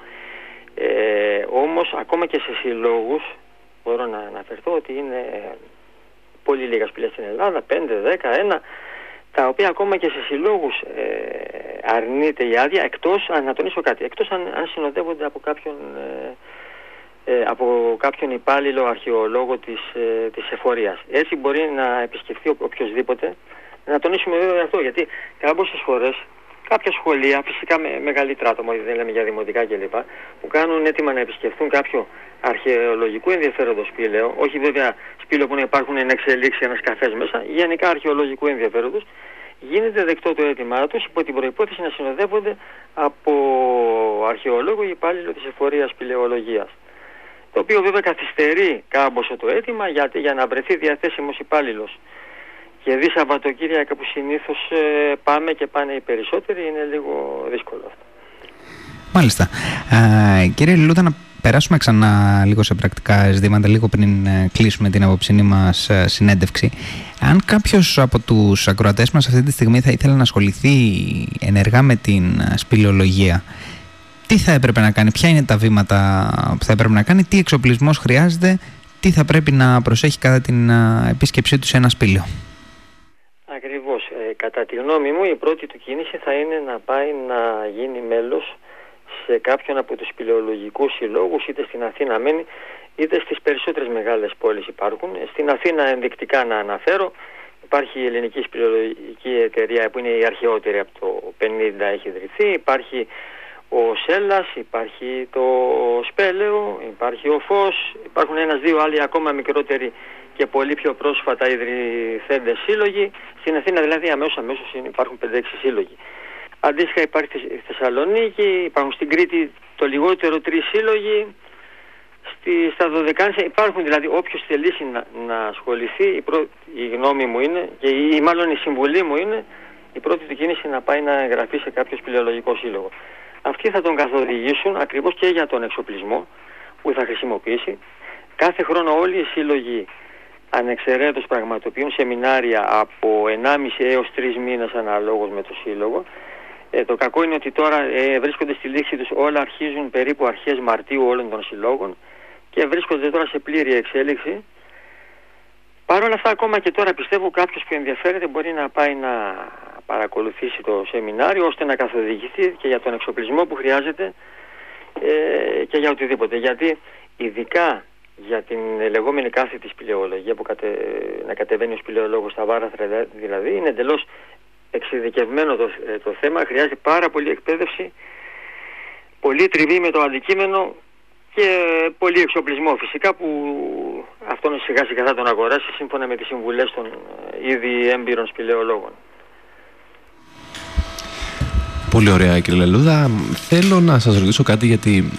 Ε, όμως ακόμα και σε συλλόγους μπορώ να αναφερθώ ότι είναι πολύ λίγα σπηλιά στην Ελλάδα, 5, 10, 1, τα οποία ακόμα και σε συλλόγους ε, αρνείται η άδεια, εκτός, να τονίσω κάτι, εκτός αν, αν συνοδεύονται από κάποιον, ε, ε, από κάποιον υπάλληλο αρχαιολόγο της, ε, της εφορίας. Έτσι μπορεί να επισκεφθεί ο, οποιοδήποτε. Να τονίσουμε βέβαια αυτό, γιατί κάμποσες φορές κάποια σχολεία, φυσικά με μεγαλύτερα άτομα, δεν λέμε για δημοτικά κλπ, που κάνουν έτοιμα να επισκεφθούν κάποιο αρχαιολογικού ενδιαφέροντος σπήλαιο, όχι βέβαια σπήλαιο που να υπάρχουν να εξελίξει ένας καφές μέσα, γενικά αρχαιολογικού ενδιαφέροντος, γίνεται δεκτό το αίτημά τους υπό την προϋπόθεση να συνοδεύονται από αρχαιολόγο ή υπάλληλο της εφορίας σπηλαιολογίας. Το οποίο βέβαια καθυστερεί κάμποσο το αίτημα γιατί για να βρεθεί διαθέσιμος υπάλληλος και δει Σαββατοκύριακα που συνήθως ε, πάμε και πάνε οι περισσότεροι είναι λίγο δύσκολο αυτό. Μάλιστα. Ε, κύριε Λιλούτα, να περάσουμε ξανά λίγο σε πρακτικά ζητήματα, λίγο πριν ε, κλείσουμε την απόψηνή μας ε, συνέντευξη. Αν κάποιος από τους ακροατές μας αυτή τη στιγμή θα ήθελε να ασχοληθεί ενεργά με την ε, σπηλαιολογία, τι θα έπρεπε να κάνει, ποια είναι τα βήματα που θα έπρεπε να κάνει, τι εξοπλισμός χρειάζεται, τι θα πρέπει να προσέχει κατά την επίσκεψή του σε ένα σπήλαιο; Ακριβώς. Ε, κατά τη γνώμη μου η πρώτη του κίνηση θα είναι να πάει να γίνει μέλος σε κάποιον από τους σπηλαιολογικούς συλλόγους είτε στην Αθήνα μένει είτε στις περισσότερες μεγάλες πόλεις υπάρχουν. Στην Αθήνα ενδεικτικά να αναφέρω υπάρχει η Ελληνική Σπηλαιολογική Εταιρεία που είναι η αρχαιότερη από το 50 έχει ιδρυθεί, υπάρχει ο Σέλλας, υπάρχει το Σπέλαιο, υπάρχει ο Φως, υπάρχουν ένας δύο άλλοι ακόμα μικρότεροι και πολύ πιο πρόσφατα ιδρυθέντες σύλλογοι. Στην Αθήνα δηλαδή αμέσως αμέσως υπάρχουν 5-6 σύλλογοι. Αντίστοιχα υπάρχει στη Θεσσαλονίκη, υπάρχουν στην Κρήτη το λιγότερο τρεις σύλλογοι. Στη, στα Δωδεκάνησα υπάρχουν δηλαδή όποιος θελήσει να, να ασχοληθεί, η, πρω, η γνώμη μου είναι και η, μάλλον η συμβουλή μου είναι η πρώτη του κίνηση να πάει να εγγραφεί σε κάποιο σπηλαιολογικό σύλλογο. Αυτοί θα τον καθοδηγήσουν ακριβώς και για τον εξοπλισμό που θα χρησιμοποιήσει. Κάθε χρόνο όλοι οι σύλλογοι ανεξαιρέτως πραγματοποιούν σεμινάρια από 1,5 έως 3 μήνες αναλόγως με το σύλλογο ε, το κακό είναι ότι τώρα ε, βρίσκονται στη λήξη τους όλα αρχίζουν περίπου αρχές Μαρτίου όλων των συλλόγων και βρίσκονται τώρα σε πλήρη εξέλιξη. Παρ' όλα αυτά ακόμα και τώρα πιστεύω κάποιος που ενδιαφέρεται μπορεί να πάει να παρακολουθήσει το σεμινάριο ώστε να καθοδηγηθεί και για τον εξοπλισμό που χρειάζεται ε, και για οτιδήποτε. Γιατί ειδικά για την λεγόμενη κάθετη σπηλαιολογία που κατε, να κατεβαίνει ο σπηλαιολόγος στα βάραθρα δηλαδή είναι εντελώς εξειδικευμένο το, ε, το θέμα, χρειάζεται πάρα πολύ εκπαίδευση, πολύ τριβή με το αντικείμενο και πολύ εξοπλισμό φυσικά που αυτόν σιγά σιγά θα τον αγοράσει σύμφωνα με τις συμβουλές των ε, ήδη έμπειρων σπηλαιολόγων. Πολύ ωραία κύριε Λελούδα. Θέλω να σας ρωτήσω κάτι γιατί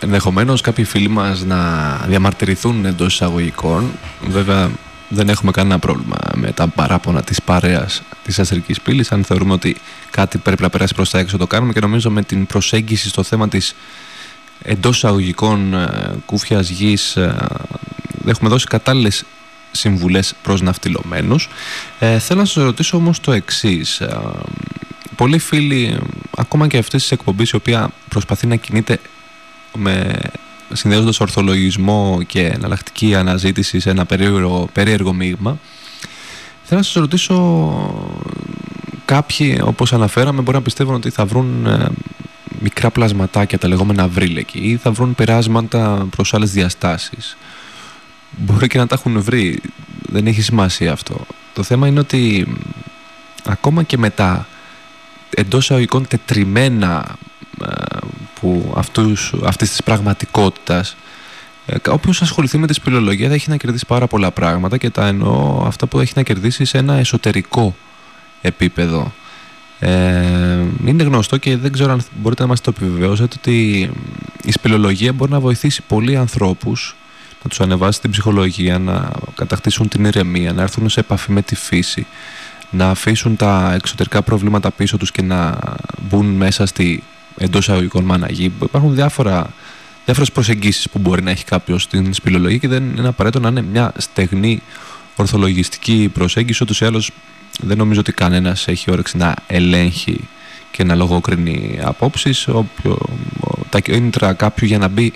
ενδεχομένως κάποιοι φίλοι μας να διαμαρτυρηθούν εντός εισαγωγικών. Βέβαια δεν έχουμε κανένα πρόβλημα με τα παράπονα της παρέας της αστρικής πύλης. Αν θεωρούμε ότι κάτι πρέπει να περάσει προς τα έξω το κάνουμε και νομίζω με την προσέγγιση στο θέμα της εντός εισαγωγικών ε, κούφιας γης ε, έχουμε δώσει κατάλληλες συμβουλές προς ναυτιλωμένους. Ε, θέλω να σας ρωτήσω όμως το εξής. Ε, πολλοί φίλοι, ακόμα και αυτές τις εκπομπές η οποία προσπαθεί να κινείται με συνδέοντας ορθολογισμό και εναλλακτική αναζήτηση σε ένα περίεργο, περίεργο μείγμα θέλω να σας ρωτήσω κάποιοι όπως αναφέραμε μπορεί να πιστεύουν ότι θα βρουν ε, μικρά πλασματάκια τα λεγόμενα βρύλεκη ή θα βρουν περάσματα προς άλλες διαστάσεις. Μπορεί και να τα έχουν βρει. Δεν έχει σημασία αυτό. Το θέμα είναι ότι ακόμα και μετά εντός αγωγικών τετριμένα ε, που αυτούς, αυτής της πραγματικότητας ε, Όποιος ασχοληθεί με τη σπηλολογία θα έχει να κερδίσει πάρα πολλά πράγματα και τα εννοώ αυτά που έχει να κερδίσει σε ένα εσωτερικό επίπεδο. Ε, είναι γνωστό και δεν ξέρω αν μπορείτε να μας το επιβεβαιώσετε ότι η σπηλολογία μπορεί να βοηθήσει πολλοί ανθρώπους να τους ανεβάσει την ψυχολογία, να κατακτήσουν την ηρεμία, να έρθουν σε επαφή με τη φύση, να αφήσουν τα εξωτερικά προβλήματα πίσω τους και να μπουν μέσα στη εντός αγωγικών μάναγη. Υπάρχουν διάφορα, διάφορες προσεγγίσεις που μπορεί να έχει κάποιος στην σπηλολογία και δεν είναι απαραίτητο να είναι μια στεγνή ορθολογιστική προσέγγιση. Ούτως ή άλλως δεν νομίζω ότι κανένας έχει όρεξη να ελέγχει και να λογοκρίνει απόψεις. Όποιο, τα κίνητρα κάποιου για να μπει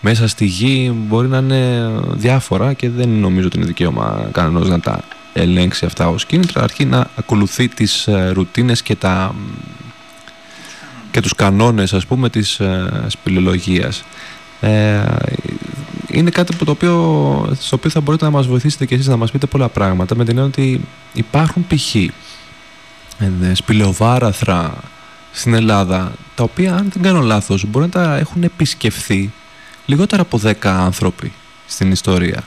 μέσα στη γη μπορεί να είναι διάφορα και δεν νομίζω ότι είναι δικαίωμα κανένας να τα ελέγξει αυτά ως κίνητρα αρκεί να ακολουθεί τις ε, ρουτίνες και, τα, και τους κανόνες ας πούμε της ε, σπηλολογίας ε, είναι κάτι που το οποίο, στο οποίο θα μπορείτε να μας βοηθήσετε και εσείς να μας πείτε πολλά πράγματα με την έννοια ότι υπάρχουν π.χ. Ε, σπηλαιοβάραθρα στην Ελλάδα τα οποία αν δεν κάνω λάθος μπορεί να τα έχουν επισκεφθεί λιγότερα από 10 άνθρωποι στην ιστορία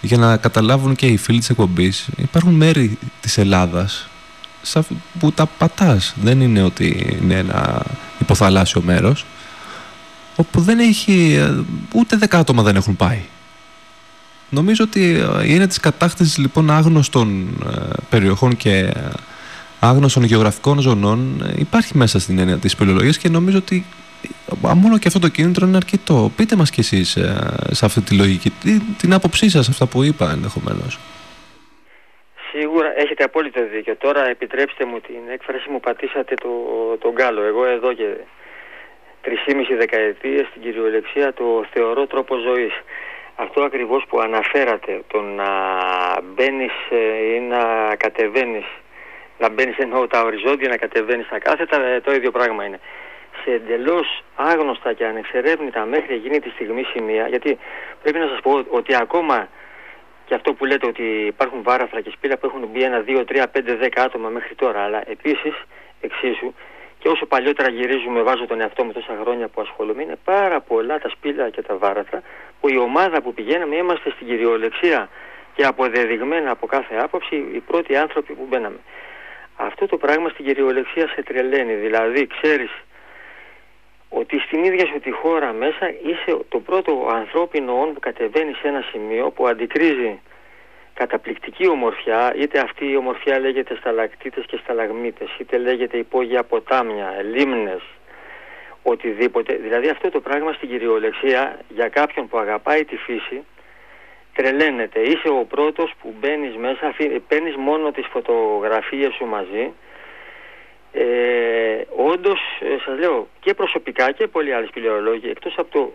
για να καταλάβουν και οι φίλοι της εκπομπής υπάρχουν μέρη της Ελλάδας που τα πατάς δεν είναι ότι είναι ένα υποθαλάσσιο μέρος όπου δεν έχει ούτε δέκα άτομα δεν έχουν πάει νομίζω ότι είναι της κατάκτησης λοιπόν άγνωστων ε, περιοχών και άγνωστων γεωγραφικών ζωνών ε, υπάρχει μέσα στην έννοια της πολιολογίας και νομίζω ότι μόνο και αυτό το κίνητρο είναι αρκετό. Πείτε μας κι εσείς ε, σε αυτή τη λογική, την άποψή σας αυτά που είπα ενδεχομένως. Σίγουρα έχετε απόλυτο δίκιο. Τώρα επιτρέψτε μου την έκφραση μου πατήσατε το, τον κάλο. Εγώ εδώ και 3,5 δεκαετίες στην κυριολεξία το θεωρώ τρόπο ζωής. Αυτό ακριβώς που αναφέρατε, το να μπαίνεις ε, ή να κατεβαίνεις, να μπαίνεις εννοώ τα οριζόντια, να κατεβαίνεις τα κάθετα, ε, το ίδιο πράγμα είναι σε εντελώς άγνωστα και ανεξερεύνητα μέχρι εκείνη τη στιγμή σημεία, γιατί πρέπει να σας πω ότι ακόμα και αυτό που λέτε ότι υπάρχουν βάραθρα και σπήλα που έχουν μπει ένα, δύο, τρία, πέντε, δέκα άτομα μέχρι τώρα, αλλά επίσης εξίσου και όσο παλιότερα γυρίζουμε, βάζω τον εαυτό μου τόσα χρόνια που ασχολούμαι, είναι πάρα πολλά τα σπήλα και τα βάραθρα που η ομάδα που πηγαίναμε είμαστε στην κυριολεξία και αποδεδειγμένα από κάθε άποψη οι πρώτοι άνθρωποι που μπαίναμε. Αυτό το πράγμα στην κυριολεξία σε τρελαίνει. Δηλαδή, ξέρεις ότι στην ίδια σου τη χώρα μέσα είσαι το πρώτο ανθρώπινο όν που κατεβαίνει σε ένα σημείο που αντικρίζει καταπληκτική ομορφιά, είτε αυτή η ομορφιά λέγεται σταλακτήτες και σταλαγμίτες, είτε λέγεται υπόγεια ποτάμια, λίμνες, οτιδήποτε. Δηλαδή αυτό το πράγμα στην κυριολεξία για κάποιον που αγαπάει τη φύση τρελαίνεται. Είσαι ο πρώτος που μπαίνεις μέσα, παίρνεις μόνο τις φωτογραφίες σου μαζί ε, όντως, ε, σας λέω, και προσωπικά και πολλοί άλλοι σπηλαιολόγοι, εκτός από το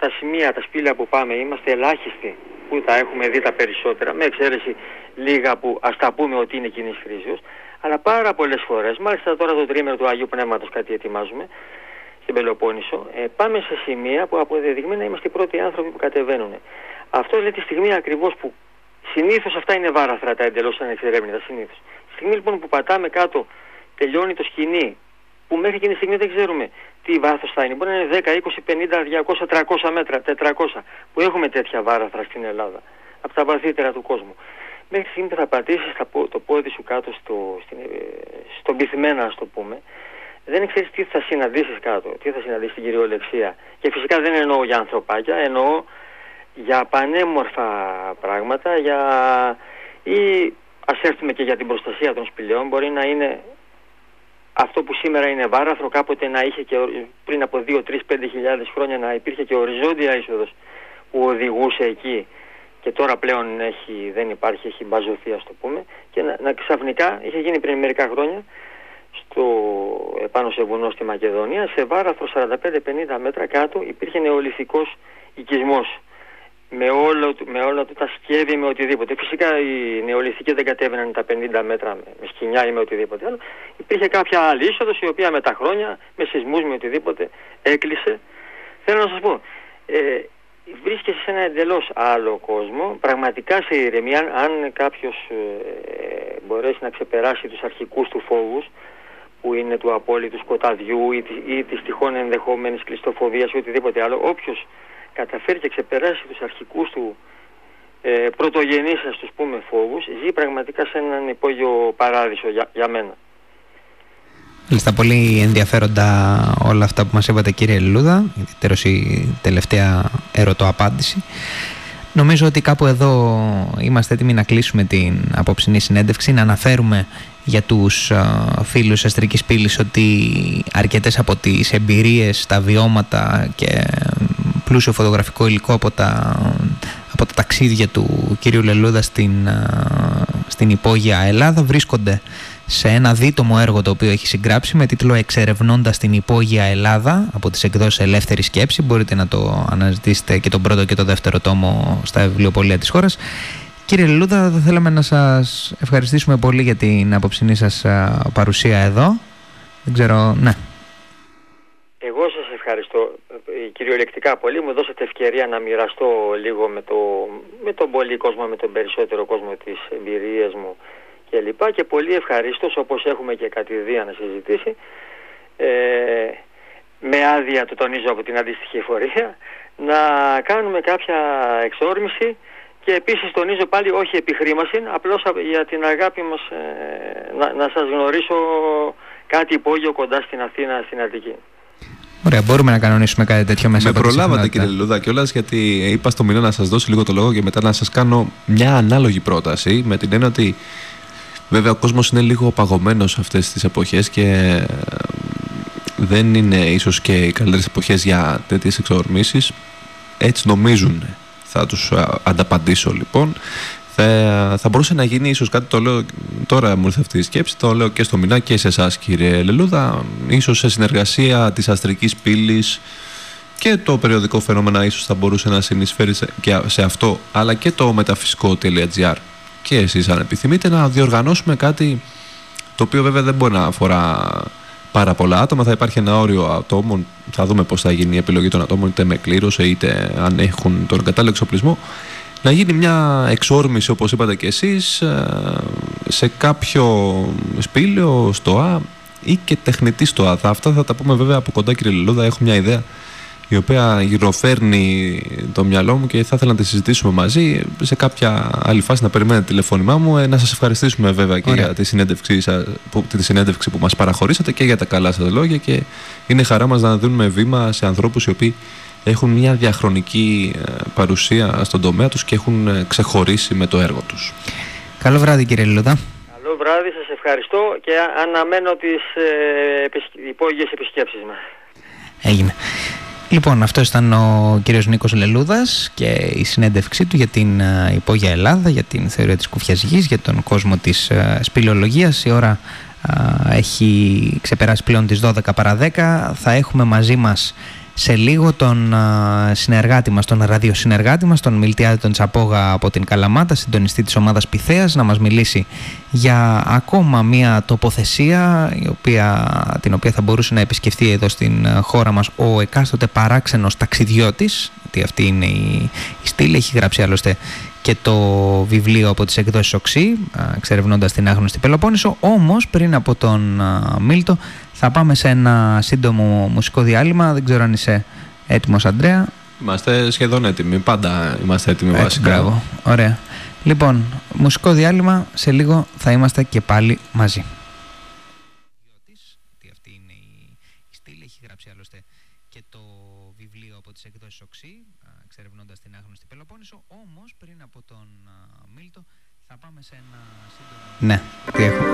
τα σημεία, τα σπήλαια που πάμε είμαστε ελάχιστοι που τα έχουμε δει τα περισσότερα, με εξαίρεση λίγα που ας τα πούμε ότι είναι κοινής χρήσεως, αλλά πάρα πολλές φορές, μάλιστα τώρα το τρίμερο του Αγίου Πνεύματος κάτι ετοιμάζουμε, στην Πελοπόννησο, ε, πάμε σε σημεία που αποδεδειγμένα είμαστε οι πρώτοι άνθρωποι που κατεβαίνουν. Αυτός λέει τη στιγμή ακριβώς που συνήθως αυτά είναι βάραθρα τα εντελώς ανεξερεύνητα συνήθως. Τη στιγμή λοιπόν που πατάμε κάτω, τελειώνει το σκηνή, που μέχρι εκείνη τη στιγμή δεν ξέρουμε τι βάθος θα είναι. Μπορεί να είναι 10, 20, 50, 200, 300 μέτρα, 400, που έχουμε τέτοια βάραθρα στην Ελλάδα, από τα βαθύτερα του κόσμου. Μέχρι τη στιγμή που θα πατήσεις το πόδι σου κάτω στο, στην, ε, στον πυθμένα, ας το πούμε, δεν ξέρεις τι θα συναντήσεις κάτω, τι θα συναντήσεις στην κυριολεξία. Και φυσικά δεν εννοώ για ανθρωπάκια, εννοώ για πανέμορφα πράγματα, για... ή ας έρθουμε και για την προστασία των σπηλιών, μπορεί να είναι αυτό που σήμερα είναι βάραθρο, κάποτε να είχε και πριν από 2, 3, 5 χιλιάδες χρόνια να υπήρχε και οριζόντια είσοδος που οδηγούσε εκεί και τώρα πλέον έχει, δεν υπάρχει, έχει μπαζωθεί ας το πούμε. Και να, να ξαφνικά είχε γίνει πριν μερικά χρόνια στο, επάνω σε βουνό στη Μακεδονία σε βάραθρο 45-50 μέτρα κάτω υπήρχε νεολιθικός οικισμός με, όλο, με όλα του τα σκεύη, με οτιδήποτε. Φυσικά οι νεολιθικοί δεν κατέβαιναν τα 50 μέτρα με, με σκηνιά ή με οτιδήποτε άλλο. Υπήρχε κάποια άλλη είσοδος η οποία με τα χρόνια, με σεισμούς, με οτιδήποτε, έκλεισε. Θέλω να σας πω, ε, βρίσκεσαι σε ένα εντελώς άλλο κόσμο, πραγματικά σε ηρεμία, αν, αν κάποιος ε, μπορέσει να ξεπεράσει τους αρχικούς του φόβους, που είναι του απόλυτου σκοταδιού ή, ή της τυχόν ενδεχόμενης κλειστοφοβίας ή οτιδήποτε άλλο, όποιος καταφέρει και ξεπεράσει τους αρχικούς του ε, πρωτογενείς, ας τους πούμε, φόβους, ζει πραγματικά σε έναν υπόγειο παράδεισο για, για μένα. Μάλιστα, πολύ ενδιαφέροντα όλα αυτά που μας είπατε κύριε Λουλούδα, ιδιαίτερως η τελευταία ερωτοαπάντηση. Νομίζω ότι κάπου εδώ είμαστε έτοιμοι να κλείσουμε την απόψινή συνέντευξη, να αναφέρουμε για τους α, φίλους Αστρικής Πύλης ότι αρκετές από τις εμπειρίες, τα βιώματα και πλούσιο φωτογραφικό υλικό από τα, από τα ταξίδια του κύριου Λελούδα στην, στην υπόγεια Ελλάδα βρίσκονται σε ένα δίτομο έργο το οποίο έχει συγγράψει με τίτλο «Εξερευνώντας την υπόγεια Ελλάδα» από τις εκδόσεις Ελεύθερη Σκέψη. Μπορείτε να το αναζητήσετε και τον πρώτο και τον δεύτερο τόμο στα βιβλιοπολία της χώρας. Κύριε Λελούδα, θα θέλαμε να σας ευχαριστήσουμε πολύ για την απόψινή σας παρουσία εδώ. Δεν ξέρω, ναι. Εγώ σας ευχαριστώ ε, κυριολεκτικά πολύ. Μου δώσατε ευκαιρία να μοιραστώ λίγο με, το, με τον πολύ κόσμο, με τον περισσότερο κόσμο της εμπειρίας μου και λοιπά και πολύ ευχαριστώ όπως έχουμε και κατηδία να συζητήσει ε, με άδεια το τονίζω από την αντίστοιχη εφορία να κάνουμε κάποια εξόρμηση και επίσης τονίζω πάλι όχι επιχρήμαση απλώς για την αγάπη μας ε, να, να σας γνωρίσω κάτι υπόγειο κοντά στην Αθήνα, στην Αττική. Ωραία, μπορούμε να κανονίσουμε κάτι τέτοιο μέσα Με προλάβατε κύριε Λουλούδα κιόλας, γιατί είπα στο μηνό να σας δώσω λίγο το λόγο και μετά να σας κάνω μια ανάλογη πρόταση. Με την έννοια ότι βέβαια ο κόσμος είναι λίγο παγωμένος σε αυτές τις εποχές και ε, δεν είναι ίσως και οι καλύτερες εποχές για τέτοιες εξορμήσεις. Έτσι νομίζουν. Θα τους ε, ανταπαντήσω λοιπόν θα, θα μπορούσε να γίνει ίσως κάτι το λέω τώρα μου ήρθε αυτή η σκέψη το λέω και στο Μινά και σε εσάς κύριε Λελούδα ίσως σε συνεργασία της αστρικής πύλης και το περιοδικό φαινόμενα ίσως θα μπορούσε να συνεισφέρει σε, και σε αυτό αλλά και το μεταφυσικό.gr και εσείς αν επιθυμείτε να διοργανώσουμε κάτι το οποίο βέβαια δεν μπορεί να αφορά πάρα πολλά άτομα. Θα υπάρχει ένα όριο ατόμων. Θα δούμε πώς θα γίνει η επιλογή των ατόμων, είτε με κλήρωση, είτε αν έχουν τον κατάλληλο εξοπλισμό να γίνει μια εξόρμηση όπως είπατε και εσείς ε, σε κάποιο σπήλαιο, στο Α ή και τεχνητή στο Α. Αυτά θα τα πούμε βέβαια από κοντά κύριε Λελούδα, έχω μια ιδέα η οποία γυροφέρνει το μυαλό μου και θα ήθελα να τη συζητήσουμε μαζί. Σε κάποια άλλη φάση να περιμένετε τηλεφώνημά μου. Ε, να σας ευχαριστήσουμε βέβαια και για τη συνέντευξη, που, τη συνέντευξη που μας παραχωρήσατε και για τα καλά σας λόγια. Και είναι χαρά μας να δίνουμε βήμα σε ανθρώπους οι οποίοι έχουν μια διαχρονική ε, παρουσία στον τομέα τους και έχουν ε, ξεχωρίσει με το έργο τους. Καλό βράδυ κύριε Λιλούδα. Καλό βράδυ, σας ευχαριστώ και αναμένω τις ε, υπόγειες επισκέψεις μας. Έγινε. Λοιπόν, αυτό ήταν ο κύριος Νίκος Λελούδας και η συνέντευξή του για την ε, υπόγεια Ελλάδα, για την θεωρία της κουφιάς γης, για τον κόσμο της σπηλαιολογίας. Η ώρα έχει ξεπεράσει πλέον τις 12 παρα 10. Θα έχουμε μαζί μας σε λίγο τον α, συνεργάτη μας, τον ραδιοσυνεργάτη μας, τον Μιλτιάδη τον Τσαπόγα από την Καλαμάτα, συντονιστή της ομάδας Πιθέας, να μας μιλήσει για ακόμα μία τοποθεσία η οποία, την οποία θα μπορούσε να επισκεφτεί εδώ στην χώρα μας ο εκάστοτε παράξενος ταξιδιώτης, ότι αυτή είναι η, η στήλη, έχει γράψει άλλωστε και το βιβλίο από τις εκδόσεις Οξύ, εξερευνώντας την άγνωστη Πελοπόννησο. Όμως, πριν από τον Μίλτο, θα πάμε σε ένα σύντομο μουσικό διάλειμμα. Δεν ξέρω αν είσαι έτοιμος, Αντρέα. Είμαστε σχεδόν έτοιμοι. Πάντα είμαστε έτοιμοι Έτσι, βασικά. Μπράβο. Ωραία. Λοιπόν, μουσικό διάλειμμα. Σε λίγο θα είμαστε και πάλι μαζί. Αυτή είναι η στήλη, έχει γράψει άλλωστε και το βιβλίο από τις εκδόσεις Οξύ, εξερευνώντας την άγνωστη Πελοπόννησο. Όμως, πριν από τον α, Μίλτο, θα πάμε σε ένα σύντομο... Ναι, τι έχω.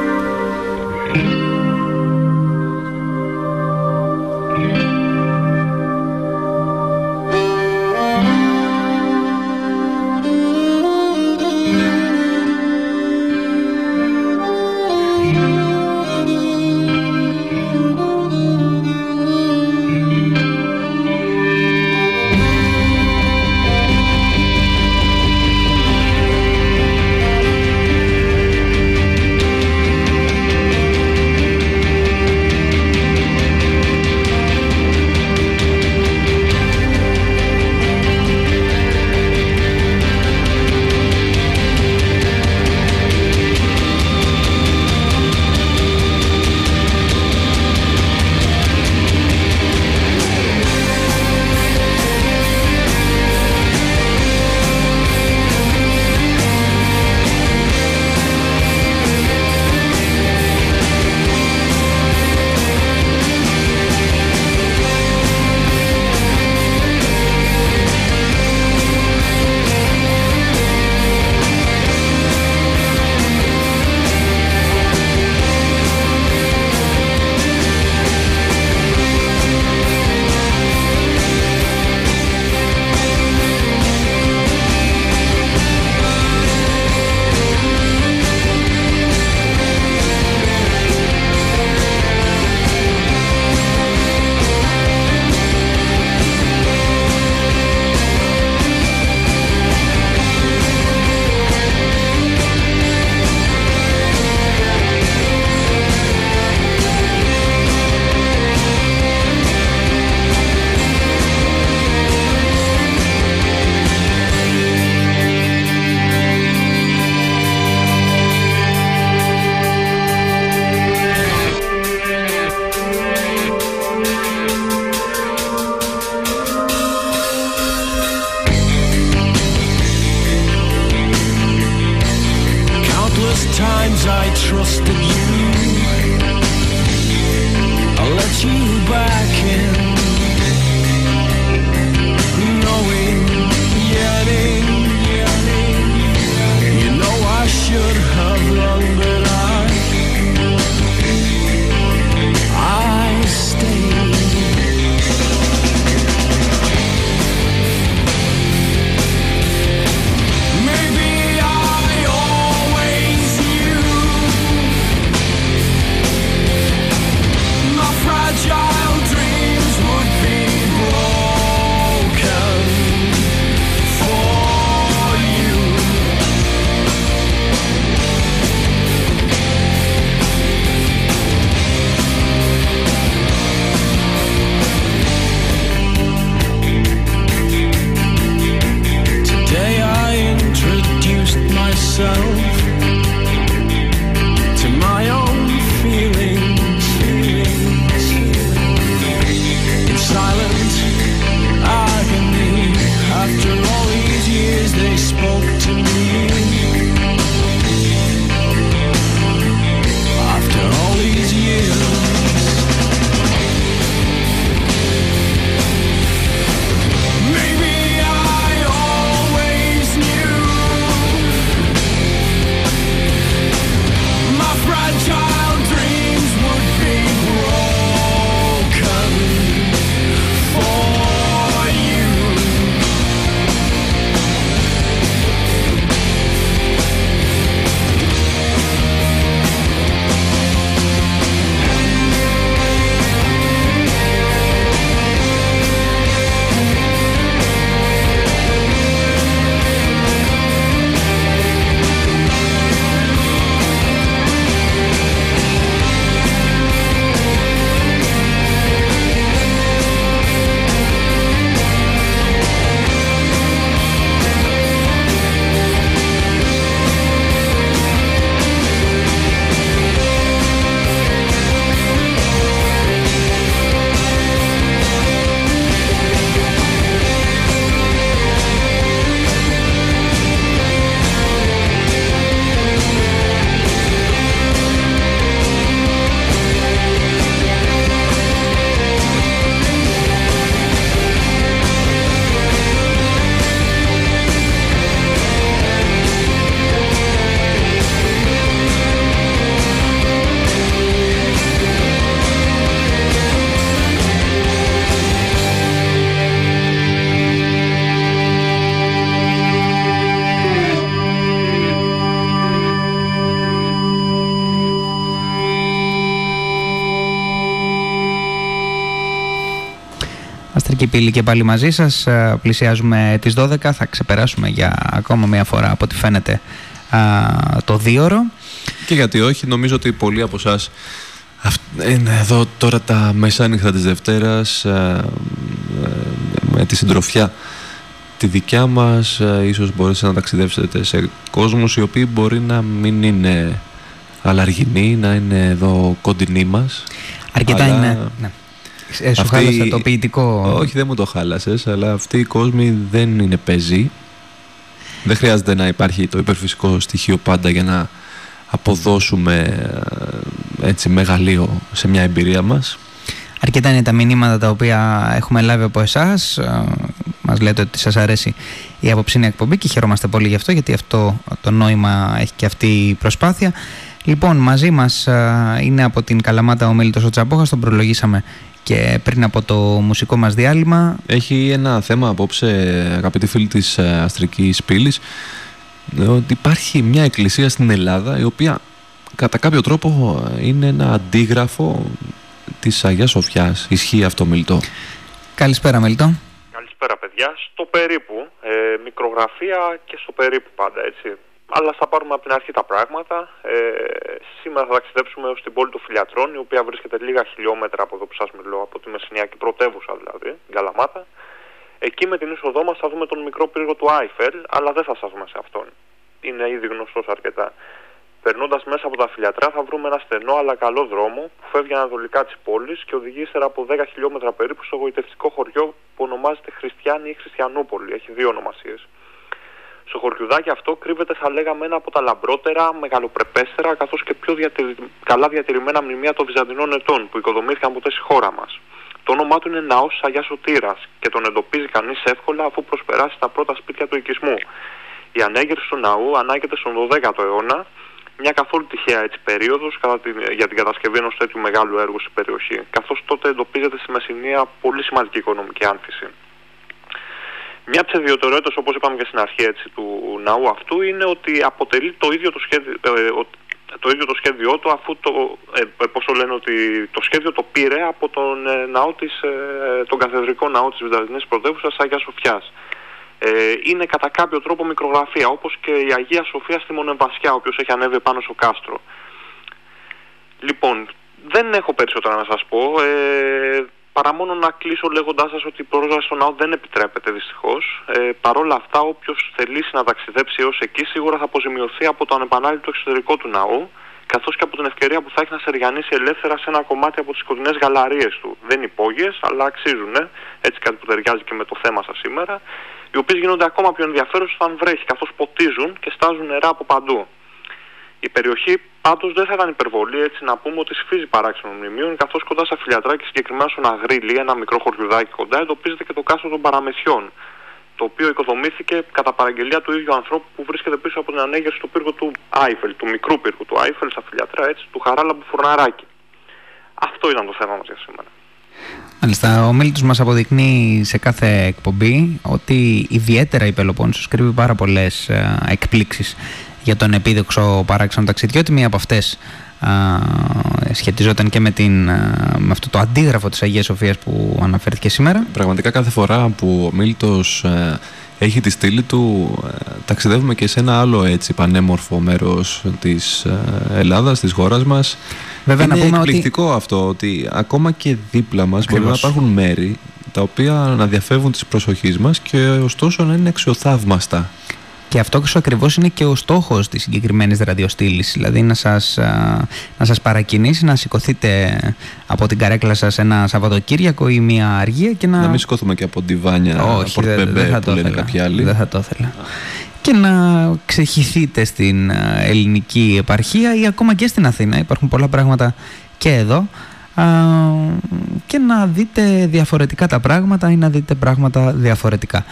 Πύλη και πάλι μαζί σας. Ε, Πλησιάζουμε τις 12. Θα ξεπεράσουμε για ακόμα μια φορά από ό,τι φαίνεται α, το δίωρο. Και γιατί όχι, νομίζω ότι πολλοί από εσάς είναι εδώ τώρα τα μεσάνυχτα της Δευτέρας ε, ε, με τη συντροφιά τη δικιά μας ε, ίσως μπορέσετε να ταξιδέψετε σε κόσμους οι οποίοι μπορεί να μην είναι αλλαργινοί, να είναι εδώ κοντινοί μας Αρκετά Αλλά είναι. Ναι. Ε, σου αυτοί- χάλασε το ποιητικό. Όχι δεν μου το χάλασες αλλά αυτοί οι κόσμοι δεν είναι πεζοί δεν χρειάζεται να υπάρχει το υπερφυσικό στοιχείο πάντα για να αποδώσουμε ε, έτσι μεγαλείο σε μια εμπειρία μας Αρκετά είναι τα μηνύματα τα οποία έχουμε λάβει από εσάς. Μας λέτε ότι σας αρέσει η απόψινή εκπομπή και χαιρόμαστε πολύ γι' αυτό, γιατί αυτό το νόημα έχει και αυτή η προσπάθεια. Λοιπόν, μαζί μας είναι από την Καλαμάτα ο Μίλητος ο Τσαμπόχας, τον προλογίσαμε και πριν από το μουσικό μας διάλειμμα. Έχει ένα θέμα απόψε, αγαπητοί φίλοι της ε, Αστρικής Πύλης, ε, ότι υπάρχει μια εκκλησία στην Ελλάδα η οποία κατά κάποιο τρόπο ε, είναι ένα αντίγραφο της Αγίας Σοφιάς. Ισχύει αυτό, Μιλτό. Καλησπέρα, Μίλητο. Καλησπέρα παιδιά. Στο περίπου, ε, μικρογραφία και στο περίπου πάντα έτσι. Αλλά θα πάρουμε από την αρχή τα πράγματα. Ε, σήμερα θα ταξιδέψουμε ως την πόλη του Φιλιατρών, η οποία βρίσκεται λίγα χιλιόμετρα από εδώ που σας μιλώ, από τη Μεσσηνιακή πρωτεύουσα δηλαδή, την Καλαμάτα. Εκεί με την είσοδό μας θα δούμε τον μικρό πύργο του Άιφελ, αλλά δεν θα σταθούμε σε αυτόν. Είναι ήδη γνωστός αρκετά. Περνώντας μέσα από τα φιλιατρά θα βρούμε ένα στενό αλλά καλό δρόμο που φεύγει ανατολικά της πόλης και οδηγεί ύστερα από 10 χιλιόμετρα περίπου στο γοητευτικό χωριό που ονομάζεται Χριστιανή ή Χριστιανούπολη. Έχει δύο ονομασίες. Στο χωριουδάκι αυτό κρύβεται, θα λέγαμε, ένα από τα λαμπρότερα, μεγαλοπρεπέστερα καθώς και πιο διατηρη... καλά διατηρημένα μνημεία των Βυζαντινών ετών που οικοδομήθηκαν ποτέ στη χώρα μας. Το όνομά του είναι Ναός Αγία Σωτήρας και τον εντοπίζει κανείς εύκολα αφού προσπεράσει τα πρώτα σπίτια του οικισμού. Η ανέγερση του ναού ανάγεται στον 12ο αιώνα μια καθόλου τυχαία έτσι περίοδος κατά την, για την κατασκευή ενός τέτοιου μεγάλου έργου στην περιοχή, καθώς τότε εντοπίζεται στη Μεσσηνία πολύ σημαντική οικονομική άνθηση. Μια από τις ιδιαιτερότητε, όπως είπαμε και στην αρχή έτσι, του ναού αυτού, είναι ότι αποτελεί το ίδιο το σχέδιο, ε, ο- το ίδιο το σχέδιό του, αφού το, ε, ε, πώς το λένε, ότι το σχέδιο το πήρε από τον ε, ναό της, ε, τον καθεδρικό ναό της Βυζαντινής πρωτεύουσας Αγία Σοφιάς. Ε, είναι κατά κάποιο τρόπο μικρογραφία, όπως και η Αγία Σοφία στη Μονεμβασιά, ο οποίος έχει ανέβει πάνω στο κάστρο. Λοιπόν, δεν έχω περισσότερα να σας πω, ε, παρά μόνο να κλείσω λέγοντάς σας ότι η πρόσβαση στο ναό δεν επιτρέπεται δυστυχώς. Ε, Παρ' όλα αυτά, όποιος θελήσει να ταξιδέψει έως εκεί, σίγουρα θα αποζημιωθεί από το ανεπανάληπτο εξωτερικό του ναού, καθώς και από την ευκαιρία που θα έχει να σεριανίσει ελεύθερα σε ένα κομμάτι από τις σκοτεινές γαλαρίες του. Δεν είναι υπόγειες, αλλά αξίζουν, έτσι κάτι που ταιριάζει και με το θέμα σας σήμερα, οι οποίες γίνονται ακόμα πιο ενδιαφέρουσες όταν βρέχει, καθώς ποτίζουν και στάζουν νερά από παντού. Η περιοχή πάντως δεν θα ήταν υπερβολή έτσι να πούμε ότι σφίζει παράξενων μνημείων, καθώς κοντά στα φιλιατρά και συγκεκριμένα στον Αγρίλη, ένα μικρό χωριουδάκι κοντά, εντοπίζεται και το κάστρο των Παραμεσιών, το οποίο οικοδομήθηκε κατά παραγγελία του ίδιου ανθρώπου που βρίσκεται πίσω από την ανέγερση του πύργου του Άιφελ, του μικρού πύργου του Άιφελ, στα φιλιατρά έτσι, του Χαράλαμπου Φουρναράκη. Αυτό ήταν το θέμα μας για σήμερα. Μάλιστα, ο Μίλητος μας αποδεικνύει σε κάθε εκπομπή ότι ιδιαίτερα η Πελοπόννησος κρύβει πάρα πολλές ε, εκπλήξεις για τον επίδοξο παράξενο ταξιδιώτη. Μία από αυτές ε, σχετιζόταν και με, την, ε, με αυτό το αντίγραφο της Αγίας Σοφίας που αναφέρθηκε σήμερα. Πραγματικά κάθε φορά που ο Μίλτος ε, έχει τη στήλη του ε, ταξιδεύουμε και σε ένα άλλο έτσι πανέμορφο μέρος της ε, Ελλάδας, της χώρας μας. Βέβαια, είναι να πούμε ότι- εκπληκτικό αυτό ότι ακόμα και δίπλα μας μπορεί να Ακριβώς. υπάρχουν μέρη τα οποία να διαφεύγουν της προσοχής μας και ωστόσο να είναι αξιοθαύμαστα. Και αυτό ακριβώς είναι και ο στόχος της συγκεκριμένης ραδιοστήλης. Δηλαδή να σας να σας παρακινήσει να σηκωθείτε από την καρέκλα σας ένα Σαββατοκύριακο ή μια αργία και να. Να μην σηκώθουμε και από ντιβάνια Όχι, δεν, πορτμπεμπέ δεν θα που το λένε ήθελα. κάποιοι άλλοι. Δεν θα το ήθελα. Και να ξεχυθείτε στην α, ελληνική επαρχία ή ακόμα και στην Αθήνα. Υπάρχουν πολλά πράγματα και εδώ. Α, και να δείτε διαφορετικά τα πράγματα ή να δείτε πράγματα διαφορετικά.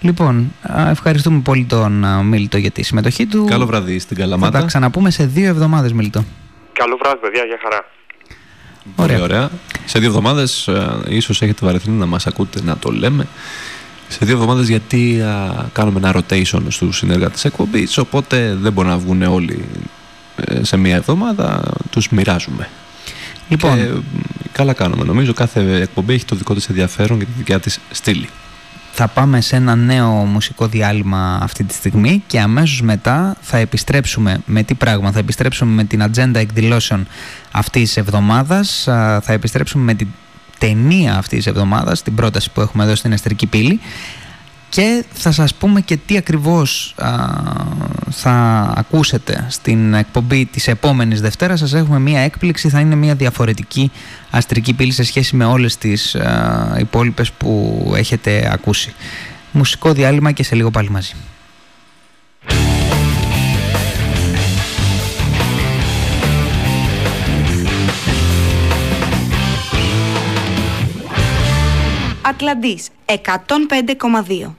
Λοιπόν, α, ευχαριστούμε πολύ τον α, Μίλτο για τη συμμετοχή του. Καλό βραδύ στην Θα Καλαμάτα. τα ξαναπούμε σε δύο εβδομάδες, Μίλτο. Καλό βράδυ, παιδιά, για χαρά. Πολύ ωραία. Σε δύο εβδομάδες, ίσως έχετε βαρεθεί να μας ακούτε να το λέμε. Σε δύο εβδομάδες, γιατί α, κάνουμε ένα rotation στους συνεργάτε εκπομπής. Οπότε δεν μπορούν να βγουν όλοι ε, σε μία εβδομάδα. Τους μοιράζουμε. Λοιπόν. Και, μ, καλά κάνουμε. Νομίζω κάθε εκπομπή έχει το δικό της ενδιαφέρον και τη δικιά της στήλη. Θα πάμε σε ένα νέο μουσικό διάλειμμα αυτή τη στιγμή και αμέσως μετά θα επιστρέψουμε με τι πράγμα; Θα επιστρέψουμε με την ατζέντα εκδηλώσεων αυτής της εβδομάδας. Α, Θα επιστρέψουμε με την ταινία αυτής της εβδομάδας, την πρόταση που έχουμε εδώ στην Εστερική Πύλη και θα σας πούμε και τι ακριβώς α, θα ακούσετε στην εκπομπή της επόμενης Δευτέρας. Σας έχουμε μία έκπληξη, θα είναι μία διαφορετική αστρική πύλη σε σχέση με όλες τις α, υπόλοιπες που έχετε ακούσει. Μουσικό διάλειμμα και σε λίγο πάλι μαζί. Ατλαντής 105,2.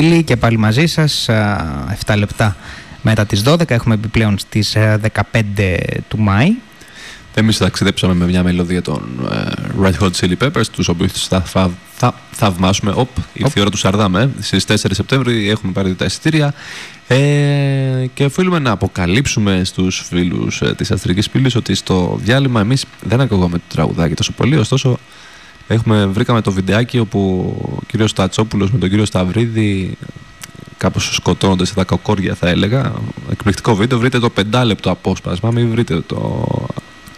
Πύλη και πάλι μαζί σας, α, 7 λεπτά μετά τις 12, έχουμε επιπλέον στις ε, 15 του Μάη. Εμείς ταξιδέψαμε με μια μελωδία των ε, Red Hot Chili Peppers, τους οποίους θα, θα, θα θαυμάσουμε. Οπ, ήρθε η ώρα τους Σαρδάμε. Στις 4 Σεπτέμβρη έχουμε πάρει τα εισιτήρια. Ε, και οφείλουμε να αποκαλύψουμε στους φίλους ε, της Αστρικής Πύλης ότι στο διάλειμμα εμείς δεν ακούγαμε το τραγουδάκι τόσο πολύ. Ωστόσο, έχουμε, βρήκαμε το βιντεάκι όπου ο κύριος Στατσόπουλος με τον κύριο Σταυρίδη κάπως σκοτώνονται σε τα κοκόρια θα έλεγα. Εκπληκτικό βίντεο, βρείτε το πεντάλεπτο απόσπασμα, μην βρείτε το,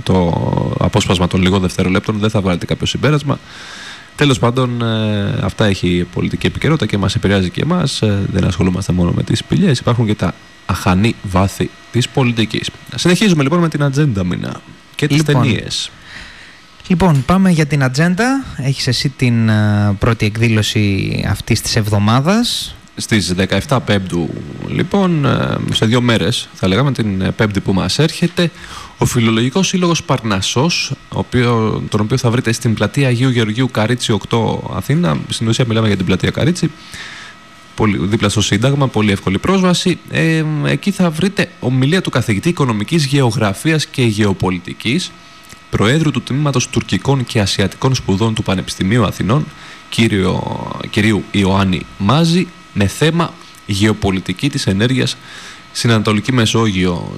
το απόσπασμα των λίγων δευτερολέπτων, δεν θα βγάλετε κάποιο συμπέρασμα. Τέλος πάντων, ε, αυτά έχει η πολιτική επικαιρότητα και μας επηρεάζει και εμάς. δεν ασχολούμαστε μόνο με τις σπηλιές, υπάρχουν και τα αχανή βάθη της πολιτικής. Συνεχίζουμε λοιπόν με την ατζέντα μήνα και τις Λοιπόν. ταινίες. Λοιπόν, πάμε για την ατζέντα. Έχεις εσύ την ε, πρώτη εκδήλωση αυτής της εβδομάδας; Στις 17 Πέμπτου, λοιπόν, ε, σε δύο μέρες, θα λέγαμε την ε, Πέμπτη που μας έρχεται, ο Φιλολογικός Σύλλογος Παρνασσός, ο οποίο, τον οποίο θα βρείτε στην πλατεία Αγίου Γεωργίου Καρίτσι 8 Αθήνα, στην ουσία μιλάμε για την πλατεία Καρίτσι, πολύ, δίπλα στο Σύνταγμα, πολύ εύκολη πρόσβαση. Ε, εκεί θα βρείτε ομιλία του καθηγητή Οικονομικής Γεωγραφίας και Γεωπολιτικής, Προέδρου του Τμήματος Τουρκικών και Ασιατικών Σπουδών του Πανεπιστημίου Αθηνών, κύριο, κυρίου Ιωάννη Μάζη, με θέμα γεωπολιτική της ενέργειας στην Ανατολική Μεσόγειο.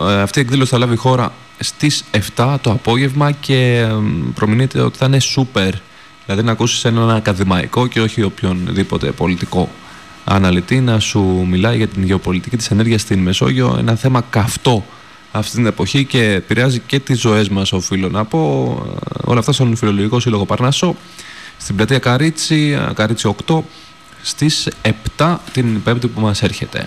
Ε, αυτή η εκδήλωση θα λάβει χώρα στις 7 το απόγευμα και ε, προμηνύεται ότι θα είναι σούπερ. Δηλαδή να ακούσεις έναν ακαδημαϊκό και όχι οποιονδήποτε πολιτικό αναλυτή να σου μιλάει για την γεωπολιτική της ενέργειας στην Μεσόγειο. Ένα θέμα καυτό αυτή την εποχή και επηρεάζει και τις ζωές μας οφείλω να πω. Ε, Όλα αυτά στον Φιλολογικό Σύλλογο Παρνάσσο στην πλατεία Καρίτσι, ε, Καρίτσι 8 στις 7 την Πέμπτη που μας έρχεται.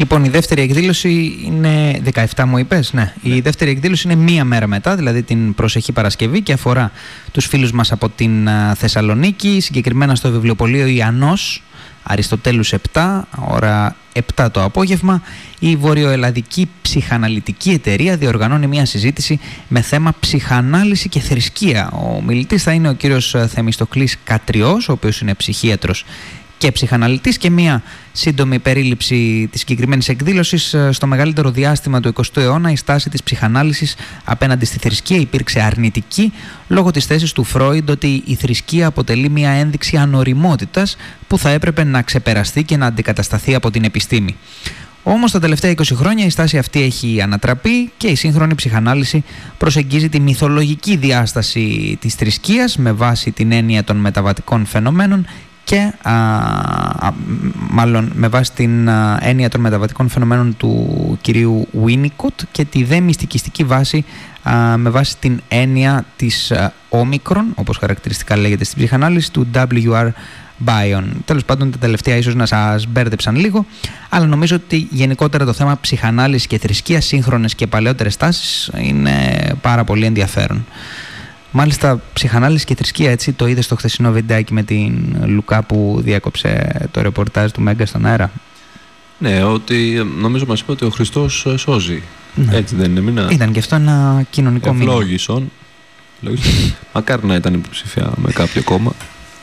Λοιπόν, η δεύτερη εκδήλωση είναι 17 μου είπες, ναι. Η δεύτερη εκδήλωση είναι μία μέρα μετά, δηλαδή την προσεχή Παρασκευή και αφορά τους φίλους μας από την α, Θεσσαλονίκη, συγκεκριμένα στο βιβλιοπωλείο Ιαννός, Αριστοτέλους 7, ώρα 7 το απόγευμα. Η Βορειοελλαδική Ψυχαναλυτική Εταιρεία διοργανώνει μια συζήτηση με θέμα ψυχανάλυση και θρησκεία. Ο μιλητής θα είναι ο κύριος ε, Θεμιστοκλής Κατριός, ο οποίος είναι ψυχίατρος και ψυχαναλυτής και μία σύντομη περίληψη της συγκεκριμένης εκδήλωσης ε, στο μεγαλύτερο διάστημα του 20ου αιώνα η στάση της ψυχανάλυσης απέναντι στη θρησκεία υπήρξε αρνητική λόγω της θέσης του Φρόιντ ότι η θρησκεία αποτελεί μία ένδειξη ανοριμότητας που θα έπρεπε να ξεπεραστεί και να αντικατασταθεί από την επιστήμη. Όμως τα τελευταία 20 χρόνια η στάση αυτή έχει ανατραπεί και η σύγχρονη ψυχανάλυση προσεγγίζει τη μυθολογική διάσταση της θρησκείας με βάση την έννοια των μεταβατικών φαινομένων και α, α, μάλλον με βάση την α, έννοια των μεταβατικών φαινομένων του κυρίου Winnicott και τη δε μυστικιστική βάση α, με βάση την έννοια της α, όμικρον, όπως χαρακτηριστικά λέγεται στην ψυχανάλυση, του W.R. Bion. Τέλος πάντων τα τελευταία ίσως να σας μπέρδεψαν λίγο, αλλά νομίζω ότι γενικότερα το θέμα ψυχανάλυσης και θρησκείας, σύγχρονες και παλαιότερες τάσεις είναι πάρα πολύ ενδιαφέρον. Μάλιστα, ψυχανάλυση και θρησκεία, έτσι, το είδες στο χθεσινό βιντεάκι με την Λουκά που διέκοψε το ρεπορτάζ του Μέγκα στον αέρα; Ναι, ότι νομίζω μας είπε ότι ο Χριστός ε, σώζει. Ναι. Έτσι δεν είναι μήνα. Ήταν και αυτό ένα κοινωνικό μήνυμα. Ευλόγησον. Ευλόγησον. Μακάρι να ήταν υποψηφία με κάποιο κόμμα.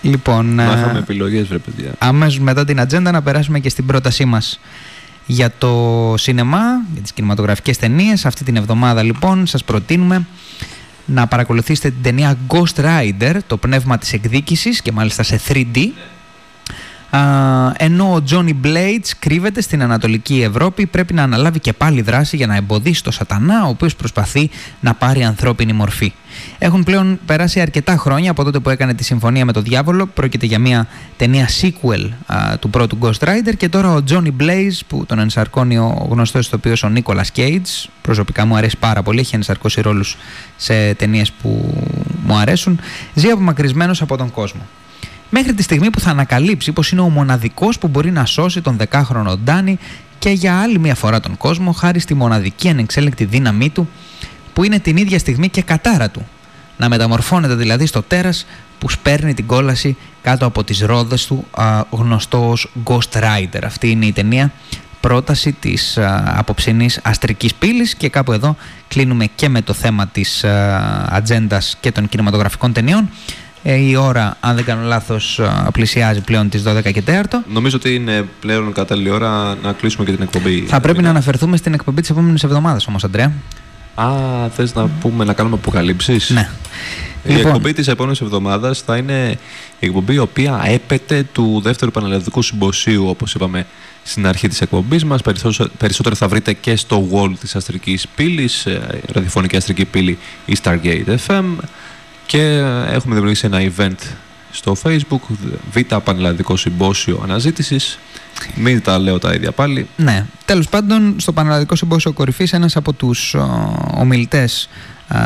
Λοιπόν, Να ε, είχαμε επιλογές βρε παιδιά. αμέσως μετά την ατζέντα να περάσουμε και στην πρότασή μας για το σινεμά, για τις κινηματογραφικές ταινίες. Αυτή την εβδομάδα λοιπόν σας προτείνουμε να παρακολουθήσετε την ταινία Ghost Rider, το πνεύμα της εκδίκησης και μάλιστα σε 3D. Α, ενώ ο Johnny Blades κρύβεται στην Ανατολική Ευρώπη, πρέπει να αναλάβει και πάλι δράση για να εμποδίσει το σατανά, ο οποίος προσπαθεί να πάρει ανθρώπινη μορφή. Έχουν πλέον περάσει αρκετά χρόνια από τότε που έκανε τη συμφωνία με τον διάβολο. Πρόκειται για μια ταινία sequel α, του πρώτου Ghost Rider και τώρα ο Johnny Blaze που τον ενσαρκώνει ο γνωστός ηθοποιός ο Nicolas Cage. Προσωπικά μου αρέσει πάρα πολύ, έχει ενσαρκώσει ρόλους σε ταινίες που μου αρέσουν. Ζει απομακρυσμένος από τον κόσμο. Μέχρι τη στιγμή που θα ανακαλύψει πως είναι ο μοναδικός που μπορεί να σώσει τον 10χρονο Ντάνι και για άλλη μια φορά τον κόσμο χάρη στη μοναδική ανεξέλεγκτη δύναμή του που είναι την ίδια στιγμή και κατάρα του. Να μεταμορφώνεται δηλαδή στο τέρας που σπέρνει την κόλαση κάτω από τις ρόδες του α, γνωστό ως Ghost Rider. Αυτή είναι η ταινία πρόταση της α, απόψινής αστρικής πύλης και κάπου εδώ κλείνουμε και με το θέμα της ατζέντας και των κινηματογραφικών ταινιών. Ε, η ώρα, αν δεν κάνω λάθος, α, πλησιάζει πλέον τις 12 και 4. Νομίζω ότι είναι πλέον κατάλληλη ώρα να κλείσουμε και την εκπομπή. Θα πρέπει να αναφερθούμε στην εκπομπή της επόμενης εβδομάδας όμως, Αντρέα. Α, θες να πούμε να κάνουμε αποκαλύψεις; Ναι. Η Λοιπόν. εκπομπή της επόμενης εβδομάδας θα είναι η εκπομπή η οποία έπεται του δεύτερου πανελλαδικού συμποσίου, όπως είπαμε στην αρχή της εκπομπής μας. Περισσότερο, περισσότερο θα βρείτε και στο wall της αστρικής πύλης, ε, ραδιοφωνική αστρική πύλη η Stargate FM και ε, έχουμε δημιουργήσει ένα event στο facebook Β' Πανελλαδικό Συμπόσιο Αναζήτησης μην τα λέω τα ίδια πάλι Ναι. Τέλος πάντων, στο Πανελλαδικό Συμπόσιο Κορυφής, ένας από τους ομιλητές,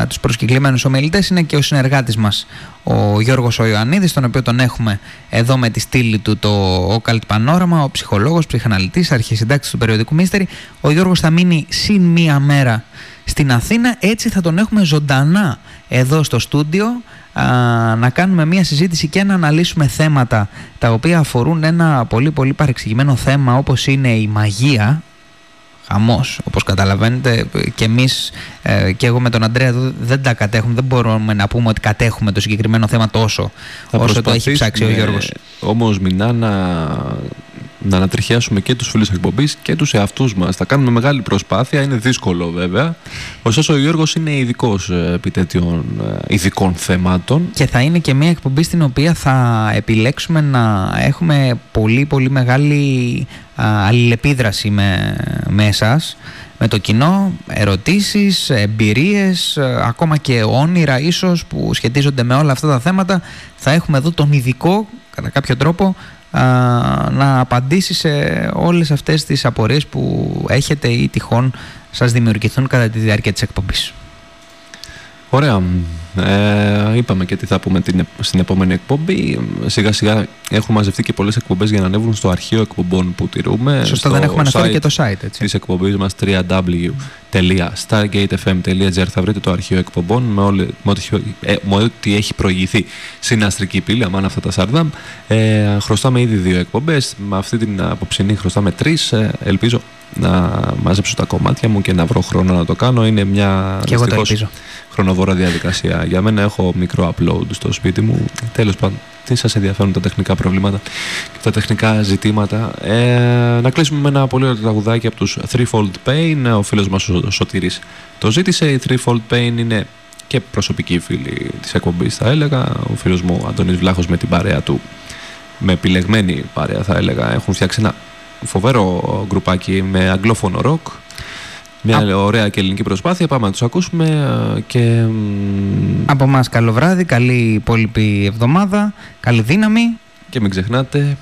τους προσκεκλημένους ομιλητές, είναι και ο συνεργάτης μας, ο Γιώργος ο Ιωαννίδης, τον οποίο τον έχουμε εδώ με τη στήλη του το Occult Πανόραμα, ο ψυχολόγος, ψυχαναλυτής, αρχισυντάκτης του περιοδικού Μίστερη. Ο Γιώργος θα μείνει συν μία μέρα στην Αθήνα, έτσι θα τον έχουμε ζωντανά εδώ στο στούντιο α, να κάνουμε μια συζήτηση και να αναλύσουμε θέματα τα οποία αφορούν ένα πολύ πολύ παρεξηγημένο θέμα όπως είναι η μαγεία. Χαμός όπως καταλαβαίνετε και εμείς ε, και εγώ με τον Αντρέα εδώ δεν τα κατέχουμε δεν μπορούμε να πούμε ότι κατέχουμε το συγκεκριμένο θέμα τόσο Θα όσο το έχει ψάξει ο προσπαθήσουμε Γιώργος. Όμως μηνά να, να ανατριχιάσουμε και τους φίλους εκπομπής και τους εαυτούς μας. Θα κάνουμε μεγάλη προσπάθεια, είναι δύσκολο βέβαια. Ωστόσο ο Γιώργος είναι ειδικός επί τέτοιων ε, ειδικών θεμάτων. και θα είναι και μια εκπομπή στην οποία θα επιλέξουμε να έχουμε πολύ πολύ μεγάλη α, αλληλεπίδραση με, με εσάς, με το κοινό, ερωτήσεις, εμπειρίες, ε, ακόμα και όνειρα ίσως που σχετίζονται με όλα αυτά τα θέματα. Θα έχουμε εδώ τον ειδικό, κατά κάποιο τρόπο, α, να απαντήσει σε όλες αυτές τις απορίες που έχετε ή τυχόν σας δημιουργηθούν κατά τη διάρκεια της εκπομπής. Ωραία. Ε, είπαμε και τι θα πούμε την, στην επόμενη εκπομπή. Σιγά σιγά έχουν μαζευτεί και πολλές εκπομπές για να ανέβουν στο αρχείο εκπομπών που τηρούμε. Σωστά, στο δεν έχουμε αναφέρει site και το site, έτσι. Της εκπομπής μας www.stargatefm.gr θα βρείτε το αρχείο εκπομπών με, όλη, με, ό,τι, έχει- ε, με ό,τι έχει προηγηθεί στην αστρική πύλη, αμάν αυτά τα σαρδάμ. Ε, χρωστάμε ήδη δύο εκπομπές. Με αυτή την απόψινή χρωστάμε τρεις. Ε, ελπίζω να μαζέψω τα κομμάτια μου και να βρω χρόνο να το κάνω. Είναι μια Και εγώ το δυστυχώς, ελπίζω. χρονοβόρα διαδικασία. Για μένα έχω μικρό upload στο σπίτι μου. Τέλος πάντων, τι σας ενδιαφέρουν τα τεχνικά προβλήματα και τα τεχνικά ζητήματα; Ε, να κλείσουμε με ένα πολύ ωραίο τραγουδάκι από τους Threefold Pain. Ο φίλος μας ο Σωτήρης το ζήτησε. Η Threefold Pain είναι και προσωπική φίλη της εκπομπής θα έλεγα. Ο φίλος μου ο Αντώνης Βλάχος με την παρέα του με επιλεγμένη παρέα θα έλεγα έχουν φτιάξει ένα φοβερό γκρουπάκι με αγγλόφωνο ροκ μια ωραία και ελληνική προσπάθεια πάμε να τους ακούσουμε ε, και μ, Από μας καλό βράδυ, καλή υπόλοιπη εβδομάδα, καλή δύναμη. Και μην ξεχνάτε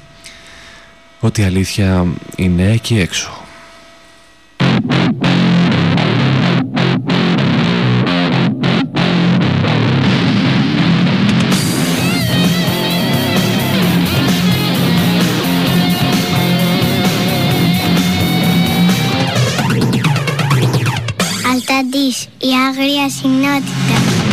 ότι η αλήθεια είναι εκεί έξω. Αλταντής, η άγρια συνότητα.